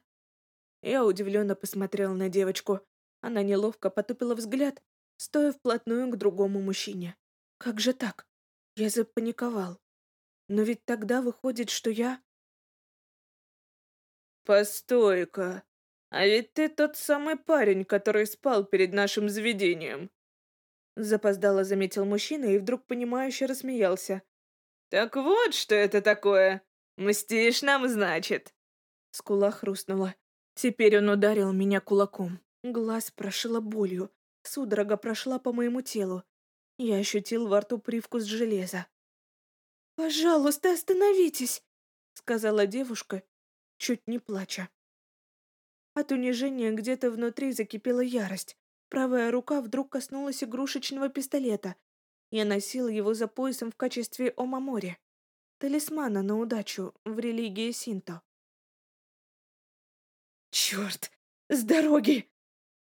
Я удивленно посмотрел на девочку. Она неловко потупила взгляд стоя вплотную к другому мужчине. Как же так? Я запаниковал. Но ведь тогда выходит, что я... Постой-ка. А ведь ты тот самый парень, который спал перед нашим заведением. Запоздало заметил мужчина и вдруг понимающе рассмеялся. Так вот, что это такое. Мстишь нам, значит? Скула хрустнула. Теперь он ударил меня кулаком. Глаз прошило болью. Судорога прошла по моему телу. Я ощутил во рту привкус железа. «Пожалуйста, остановитесь!» — сказала девушка, чуть не плача. От унижения где-то внутри закипела ярость. Правая рука вдруг коснулась игрушечного пистолета. Я носил его за поясом в качестве омамори, талисмана на удачу в религии синто. «Черт! С дороги!»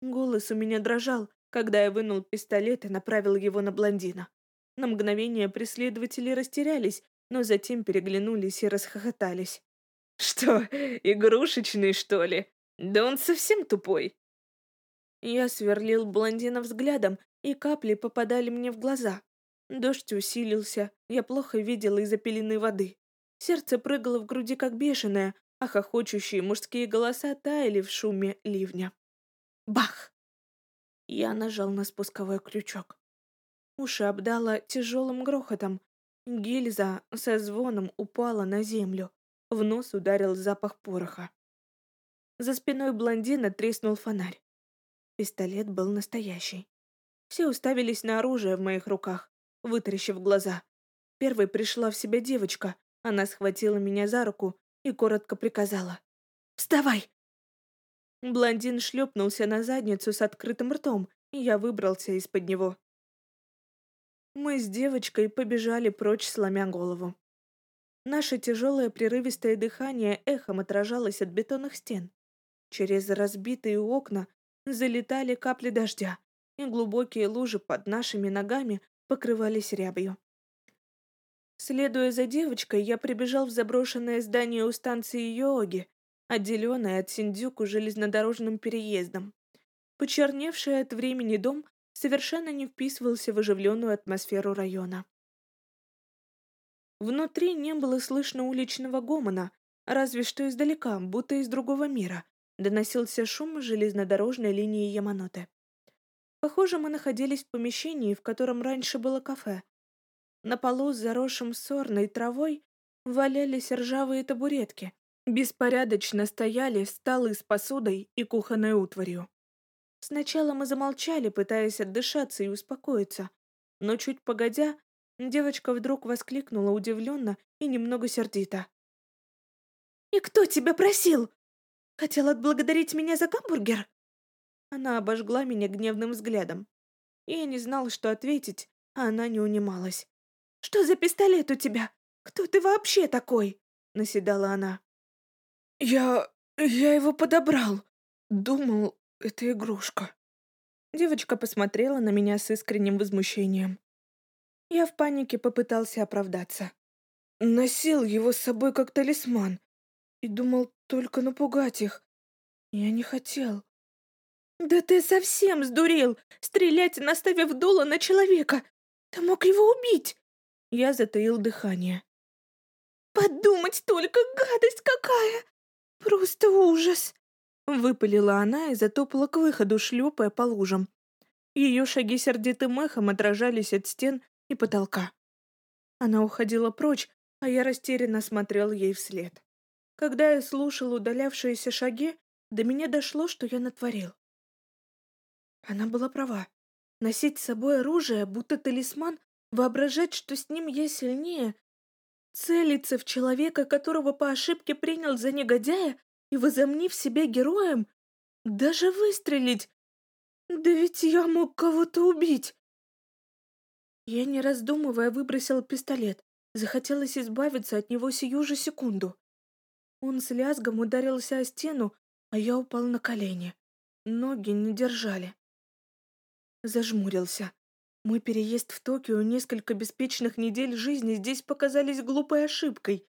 Голос у меня дрожал, когда я вынул пистолет и направил его на блондина. На мгновение преследователи растерялись, но затем переглянулись и расхохотались. «Что, игрушечный, что ли? Да он совсем тупой!» Я сверлил блондина взглядом, и капли попадали мне в глаза. Дождь усилился, я плохо видела из-за пелены воды. Сердце прыгало в груди как бешеное, а хохочущие мужские голоса таяли в шуме ливня. Бах! Я нажал на спусковой крючок. Уши обдало тяжелым грохотом. Гильза со звоном упала на землю. В нос ударил запах пороха. За спиной блондина треснул фонарь. Пистолет был настоящий. Все уставились на оружие в моих руках, вытаращив глаза. Первой пришла в себя девочка. Она схватила меня за руку и коротко приказала. «Вставай!» Блондин шлепнулся на задницу с открытым ртом, и я выбрался из-под него. Мы с девочкой побежали прочь, сломя голову. Наше тяжелое прерывистое дыхание эхом отражалось от бетонных стен. Через разбитые окна залетали капли дождя, и глубокие лужи под нашими ногами покрывались рябью. Следуя за девочкой, я прибежал в заброшенное здание у станции Йоги, отделенное от Синдзюку железнодорожным переездом. Почерневший от времени дом совершенно не вписывался в оживленную атмосферу района. Внутри не было слышно уличного гомона, разве что издалека, будто из другого мира, доносился шум железнодорожной линии Яманоте. Похоже, мы находились в помещении, в котором раньше было кафе. На полу с заросшим сорной травой валялись ржавые табуретки. Беспорядочно стояли столы с посудой и кухонной утварью. Сначала мы замолчали, пытаясь отдышаться и успокоиться, но чуть погодя, девочка вдруг воскликнула удивленно и немного сердито. «И кто тебя просил? Хотел отблагодарить меня за гамбургер?» Она обожгла меня гневным взглядом. Я не знал, что ответить, а она не унималась. «Что за пистолет у тебя? Кто ты вообще такой?» — наседала она. «Я... я его подобрал. Думал, это игрушка». Девочка посмотрела на меня с искренним возмущением. Я в панике попытался оправдаться. Носил его с собой как талисман и думал только напугать их. Я не хотел. «Да ты совсем сдурел! Стрелять, наставив дуло на человека! Ты мог его убить!» Я затаил дыхание. «Подумать только, гадость какая! Просто ужас!» Выпалила она и затопала к выходу, шлепая по лужам. Ее шаги сердитым эхом отражались от стен и потолка. Она уходила прочь, а я растерянно смотрел ей вслед. Когда я слушал удалявшиеся шаги, до меня дошло, что я натворил. Она была права. Носить с собой оружие, будто талисман, воображать, что с ним я сильнее, целиться в человека, которого по ошибке принял за негодяя, и, возомнив себя героем, даже выстрелить. Да ведь я мог кого-то убить. Я, не раздумывая, выбросил пистолет. Захотелось избавиться от него сию же секунду. Он с лязгом ударился о стену, а я упал на колени. Ноги не держали. Зажмурился. Мой переезд в Токио, несколько беспечных недель жизни здесь показались глупой ошибкой.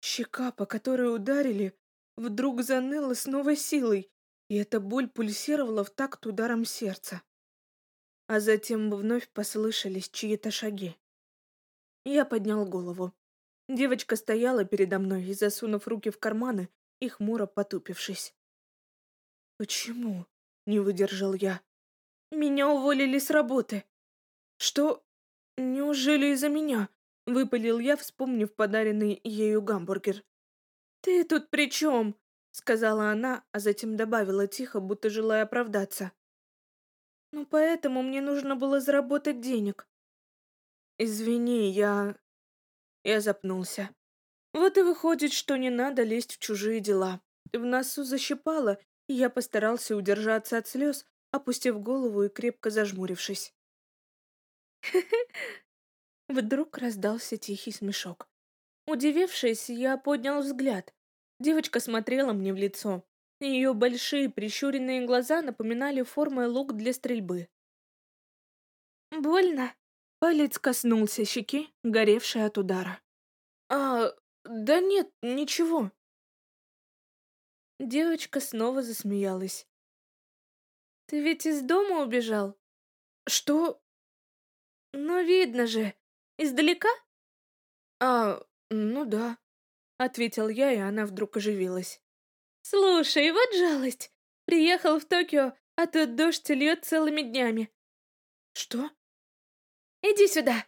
Щека, по которой ударили, вдруг заныла с новой силой, и эта боль пульсировала в такт ударом сердца. А затем вновь послышались чьи-то шаги. Я поднял голову. Девочка стояла передо мной, засунув руки в карманы и хмуро потупившись. «Почему?» — не выдержал я. «Меня уволили с работы». «Что? Неужели из-за меня?» — выпалил я, вспомнив подаренный ею гамбургер. «Ты тут при чем?» — сказала она, а затем добавила тихо, будто желая оправдаться. «Ну, поэтому мне нужно было заработать денег». «Извини, я...» Я запнулся. Вот и выходит, что не надо лезть в чужие дела. В носу защипало, и я постарался удержаться от слез, опустив голову и крепко зажмурившись. <laughs> Вдруг раздался тихий смешок. Удивившись, я поднял взгляд. Девочка смотрела мне в лицо. Ее большие прищуренные глаза напоминали формой лук для стрельбы. «Больно?» Палец коснулся щеки, горевшей от удара. «А, да нет, ничего». Девочка снова засмеялась. «Ты ведь из дома убежал?» «Что?» «Ну, видно же. Издалека?» «А, ну да», — ответил я, и она вдруг оживилась. «Слушай, вот жалость. Приехал в Токио, а тут дождь льет целыми днями». «Что?» Иди сюда!»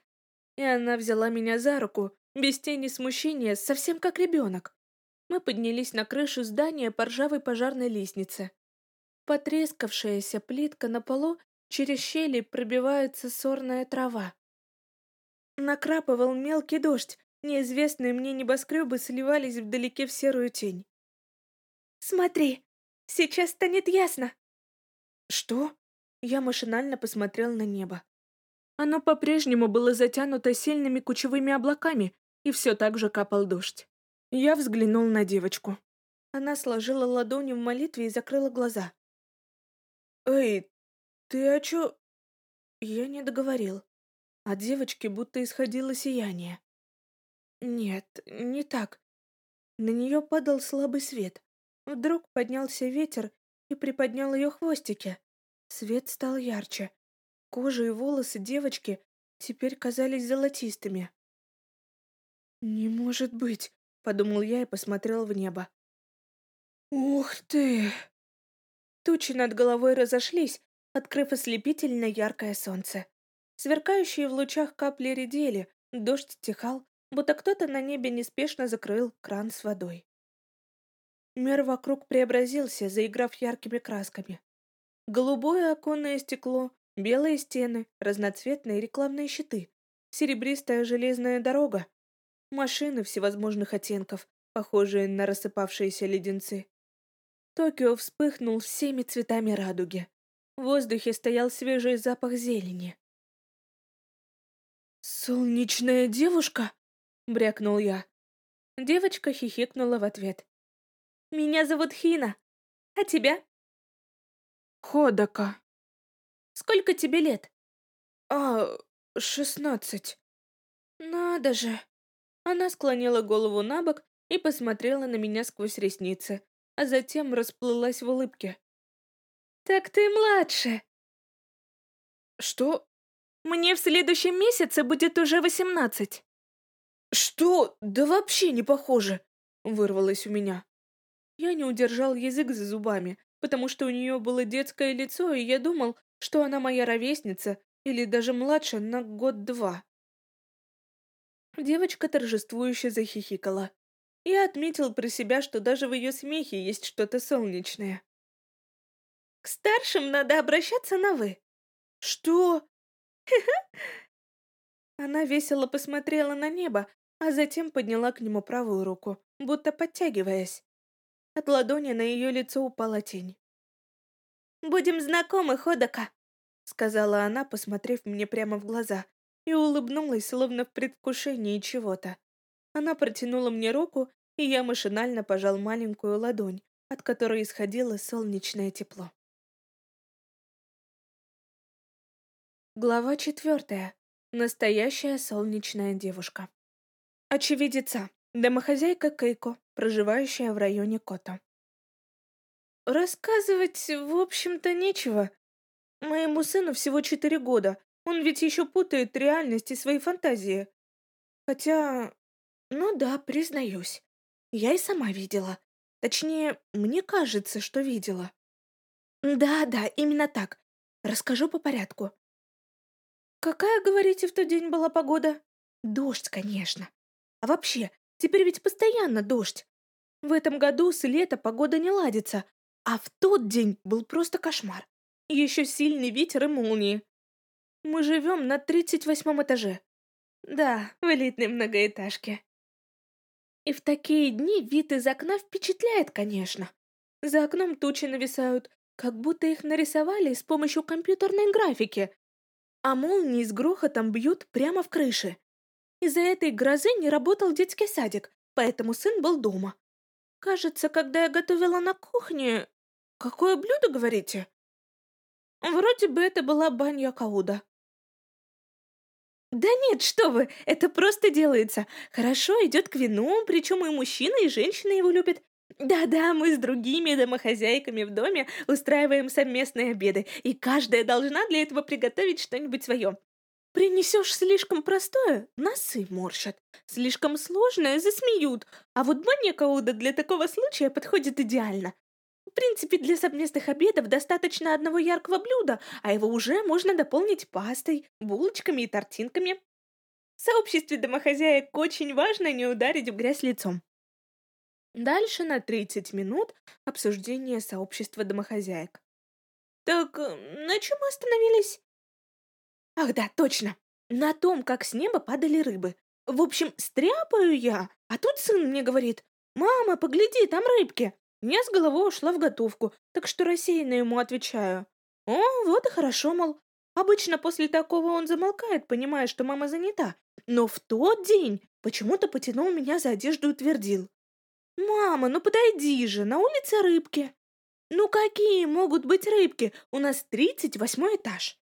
И она взяла меня за руку, без тени смущения, совсем как ребенок. Мы поднялись на крышу здания по ржавой пожарной лестнице. Потрескавшаяся плитка на полу, через щели пробивается сорная трава. Накрапывал мелкий дождь, неизвестные мне небоскребы сливались вдалеке в серую тень. «Смотри, сейчас станет ясно!» «Что?» Я машинально посмотрел на небо. Оно по-прежнему было затянуто сильными кучевыми облаками, и все так же капал дождь. Я взглянул на девочку. Она сложила ладони в молитве и закрыла глаза. «Эй, «Ты о чё?» Я не договорил. От девочки будто исходило сияние. Нет, не так. На нее падал слабый свет. Вдруг поднялся ветер и приподнял ее хвостики. Свет стал ярче. Кожа и волосы девочки теперь казались золотистыми. «Не может быть!» — подумал я и посмотрел в небо. «Ух ты!» Тучи над головой разошлись, открыв ослепительно яркое солнце. Сверкающие в лучах капли редели, дождь стихал, будто кто-то на небе неспешно закрыл кран с водой. Мир вокруг преобразился, заиграв яркими красками. Голубое оконное стекло, белые стены, разноцветные рекламные щиты, серебристая железная дорога, машины всевозможных оттенков, похожие на рассыпавшиеся леденцы. Токио вспыхнул всеми цветами радуги. В воздухе стоял свежий запах зелени. «Солнечная девушка?» — брякнул я. Девочка хихикнула в ответ. «Меня зовут Хина. А тебя?» «Ходока». «Сколько тебе лет?» «А, шестнадцать». «Надо же». Она склонила голову на бок и посмотрела на меня сквозь ресницы, а затем расплылась в улыбке. «Так ты младше!» «Что?» «Мне в следующем месяце будет уже восемнадцать!» «Что? Да вообще не похоже!» — вырвалось у меня. Я не удержал язык за зубами, потому что у нее было детское лицо, и я думал, что она моя ровесница или даже младше на год-два. Девочка торжествующе захихикала. Я отметил про себя, что даже в ее смехе есть что-то солнечное. «К старшим надо обращаться на «вы». «Что?» <laughs> Она весело посмотрела на небо, а затем подняла к нему правую руку, будто подтягиваясь. От ладони на ее лицо упала тень. «Будем знакомы, Ходока», — сказала она, посмотрев мне прямо в глаза, и улыбнулась, словно в предвкушении чего-то. Она протянула мне руку, и я машинально пожал маленькую ладонь, от которой исходило солнечное тепло. Глава четвертая. Настоящая солнечная девушка. Очевидица. Домохозяйка Кейко, проживающая в районе Кота. Рассказывать, в общем-то, нечего. Моему сыну всего четыре года. Он ведь еще путает реальность и свои фантазии. Хотя... Ну да, признаюсь. Я и сама видела. Точнее, мне кажется, что видела. Да-да, именно так. Расскажу по порядку. Какая, говорите, в тот день была погода? Дождь, конечно. А вообще, теперь ведь постоянно дождь. В этом году с лета погода не ладится, а в тот день был просто кошмар. Еще сильный ветер и молнии. Мы живем на тридцать восьмом этаже. Да, в элитной многоэтажке. И в такие дни вид из окна впечатляет, конечно. За окном тучи нависают, как будто их нарисовали с помощью компьютерной графики. А молнии с грохотом бьют прямо в крыши. Из-за этой грозы не работал детский садик, поэтому сын был дома. Кажется, когда я готовила на кухне... Какое блюдо, говорите? Вроде бы это была банья кауда. Да нет, что вы, это просто делается. Хорошо идет к вину, причем и мужчина, и женщина его любят. Да-да, мы с другими домохозяйками в доме устраиваем совместные обеды, и каждая должна для этого приготовить что-нибудь свое. Принесешь слишком простое — носы морщат. Слишком сложное — засмеют. А вот баня кауда для такого случая подходит идеально. В принципе, для совместных обедов достаточно одного яркого блюда, а его уже можно дополнить пастой, булочками и тортинками. В сообществе домохозяек очень важно не ударить в грязь лицом. Дальше на 30 минут обсуждение сообщества домохозяек. Так, на чем мы остановились? Ах да, точно. На том, как с неба падали рыбы. В общем, стряпаю я, а тут сын мне говорит, «Мама, погляди, там рыбки». Я с головой ушла в готовку, так что рассеянно ему отвечаю. «О, вот и хорошо, мол». Обычно после такого он замолкает, понимая, что мама занята. Но в тот день почему-то потянул меня за одежду и утвердил. «Мама, ну подойди же, на улице рыбки». Ну какие могут быть рыбки? У нас тридцать восьмой этаж.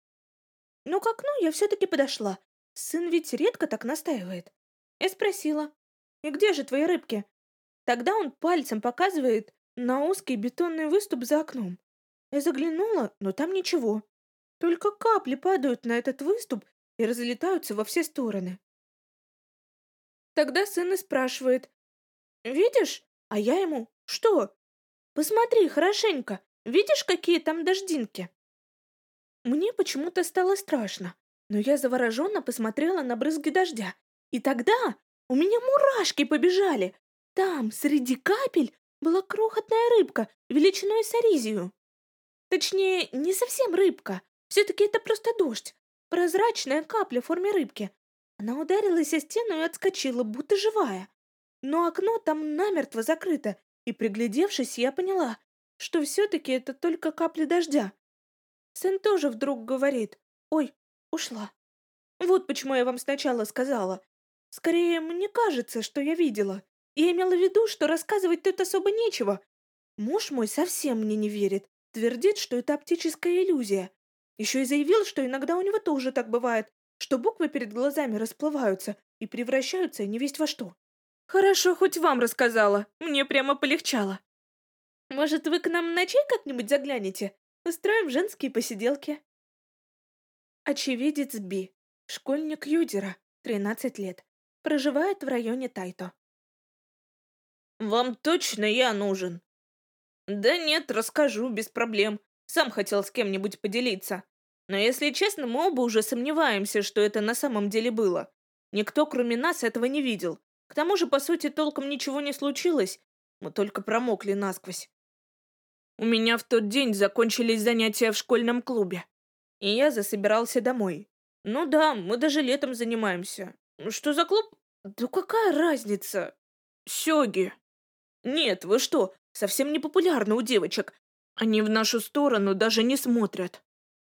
Но к окну я все-таки подошла. Сын ведь редко так настаивает. Я спросила, и где же твои рыбки? Тогда он пальцем показывает на узкий бетонный выступ за окном. Я заглянула, но там ничего. Только капли падают на этот выступ и разлетаются во все стороны. Тогда сын и спрашивает. «Видишь?» А я ему. «Что?» «Посмотри хорошенько. Видишь, какие там дождинки?» Мне почему-то стало страшно, но я завороженно посмотрела на брызги дождя. И тогда у меня мурашки побежали. Там, среди капель, была крохотная рыбка величиной с аризию. Точнее, не совсем рыбка. Все-таки это просто дождь. Прозрачная капля в форме рыбки. Она ударилась о стену и отскочила, будто живая. Но окно там намертво закрыто, и, приглядевшись, я поняла, что все-таки это только капли дождя. Сын тоже вдруг говорит, «Ой, ушла». Вот почему я вам сначала сказала. Скорее, мне кажется, что я видела. Я имела в виду, что рассказывать тут особо нечего. Муж мой совсем мне не верит, твердит, что это оптическая иллюзия. Еще и заявил, что иногда у него тоже так бывает, что буквы перед глазами расплываются и превращаются не весть во что. Хорошо, хоть вам рассказала. Мне прямо полегчало. Может, вы к нам на чай как-нибудь заглянете? Устроим женские посиделки. Очевидец Би. Школьник Юдера, 13 лет. Проживает в районе Тайто. «Вам точно я нужен?» «Да нет, расскажу, без проблем. Сам хотел с кем-нибудь поделиться. Но если честно, мы оба уже сомневаемся, что это на самом деле было. Никто, кроме нас, этого не видел. К тому же, по сути, толком ничего не случилось. Мы только промокли насквозь. У меня в тот день закончились занятия в школьном клубе. И я засобирался домой. Ну да, мы даже летом занимаемся. Что за клуб? Да какая разница? Сёги. Нет, вы что, совсем не популярны у девочек. Они в нашу сторону даже не смотрят.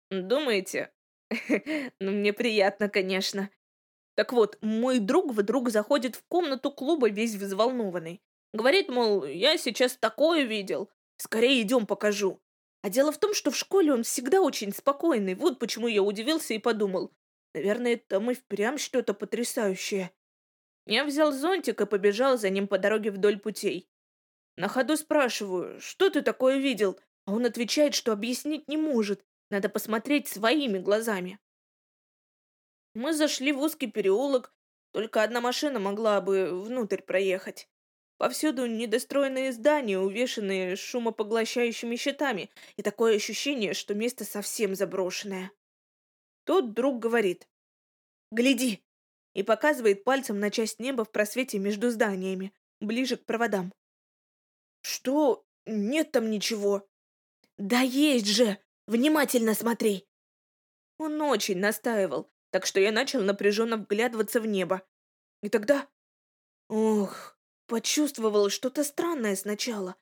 Думаете? <laughs> Ну, мне приятно, конечно. Так вот, мой друг вдруг заходит в комнату клуба весь взволнованный. Говорит, мол, я сейчас такое видел. Скорее идем покажу. А дело в том, что в школе он всегда очень спокойный. Вот почему я удивился и подумал. Наверное, там и впрямь что-то потрясающее. Я взял зонтик и побежал за ним по дороге вдоль путей. На ходу спрашиваю, что ты такое видел? А он отвечает, что объяснить не может. Надо посмотреть своими глазами. Мы зашли в узкий переулок, только одна машина могла бы внутрь проехать. Повсюду недостроенные здания, увешанные шумопоглощающими щитами, и такое ощущение, что место совсем заброшенное. Тот друг говорит «Гляди!» и показывает пальцем на часть неба в просвете между зданиями, ближе к проводам. «Что? Нет там ничего!» «Да есть же! Внимательно смотри!» Он очень настаивал, так что я начал напряженно вглядываться в небо. И тогда... Ох, почувствовал что-то странное сначала,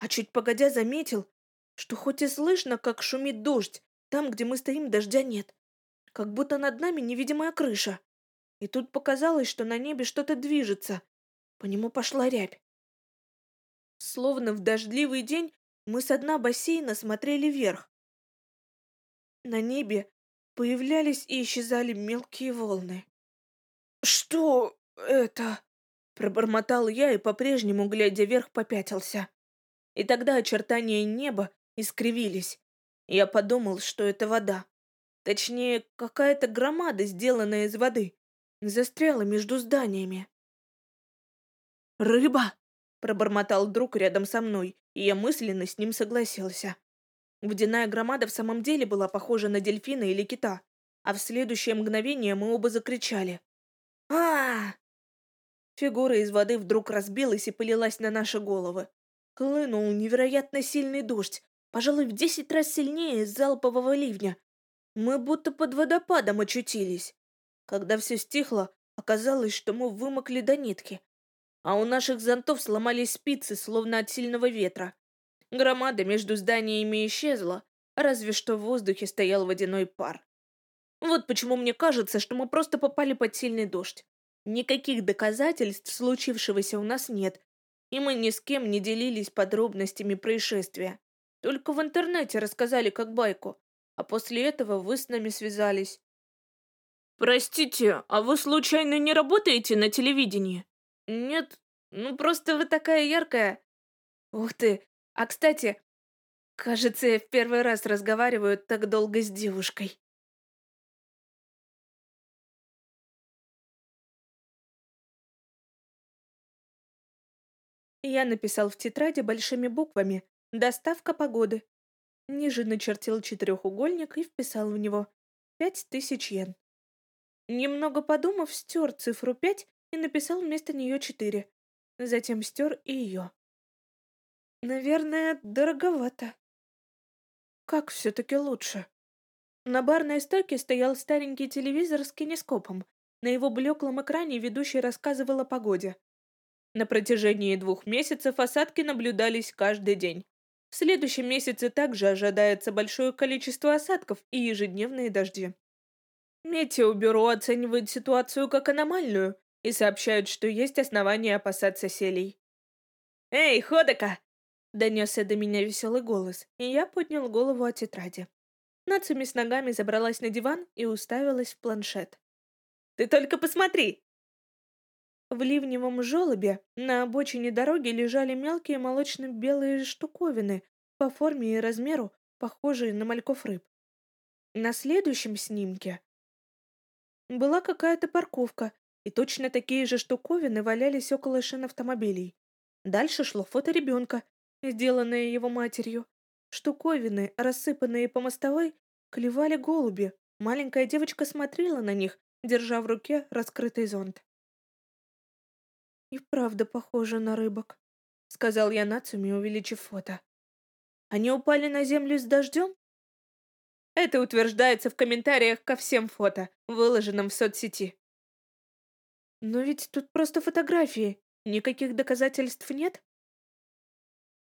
а чуть погодя заметил, что хоть и слышно, как шумит дождь, там, где мы стоим, дождя нет. Как будто над нами невидимая крыша. И тут показалось, что на небе что-то движется. По нему пошла рябь. Словно в дождливый день мы с дна бассейна смотрели вверх. На небе появлялись и исчезали мелкие волны. «Что это?» — пробормотал я и, по-прежнему, глядя вверх, попятился. И тогда очертания неба искривились. Я подумал, что это вода. Точнее, какая-то громада, сделанная из воды, застряла между зданиями. «Рыба!» — пробормотал друг рядом со мной, и я мысленно с ним согласился. Водяная громада в самом деле была похожа на дельфина или кита, а в следующее мгновение мы оба закричали. а, Фигура из воды вдруг разбилась и полилась на наши головы. Хлынул невероятно сильный дождь, пожалуй, в десять раз сильнее залпового ливня. Мы будто под водопадом очутились. Когда все стихло, оказалось, что мы вымокли до нитки, а у наших зонтов сломались спицы, словно от сильного ветра. Громада между зданиями исчезла, разве что в воздухе стоял водяной пар. Вот почему мне кажется, что мы просто попали под сильный дождь. Никаких доказательств случившегося у нас нет, и мы ни с кем не делились подробностями происшествия. Только в интернете рассказали как байку, а после этого вы с нами связались. Простите, а вы случайно не работаете на телевидении? Нет, ну просто вы такая яркая. Ух ты, а кстати, кажется, я в первый раз разговариваю так долго с девушкой. Я написал в тетради большими буквами «Доставка погоды». Ниже начертил четырехугольник и вписал в него «Пять тысяч йен». Немного подумав, стер цифру пять и написал вместо нее четыре. Затем стер и ее. Наверное, дороговато. Как все-таки лучше? На барной стойке стоял старенький телевизор с кинескопом. На его блеклом экране ведущий рассказывал о погоде. На протяжении двух месяцев осадки наблюдались каждый день. В следующем месяце также ожидается большое количество осадков и ежедневные дожди. Метеобюро оценивает ситуацию как аномальную и сообщают, что есть основания опасаться селей. «Эй, Ходока!» — донесся до меня веселый голос, и я поднял голову от тетради. Нацуми с ногами забралась на диван и уставилась в планшет. «Ты только посмотри! В ливневом желобе на обочине дороги лежали мелкие молочно-белые штуковины, по форме и размеру похожие на мальков рыб. На следующем снимке была какая-то парковка, и точно такие же штуковины валялись около шин автомобилей. Дальше шло фото ребенка, сделанное его матерью. Штуковины, рассыпанные по мостовой, клевали голуби. Маленькая девочка смотрела на них, держа в руке раскрытый зонт. «И правда похоже на рыбок», — сказал я Нацуми, увеличив фото. «Они упали на землю с дождем?» Это утверждается в комментариях ко всем фото, выложенным в соцсети. Но ведь тут просто фотографии, никаких доказательств нет.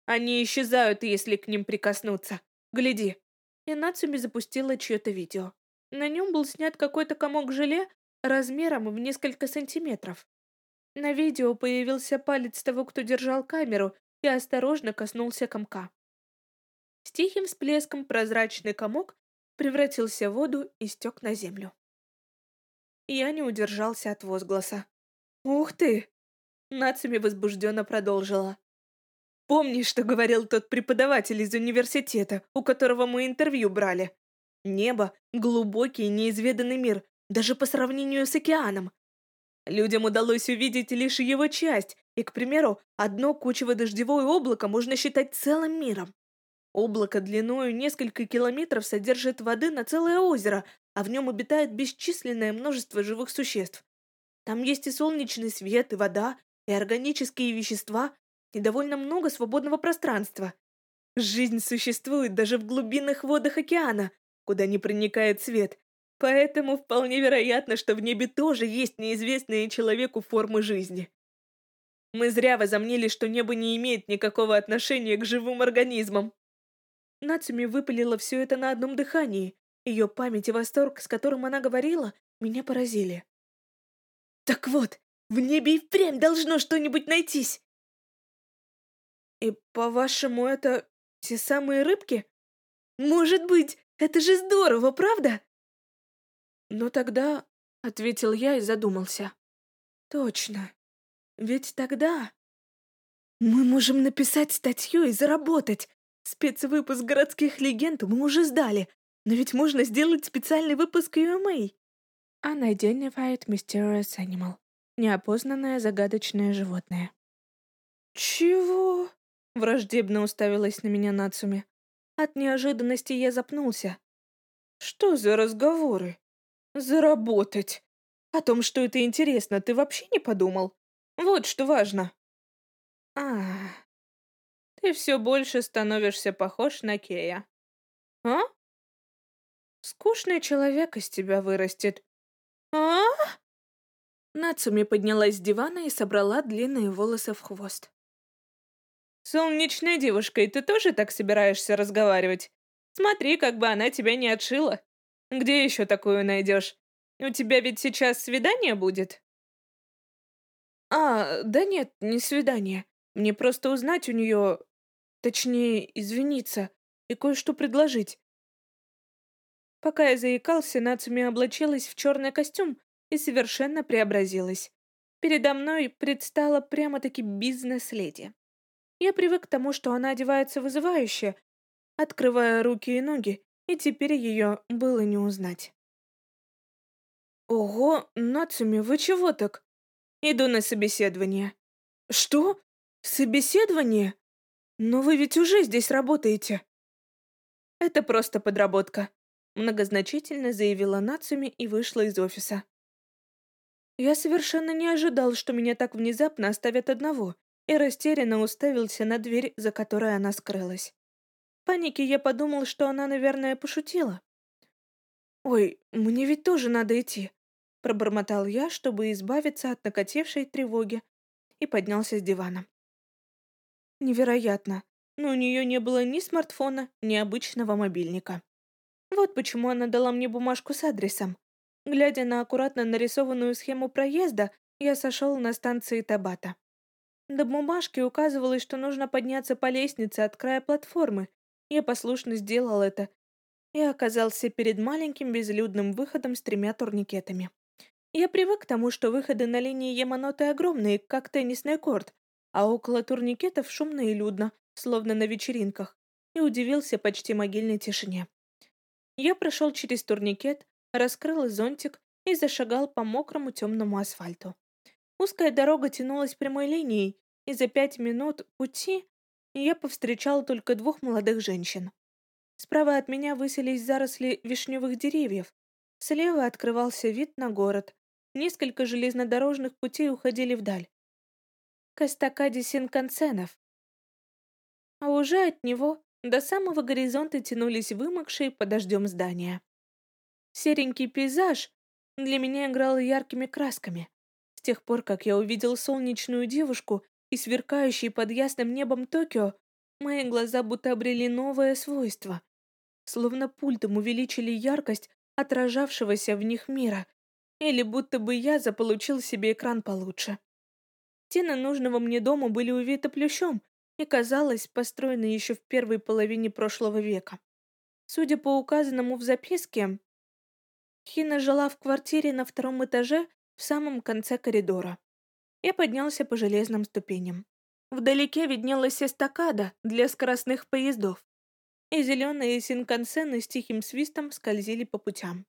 Они исчезают, если к ним прикоснуться. Гляди. И Нацуми запустила чье-то видео. На нем был снят какой-то комок желе размером в несколько сантиметров. На видео появился палец того, кто держал камеру, и осторожно коснулся комка. С тихим всплеском прозрачный комок превратился в воду и стек на землю. Я не удержался от возгласа. «Ух ты!» Нацуми возбужденно продолжила. «Помнишь, что говорил тот преподаватель из университета, у которого мы интервью брали? Небо — глубокий неизведанный мир, даже по сравнению с океаном. Людям удалось увидеть лишь его часть, и, к примеру, одно кучево-дождевое облако можно считать целым миром. Облако длиною несколько километров содержит воды на целое озеро, а в нем обитает бесчисленное множество живых существ. Там есть и солнечный свет, и вода, и органические вещества, и довольно много свободного пространства. Жизнь существует даже в глубинных водах океана, куда не проникает свет, Поэтому вполне вероятно, что в небе тоже есть неизвестные человеку формы жизни. Мы зря возомнили, что небо не имеет никакого отношения к живым организмам. Нацуми выпалила все это на одном дыхании. Ее память и восторг, с которым она говорила, меня поразили. «Так вот, в небе и впрямь должно что-нибудь найтись!» «И, по-вашему, это те самые рыбки?» «Может быть, это же здорово, правда?» «Ну тогда...» — ответил я и задумался. «Точно. Ведь тогда...» «Мы можем написать статью и заработать. Спецвыпуск городских легенд мы уже сдали, но ведь можно сделать специальный выпуск UMA». Unidentified Mysterious Animal. Неопознанное загадочное животное. «Чего?» — враждебно уставилась на меня Нацуми. От неожиданности я запнулся. «Что за разговоры?» Заработать. О том, что это интересно, ты вообще не подумал? Вот что важно. А, ты все больше становишься похож на Кея. А? Скучный человек из тебя вырастет. А? Нацуми поднялась с дивана и собрала длинные волосы в хвост. «Солнечная девушка, и ты тоже так собираешься разговаривать? Смотри, как бы она тебя не отшила. Где еще такую найдешь? У тебя ведь сейчас свидание будет? А, да нет, не свидание. Мне просто узнать у нее... точнее, извиниться и кое-что предложить. Пока я заикался, Нацуми облачилась в черный костюм и совершенно преобразилась. Передо мной предстала прямо-таки бизнес-леди. Я привык к тому, что она одевается вызывающе, открывая руки и ноги, и теперь ее было не узнать. «Ого, Нацуми, вы чего так?» «Иду на собеседование». «Что? Собеседование? Но вы ведь уже здесь работаете». «Это просто подработка», — многозначительно заявила Нацуми и вышла из офиса. Я совершенно не ожидал, что меня так внезапно оставят одного, и растерянно уставился на дверь, за которой она скрылась. В панике я подумал, что она, наверное, пошутила. «Ой, мне ведь тоже надо идти», — пробормотал я, чтобы избавиться от накатившей тревоги, и поднялся с дивана. Невероятно, но у нее не было ни смартфона, ни обычного мобильника. Вот почему она дала мне бумажку с адресом. Глядя на аккуратно нарисованную схему проезда, я сошел на станции Табата. До бумажки указывалось, что нужно подняться по лестнице от края платформы. Я послушно сделал это и оказался перед маленьким безлюдным выходом с тремя турникетами. Я привык к тому, что выходы на линии Яманоты огромные, как теннисный корт, а около турникетов шумно и людно, словно на вечеринках, и удивился почти могильной тишине. Я прошел через турникет, раскрыл зонтик и зашагал по мокрому темному асфальту. Узкая дорога тянулась прямой линией, и за пять минут пути я повстречал только двух молодых женщин. Справа от меня высились заросли вишневых деревьев. Слева открывался вид на город. Несколько железнодорожных путей уходили вдаль. К эстакаде Синкансенов. А уже от него до самого горизонта тянулись вымокшие под дождем здания. Серенький пейзаж для меня играл яркими красками тех пор, как я увидел солнечную девушку и сверкающий под ясным небом Токио, мои глаза будто обрели новое свойство. Словно пультом увеличили яркость отражавшегося в них мира, или будто бы я заполучил себе экран получше. Стены нужного мне дома были увиты плющом и, казалось, построены еще в первой половине прошлого века. Судя по указанному в записке, Хина жила в квартире на втором этаже в самом конце коридора. Я поднялся по железным ступеням. Вдалеке виднелась эстакада для скоростных поездов, и зеленые синкансены с тихим свистом скользили по путям.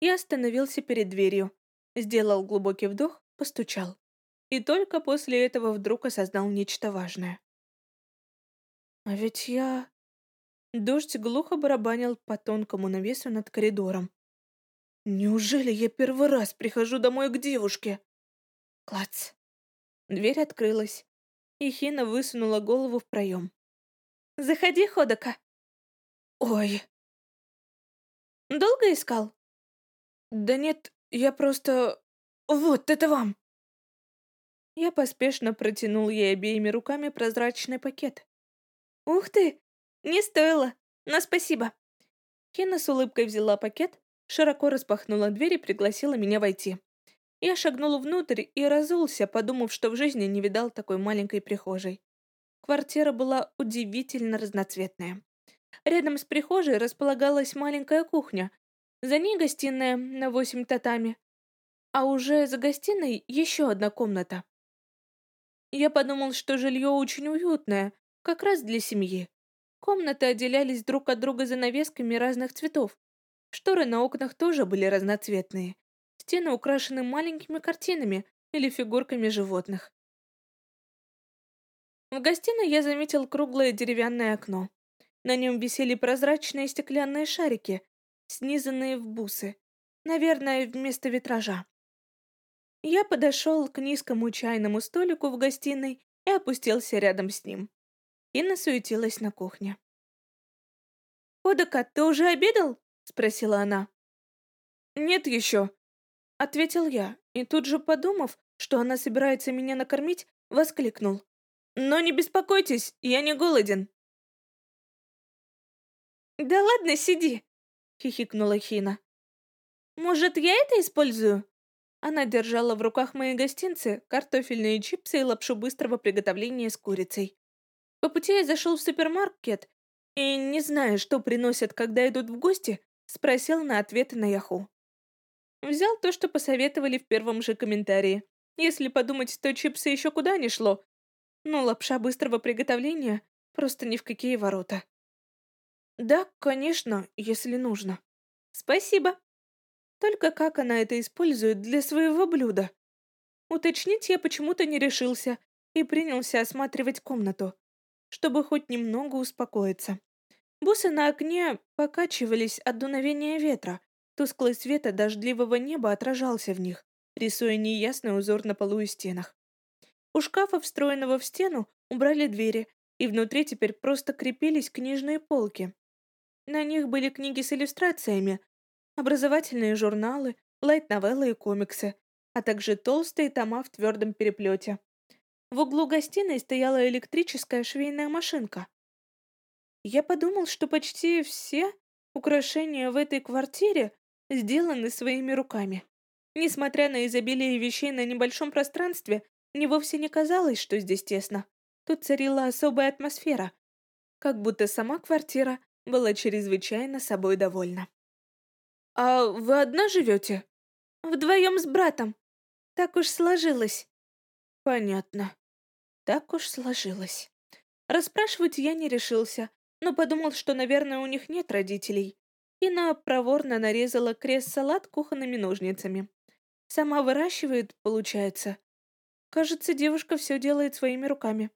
Я остановился перед дверью, сделал глубокий вдох, постучал. И только после этого вдруг осознал нечто важное. А ведь я... Дождь глухо барабанил по тонкому навесу над коридором, Неужели я первый раз прихожу домой к девушке? Клац. Дверь открылась, и Хина высунула голову в проем. «Заходи, Ходока». «Ой». «Долго искал?» «Да нет, я просто... Вот, это вам!» Я поспешно протянул ей обеими руками прозрачный пакет. «Ух ты! Не стоило, но спасибо!» Хина с улыбкой взяла пакет, широко распахнула дверь и пригласила меня войти. Я шагнул внутрь и разулся, подумав, что в жизни не видал такой маленькой прихожей. Квартира была удивительно разноцветная. Рядом с прихожей располагалась маленькая кухня, за ней гостиная на восемь татами, а уже за гостиной еще одна комната. Я подумал, что жилье очень уютное, как раз для семьи. Комнаты отделялись друг от друга занавесками разных цветов, Шторы на окнах тоже были разноцветные. Стены украшены маленькими картинами или фигурками животных. В гостиной я заметил круглое деревянное окно. На нем висели прозрачные стеклянные шарики, снизанные в бусы, наверное, вместо витража. Я подошел к низкому чайному столику в гостиной и опустился рядом с ним. Инна суетилась на кухне. «Ходока, ты уже обедал?» спросила она. «Нет еще», — ответил я, и тут же, подумав, что она собирается меня накормить, воскликнул. «Но не беспокойтесь, я не голоден». «Да ладно, сиди», — хихикнула Хина. «Может, я это использую?» Она держала в руках мои гостинцы, картофельные чипсы и лапшу быстрого приготовления с курицей. По пути я зашел в супермаркет и, не зная, что приносят, когда идут в гости, спросил на ответы на Яху. Взял то, что посоветовали в первом же комментарии. Если подумать, то чипсы еще куда не шло. Но лапша быстрого приготовления просто ни в какие ворота. Да, конечно, если нужно. Спасибо. Только как она это использует для своего блюда? Уточнить я почему-то не решился и принялся осматривать комнату, чтобы хоть немного успокоиться. Бусы на окне покачивались от дуновения ветра, тусклый свет от дождливого неба отражался в них, рисуя неясный узор на полу и стенах. У шкафа, встроенного в стену, убрали двери, и внутри теперь просто крепились книжные полки. На них были книги с иллюстрациями, образовательные журналы, лайт-новеллы и комиксы, а также толстые тома в твердом переплете. В углу гостиной стояла электрическая швейная машинка. Я подумал, что почти все украшения в этой квартире сделаны своими руками. Несмотря на изобилие вещей на небольшом пространстве, мне вовсе не казалось, что здесь тесно. Тут царила особая атмосфера, как будто сама квартира была чрезвычайно собой довольна. «А вы одна живете?» «Вдвоем с братом. Так уж сложилось». «Понятно. Так уж сложилось». Расспрашивать я не решился, но подумал, что, наверное, у них нет родителей. Ина проворно нарезала крест-салат кухонными ножницами. Сама выращивает, получается. Кажется, девушка все делает своими руками.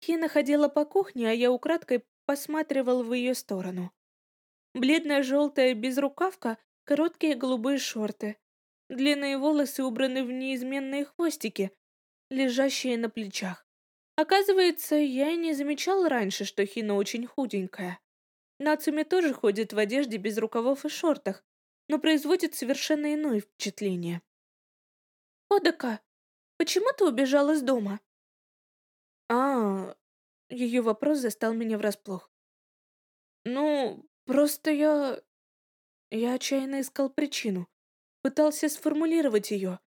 Хина ходила по кухне, а я украдкой посматривал в ее сторону. Бледная желтая безрукавка, короткие голубые шорты. Длинные волосы убраны в неизменные хвостики, лежащие на плечах. Оказывается, я и не замечал раньше, что Хина очень худенькая. Нацуми тоже ходит в одежде без рукавов и шортах, но производит совершенно иное впечатление. «Одака, почему ты убежал из дома?» «А, ее вопрос застал меня врасплох. «Ну, просто я... Я отчаянно искал причину, пытался сформулировать ее,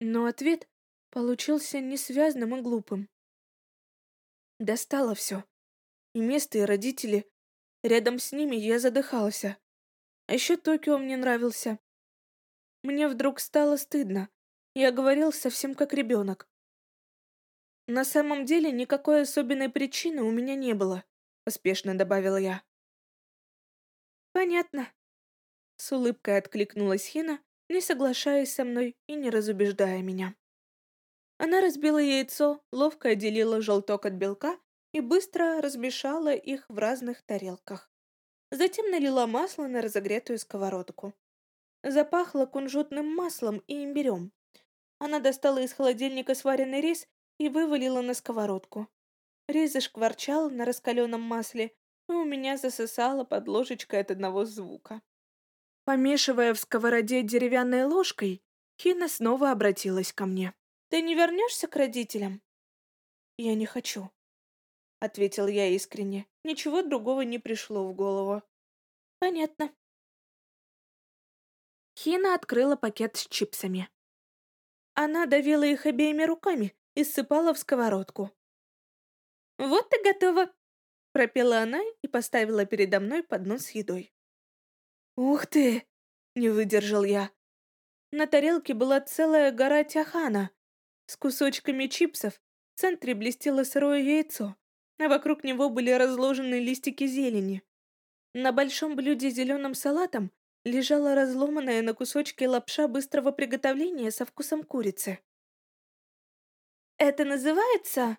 но ответ получился несвязным и глупым. Достало все. И место, и родители. Рядом с ними я задыхался. А еще Токио мне нравился. Мне вдруг стало стыдно. Я говорил совсем как ребенок. На самом деле никакой особенной причины у меня не было, поспешно добавила я. Понятно. С улыбкой откликнулась Хина, не соглашаясь со мной и не разубеждая меня. Она разбила яйцо, ловко отделила желток от белка и быстро размешала их в разных тарелках. Затем налила масло на разогретую сковородку. Запахло кунжутным маслом и имбирем. Она достала из холодильника сваренный рис и вывалила на сковородку. Рис зашкварчал на раскаленном масле, и у меня засосало под ложечкой от одного звука. Помешивая в сковороде деревянной ложкой, Хина снова обратилась ко мне. «Ты не вернешься к родителям?» «Я не хочу», — ответил я искренне. Ничего другого не пришло в голову. «Понятно». Хина открыла пакет с чипсами. Она давила их обеими руками, и ссыпала в сковородку. «Вот и готово!» — пропела она и поставила передо мной поднос с едой. «Ух ты!» — не выдержал я. На тарелке была целая гора тяхана с кусочками чипсов, в центре блестело сырое яйцо, а вокруг него были разложены листики зелени. На большом блюде с зеленым салатом лежала разломанная на кусочки лапша быстрого приготовления со вкусом курицы. Это называется...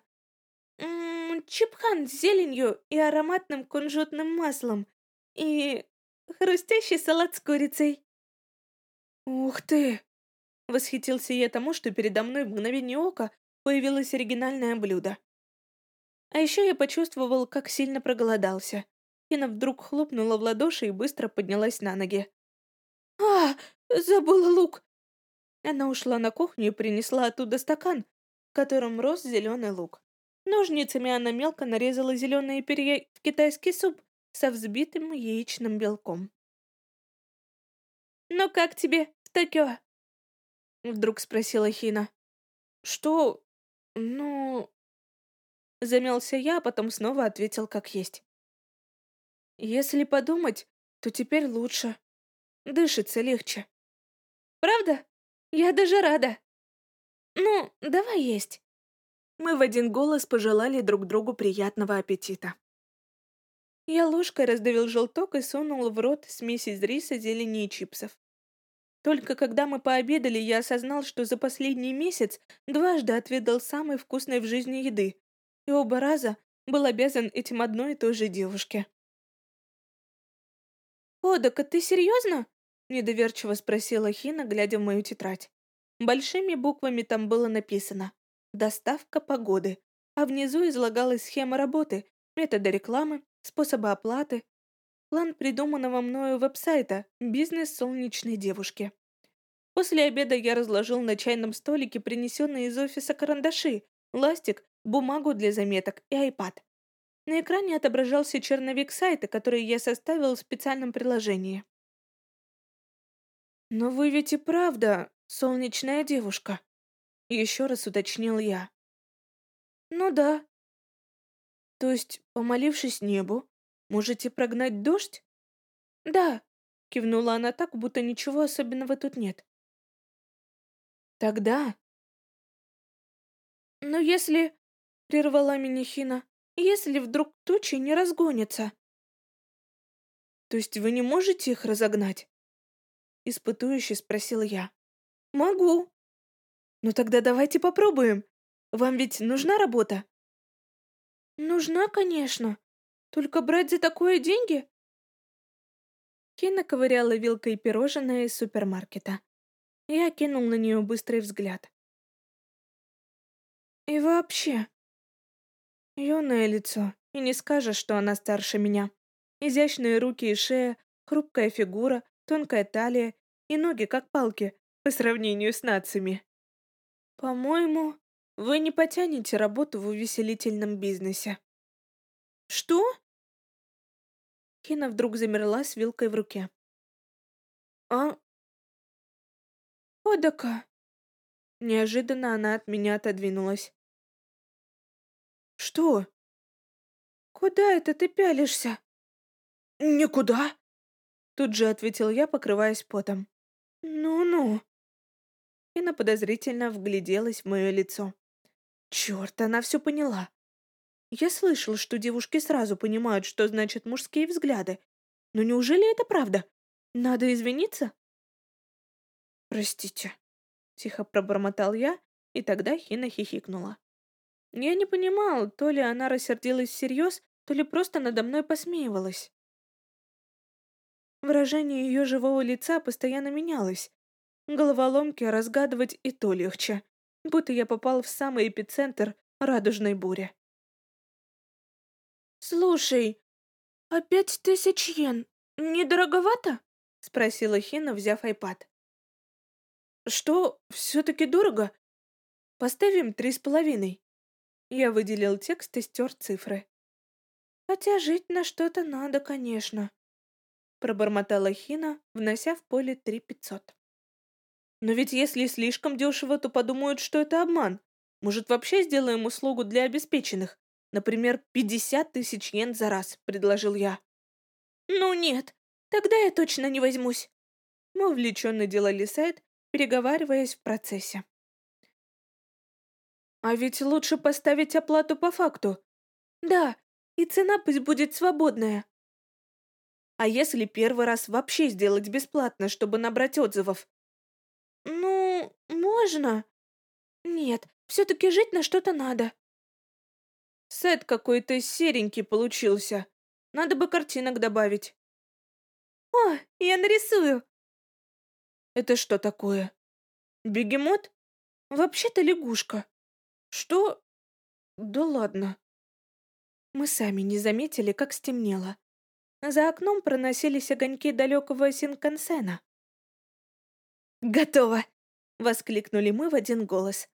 М -м, чипхан с зеленью и ароматным кунжутным маслом. И хрустящий салат с курицей. Ух ты! Восхитился я тому, что передо мной в мгновение ока появилось оригинальное блюдо. А еще я почувствовал, как сильно проголодался. Ина вдруг хлопнула в ладоши и быстро поднялась на ноги. «А, забыла лук!» Она ушла на кухню и принесла оттуда стакан, котором рос зеленый лук. Ножницами она мелко нарезала зеленые перья в китайский суп со взбитым яичным белком. «Ну как тебе в Токио?» Вдруг спросила Хина. «Что? Ну...» Замялся я, а потом снова ответил как есть. Если подумать, то теперь лучше. Дышится легче. Правда? Я даже рада. Ну, давай есть. Мы в один голос пожелали друг другу приятного аппетита. Я ложкой раздавил желток и сунул в рот смесь из риса, зелени и чипсов. Только когда мы пообедали, я осознал, что за последний месяц дважды отведал самой вкусной в жизни еды, и оба раза был обязан этим одной и той же девушке. «Одак, а ты серьезно?» — недоверчиво спросила Хина, глядя в мою тетрадь. Большими буквами там было написано «Доставка погоды», а внизу излагалась схема работы, методы рекламы, способы оплаты, план придуманного мною веб-сайта «Бизнес солнечной девушки». После обеда я разложил на чайном столике принесенные из офиса карандаши, ластик, бумагу для заметок и iPad. На экране отображался черновик сайта, который я составил в специальном приложении. «Но вы ведь и правда солнечная девушка», — еще раз уточнил я. «Ну да», то есть, помолившись небу, можете прогнать дождь? Да, кивнула она так, будто ничего особенного тут нет. Тогда... Но если... Прервала меня Хина. Если вдруг тучи не разгонятся? То есть вы не можете их разогнать? Испытующе спросил я. Могу. Ну тогда давайте попробуем. Вам ведь нужна работа? «Нужна, конечно. Только брать за такое деньги?» Кина ковыряла вилкой пирожное из супермаркета. Я кинул на нее быстрый взгляд. «И вообще...» Юное лицо, и не скажешь, что она старше меня. Изящные руки и шея, хрупкая фигура, тонкая талия и ноги, как палки, по сравнению с нациями. По-моему, вы не потянете работу в увеселительном бизнесе. Что? Хина вдруг замерла с вилкой в руке. А? Одака. Неожиданно она от меня отодвинулась. Что? Куда это ты пялишься? Никуда. Тут же ответил я, покрываясь потом. Ну-ну. Хина подозрительно вгляделась в мое лицо. Черт, она все поняла. Я слышал, что девушки сразу понимают, что значат мужские взгляды. Но неужели это правда? Надо извиниться? Простите, тихо пробормотал я, и тогда Хина хихикнула. Я не понимал, то ли она рассердилась всерьез, то ли просто надо мной посмеивалась. Выражение ее живого лица постоянно менялось. Головоломки разгадывать и то легче будто я попал в самый эпицентр радужной бури. «Слушай, а пять тысяч йен недороговато?» — спросила Хина, взяв айпад. «Что, все-таки дорого? Поставим три с половиной». Я выделил текст и стер цифры. «Хотя жить на что-то надо, конечно», — пробормотала Хина, внося в поле три пятьсот. Но ведь если слишком дешево, то подумают, что это обман. Может, вообще сделаем услугу для обеспеченных? Например, 50 тысяч йен за раз, предложил я. Ну нет, тогда я точно не возьмусь. Мы увлеченно делали сайт, переговариваясь в процессе. А ведь лучше поставить оплату по факту. Да, и цена пусть будет свободная. А если первый раз вообще сделать бесплатно, чтобы набрать отзывов? «Ну, можно?» «Нет, все-таки жить на что-то надо». «Сет какой-то серенький получился. Надо бы картинок добавить». «О, я нарисую!» «Это что такое? Бегемот? Вообще-то лягушка. Что? Да ладно». Мы сами не заметили, как стемнело. За окном проносились огоньки далекого Синкансена. «Готово!» — воскликнули мы в один голос.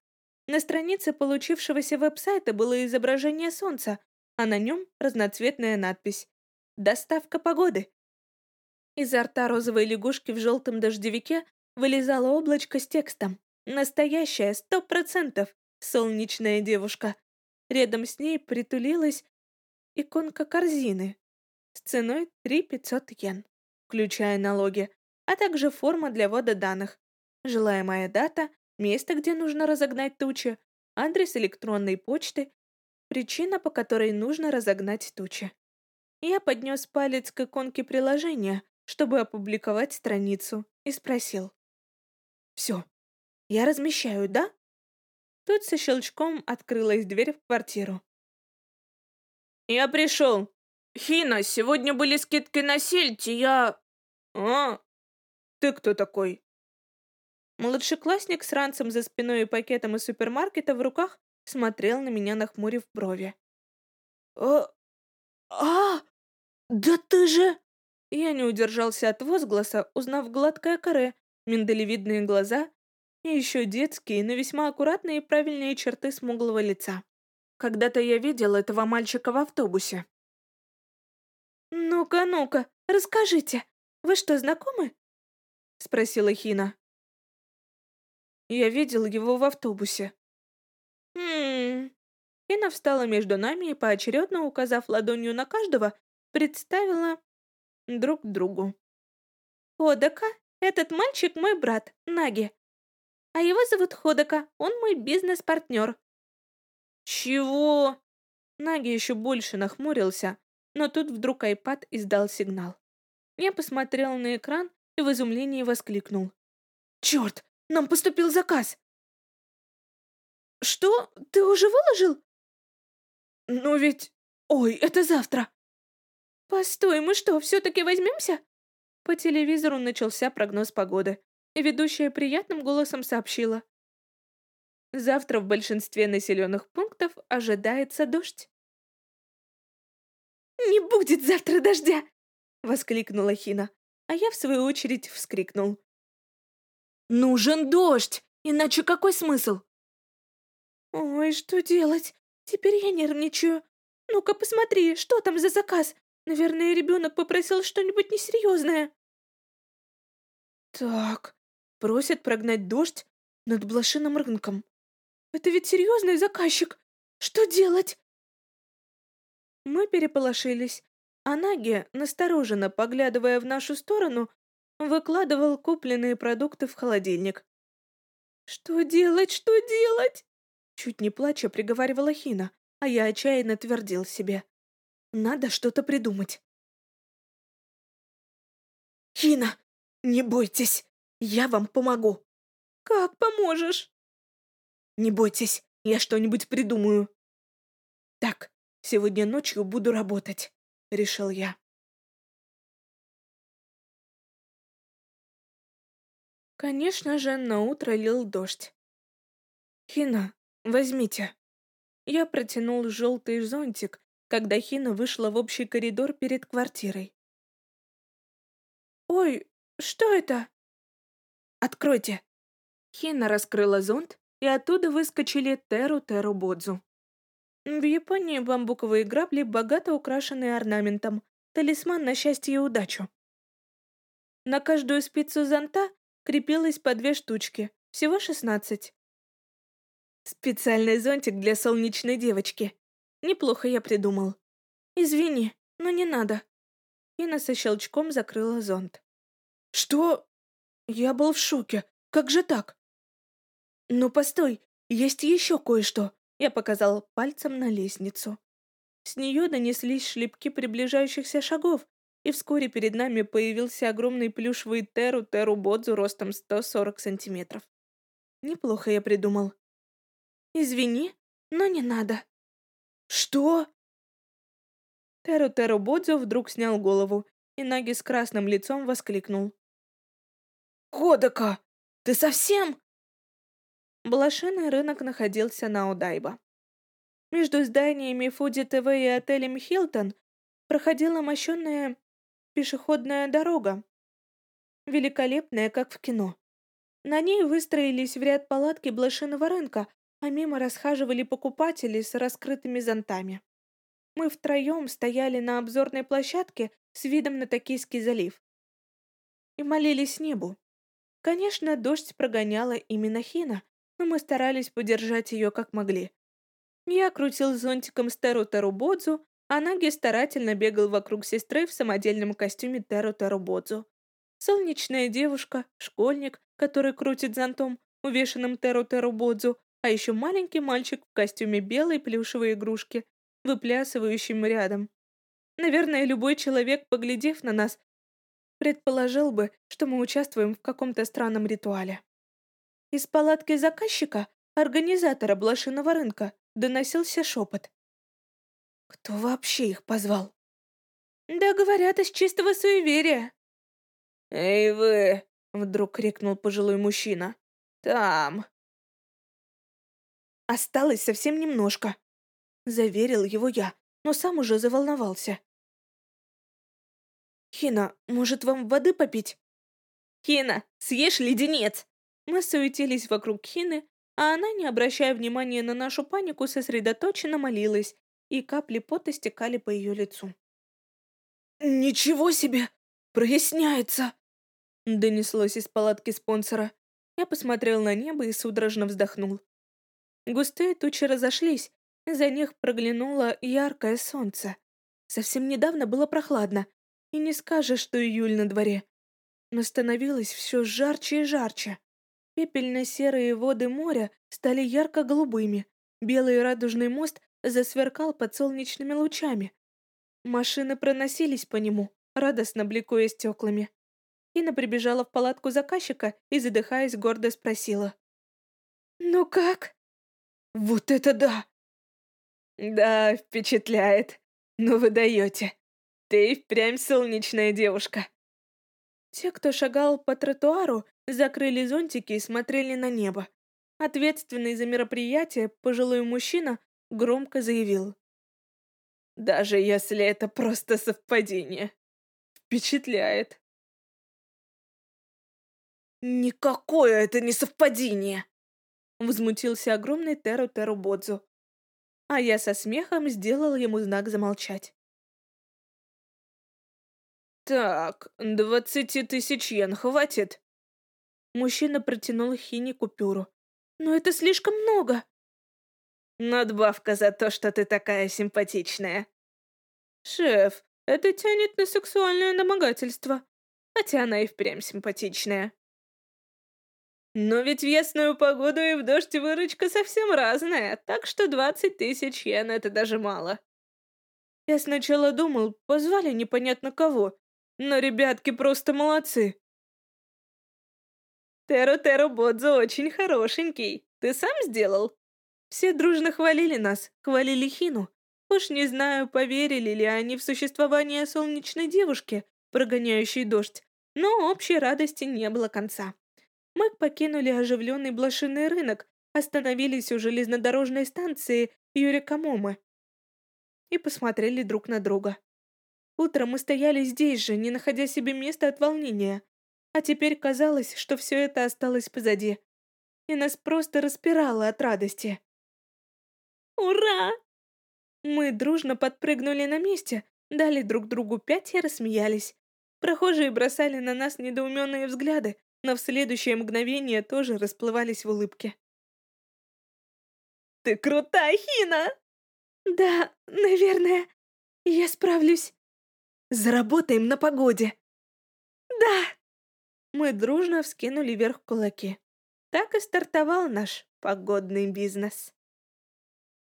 На странице получившегося веб-сайта было изображение солнца, а на нем разноцветная надпись «Доставка погоды». Изо рта розовой лягушки в желтом дождевике вылезало облачко с текстом «Настоящая, сто процентов, солнечная девушка». Рядом с ней притулилась иконка корзины с ценой 3500 йен, включая налоги, а также форма для ввода данных, желаемая дата, место, где нужно разогнать тучи, адрес электронной почты, причина, по которой нужно разогнать тучи. Я поднес палец к иконке приложения, чтобы опубликовать страницу, и спросил. «Все, я размещаю, да?» Тут со щелчком открылась дверь в квартиру. «Я пришел. Хина, сегодня были скидки на сельдь, я...» «А? Ты кто такой?» Младшеклассник с ранцем за спиной и пакетом из супермаркета в руках смотрел на меня, нахмурив брови. «А... а... да ты же...» Я не удержался от возгласа, узнав гладкое каре, миндалевидные глаза и еще детские, но весьма аккуратные и правильные черты смуглого лица. Когда-то я видел этого мальчика в автобусе. «Ну-ка, ну-ка, расскажите, вы что, знакомы?» — спросила Хина. Я видел его в автобусе. «Хм...» Встала между нами и, поочередно указав ладонью на каждого, представила друг другу. «Ходока, этот мальчик мой брат, Наги. А его зовут Ходока, он мой бизнес-партнер». «Чего?» Наги еще больше нахмурился, но тут вдруг айпад издал сигнал. Я посмотрел на экран и в изумлении воскликнул. «Черт, нам поступил заказ!» «Что? Ты уже выложил?» «Ну ведь... Ой, это завтра!» «Постой, мы что, все-таки возьмемся?» По телевизору начался прогноз погоды, ведущая приятным голосом сообщила. Завтра в большинстве населенных пунктов ожидается дождь. «Не будет завтра дождя!» — воскликнула Хина, а я, в свою очередь, вскрикнул. «Нужен дождь! Иначе какой смысл?» «Ой, что делать? Теперь я нервничаю. Ну-ка посмотри, что там за заказ? Наверное, ребенок попросил что-нибудь несерьезное. Так, просят прогнать дождь над блошиным рынком. Это ведь серьезный заказчик. Что делать? Мы переполошились, а Наги, настороженно поглядывая в нашу сторону, выкладывал купленные продукты в холодильник. «Что делать? Что делать?» Чуть не плача приговаривала Хина, а я отчаянно твердил себе. Надо что-то придумать. «Хина, не бойтесь, я вам помогу». «Как поможешь?» «Не бойтесь, я что-нибудь придумаю». «Так, сегодня ночью буду работать», — решил я. Конечно же, на утро лил дождь. «Хина, возьмите». Я протянул желтый зонтик, когда Хина вышла в общий коридор перед квартирой. «Ой, что это?» «Откройте!» Хина раскрыла зонт, и оттуда выскочили Теру-Теру Бодзу. В Японии бамбуковые грабли богато украшены орнаментом, талисман на счастье и удачу. На каждую спицу зонта крепилось по две штучки, всего шестнадцать. Специальный зонтик для солнечной девочки. Неплохо я придумал. Извини, но не надо. Инна со щелчком закрыла зонт. Что? Я был в шоке. Как же так? Ну, постой, есть еще кое-что. Я показал пальцем на лестницу. С нее донеслись шлепки приближающихся шагов, и вскоре перед нами появился огромный плюшевый Теру Теру Бодзу ростом 140 сантиметров. Неплохо я придумал. Извини, но не надо. «Что?» Теру-Теру Бодзо вдруг снял голову, и Наги с красным лицом воскликнул. «Ходока, ты совсем?» Блошиный рынок находился на Удайба. Между зданиями Фуди ТВ и отелем Хилтон проходила мощенная пешеходная дорога, великолепная, как в кино. На ней выстроились в ряд палатки блошиного рынка, а мимо расхаживали покупатели с раскрытыми зонтами. Мы втроем стояли на обзорной площадке с видом на Токийский залив и молились небу. Конечно, дождь прогоняла именно Хина, но мы старались поддержать ее как могли. Я крутил зонтиком Стеру Тарубодзу, а Наги старательно бегал вокруг сестры в самодельном костюме Теру Тарубодзу. Солнечная девушка, школьник, который крутит зонтом, увешанным Теру Тарубодзу, а еще маленький мальчик в костюме белой плюшевой игрушки, выплясывающим рядом. Наверное, любой человек, поглядев на нас, предположил бы, что мы участвуем в каком-то странном ритуале. Из палатки заказчика, организатора блошиного рынка, доносился шепот. Кто вообще их позвал? Да, говорят, из чистого суеверия. «Эй вы!» — вдруг крикнул пожилой мужчина. «Там!» «Осталось совсем немножко», — заверил его я, но сам уже заволновался. «Хина, может, вам воды попить?» «Хина, съешь леденец!» Мы суетились вокруг Хины, а она, не обращая внимания на нашу панику, сосредоточенно молилась, и капли пота стекали по ее лицу. «Ничего себе! Проясняется!» Донеслось из палатки спонсора. Я посмотрел на небо и судорожно вздохнул. Густые тучи разошлись, за них проглянуло яркое солнце. Совсем недавно было прохладно, и не скажешь, что июль на дворе. Но становилось все жарче и жарче. Пепельно-серые воды моря стали ярко-голубыми, белый радужный мост засверкал под солнечными лучами. Машины проносились по нему, радостно бликуя стеклами. Ина прибежала в палатку заказчика и, задыхаясь, гордо спросила. «Ну как?» «Вот это да!» «Да, впечатляет. Ну вы даете. Ты впрямь солнечная девушка». Те, кто шагал по тротуару, закрыли зонтики и смотрели на небо. Ответственный за мероприятие пожилой мужчина громко заявил. «Даже если это просто совпадение. Впечатляет». «Никакое это не совпадение!» Возмутился огромный Теру Теру Бодзу. А я со смехом сделал ему знак замолчать. «Так, двадцати тысяч йен хватит?» Мужчина протянул Хине купюру. «Но это слишком много!» «Надбавка за то, что ты такая симпатичная!» «Шеф, это тянет на сексуальное домогательство, хотя она и впрямь симпатичная!» Но ведь в ясную погоду и в дождь выручка совсем разная, так что 20 тысяч йен — это даже мало. Я сначала думал, позвали непонятно кого, но ребятки просто молодцы. Теро-Теро Бодзо очень хорошенький. Ты сам сделал? Все дружно хвалили нас, хвалили Хину. Уж не знаю, поверили ли они в существование солнечной девушки, прогоняющей дождь, но общей радости не было конца. Мы покинули оживленный блошиный рынок, остановились у железнодорожной станции Юрикамомы и посмотрели друг на друга. Утром мы стояли здесь же, не находя себе места от волнения, а теперь казалось, что все это осталось позади, и нас просто распирало от радости. «Ура!» Мы дружно подпрыгнули на месте, дали друг другу пять и рассмеялись. Прохожие бросали на нас недоуменные взгляды, но в следующее мгновение тоже расплывались в улыбке. «Ты крутая, Хина!» «Да, наверное, я справлюсь. Заработаем на погоде!» «Да!» Мы дружно вскинули вверх кулаки. Так и стартовал наш погодный бизнес.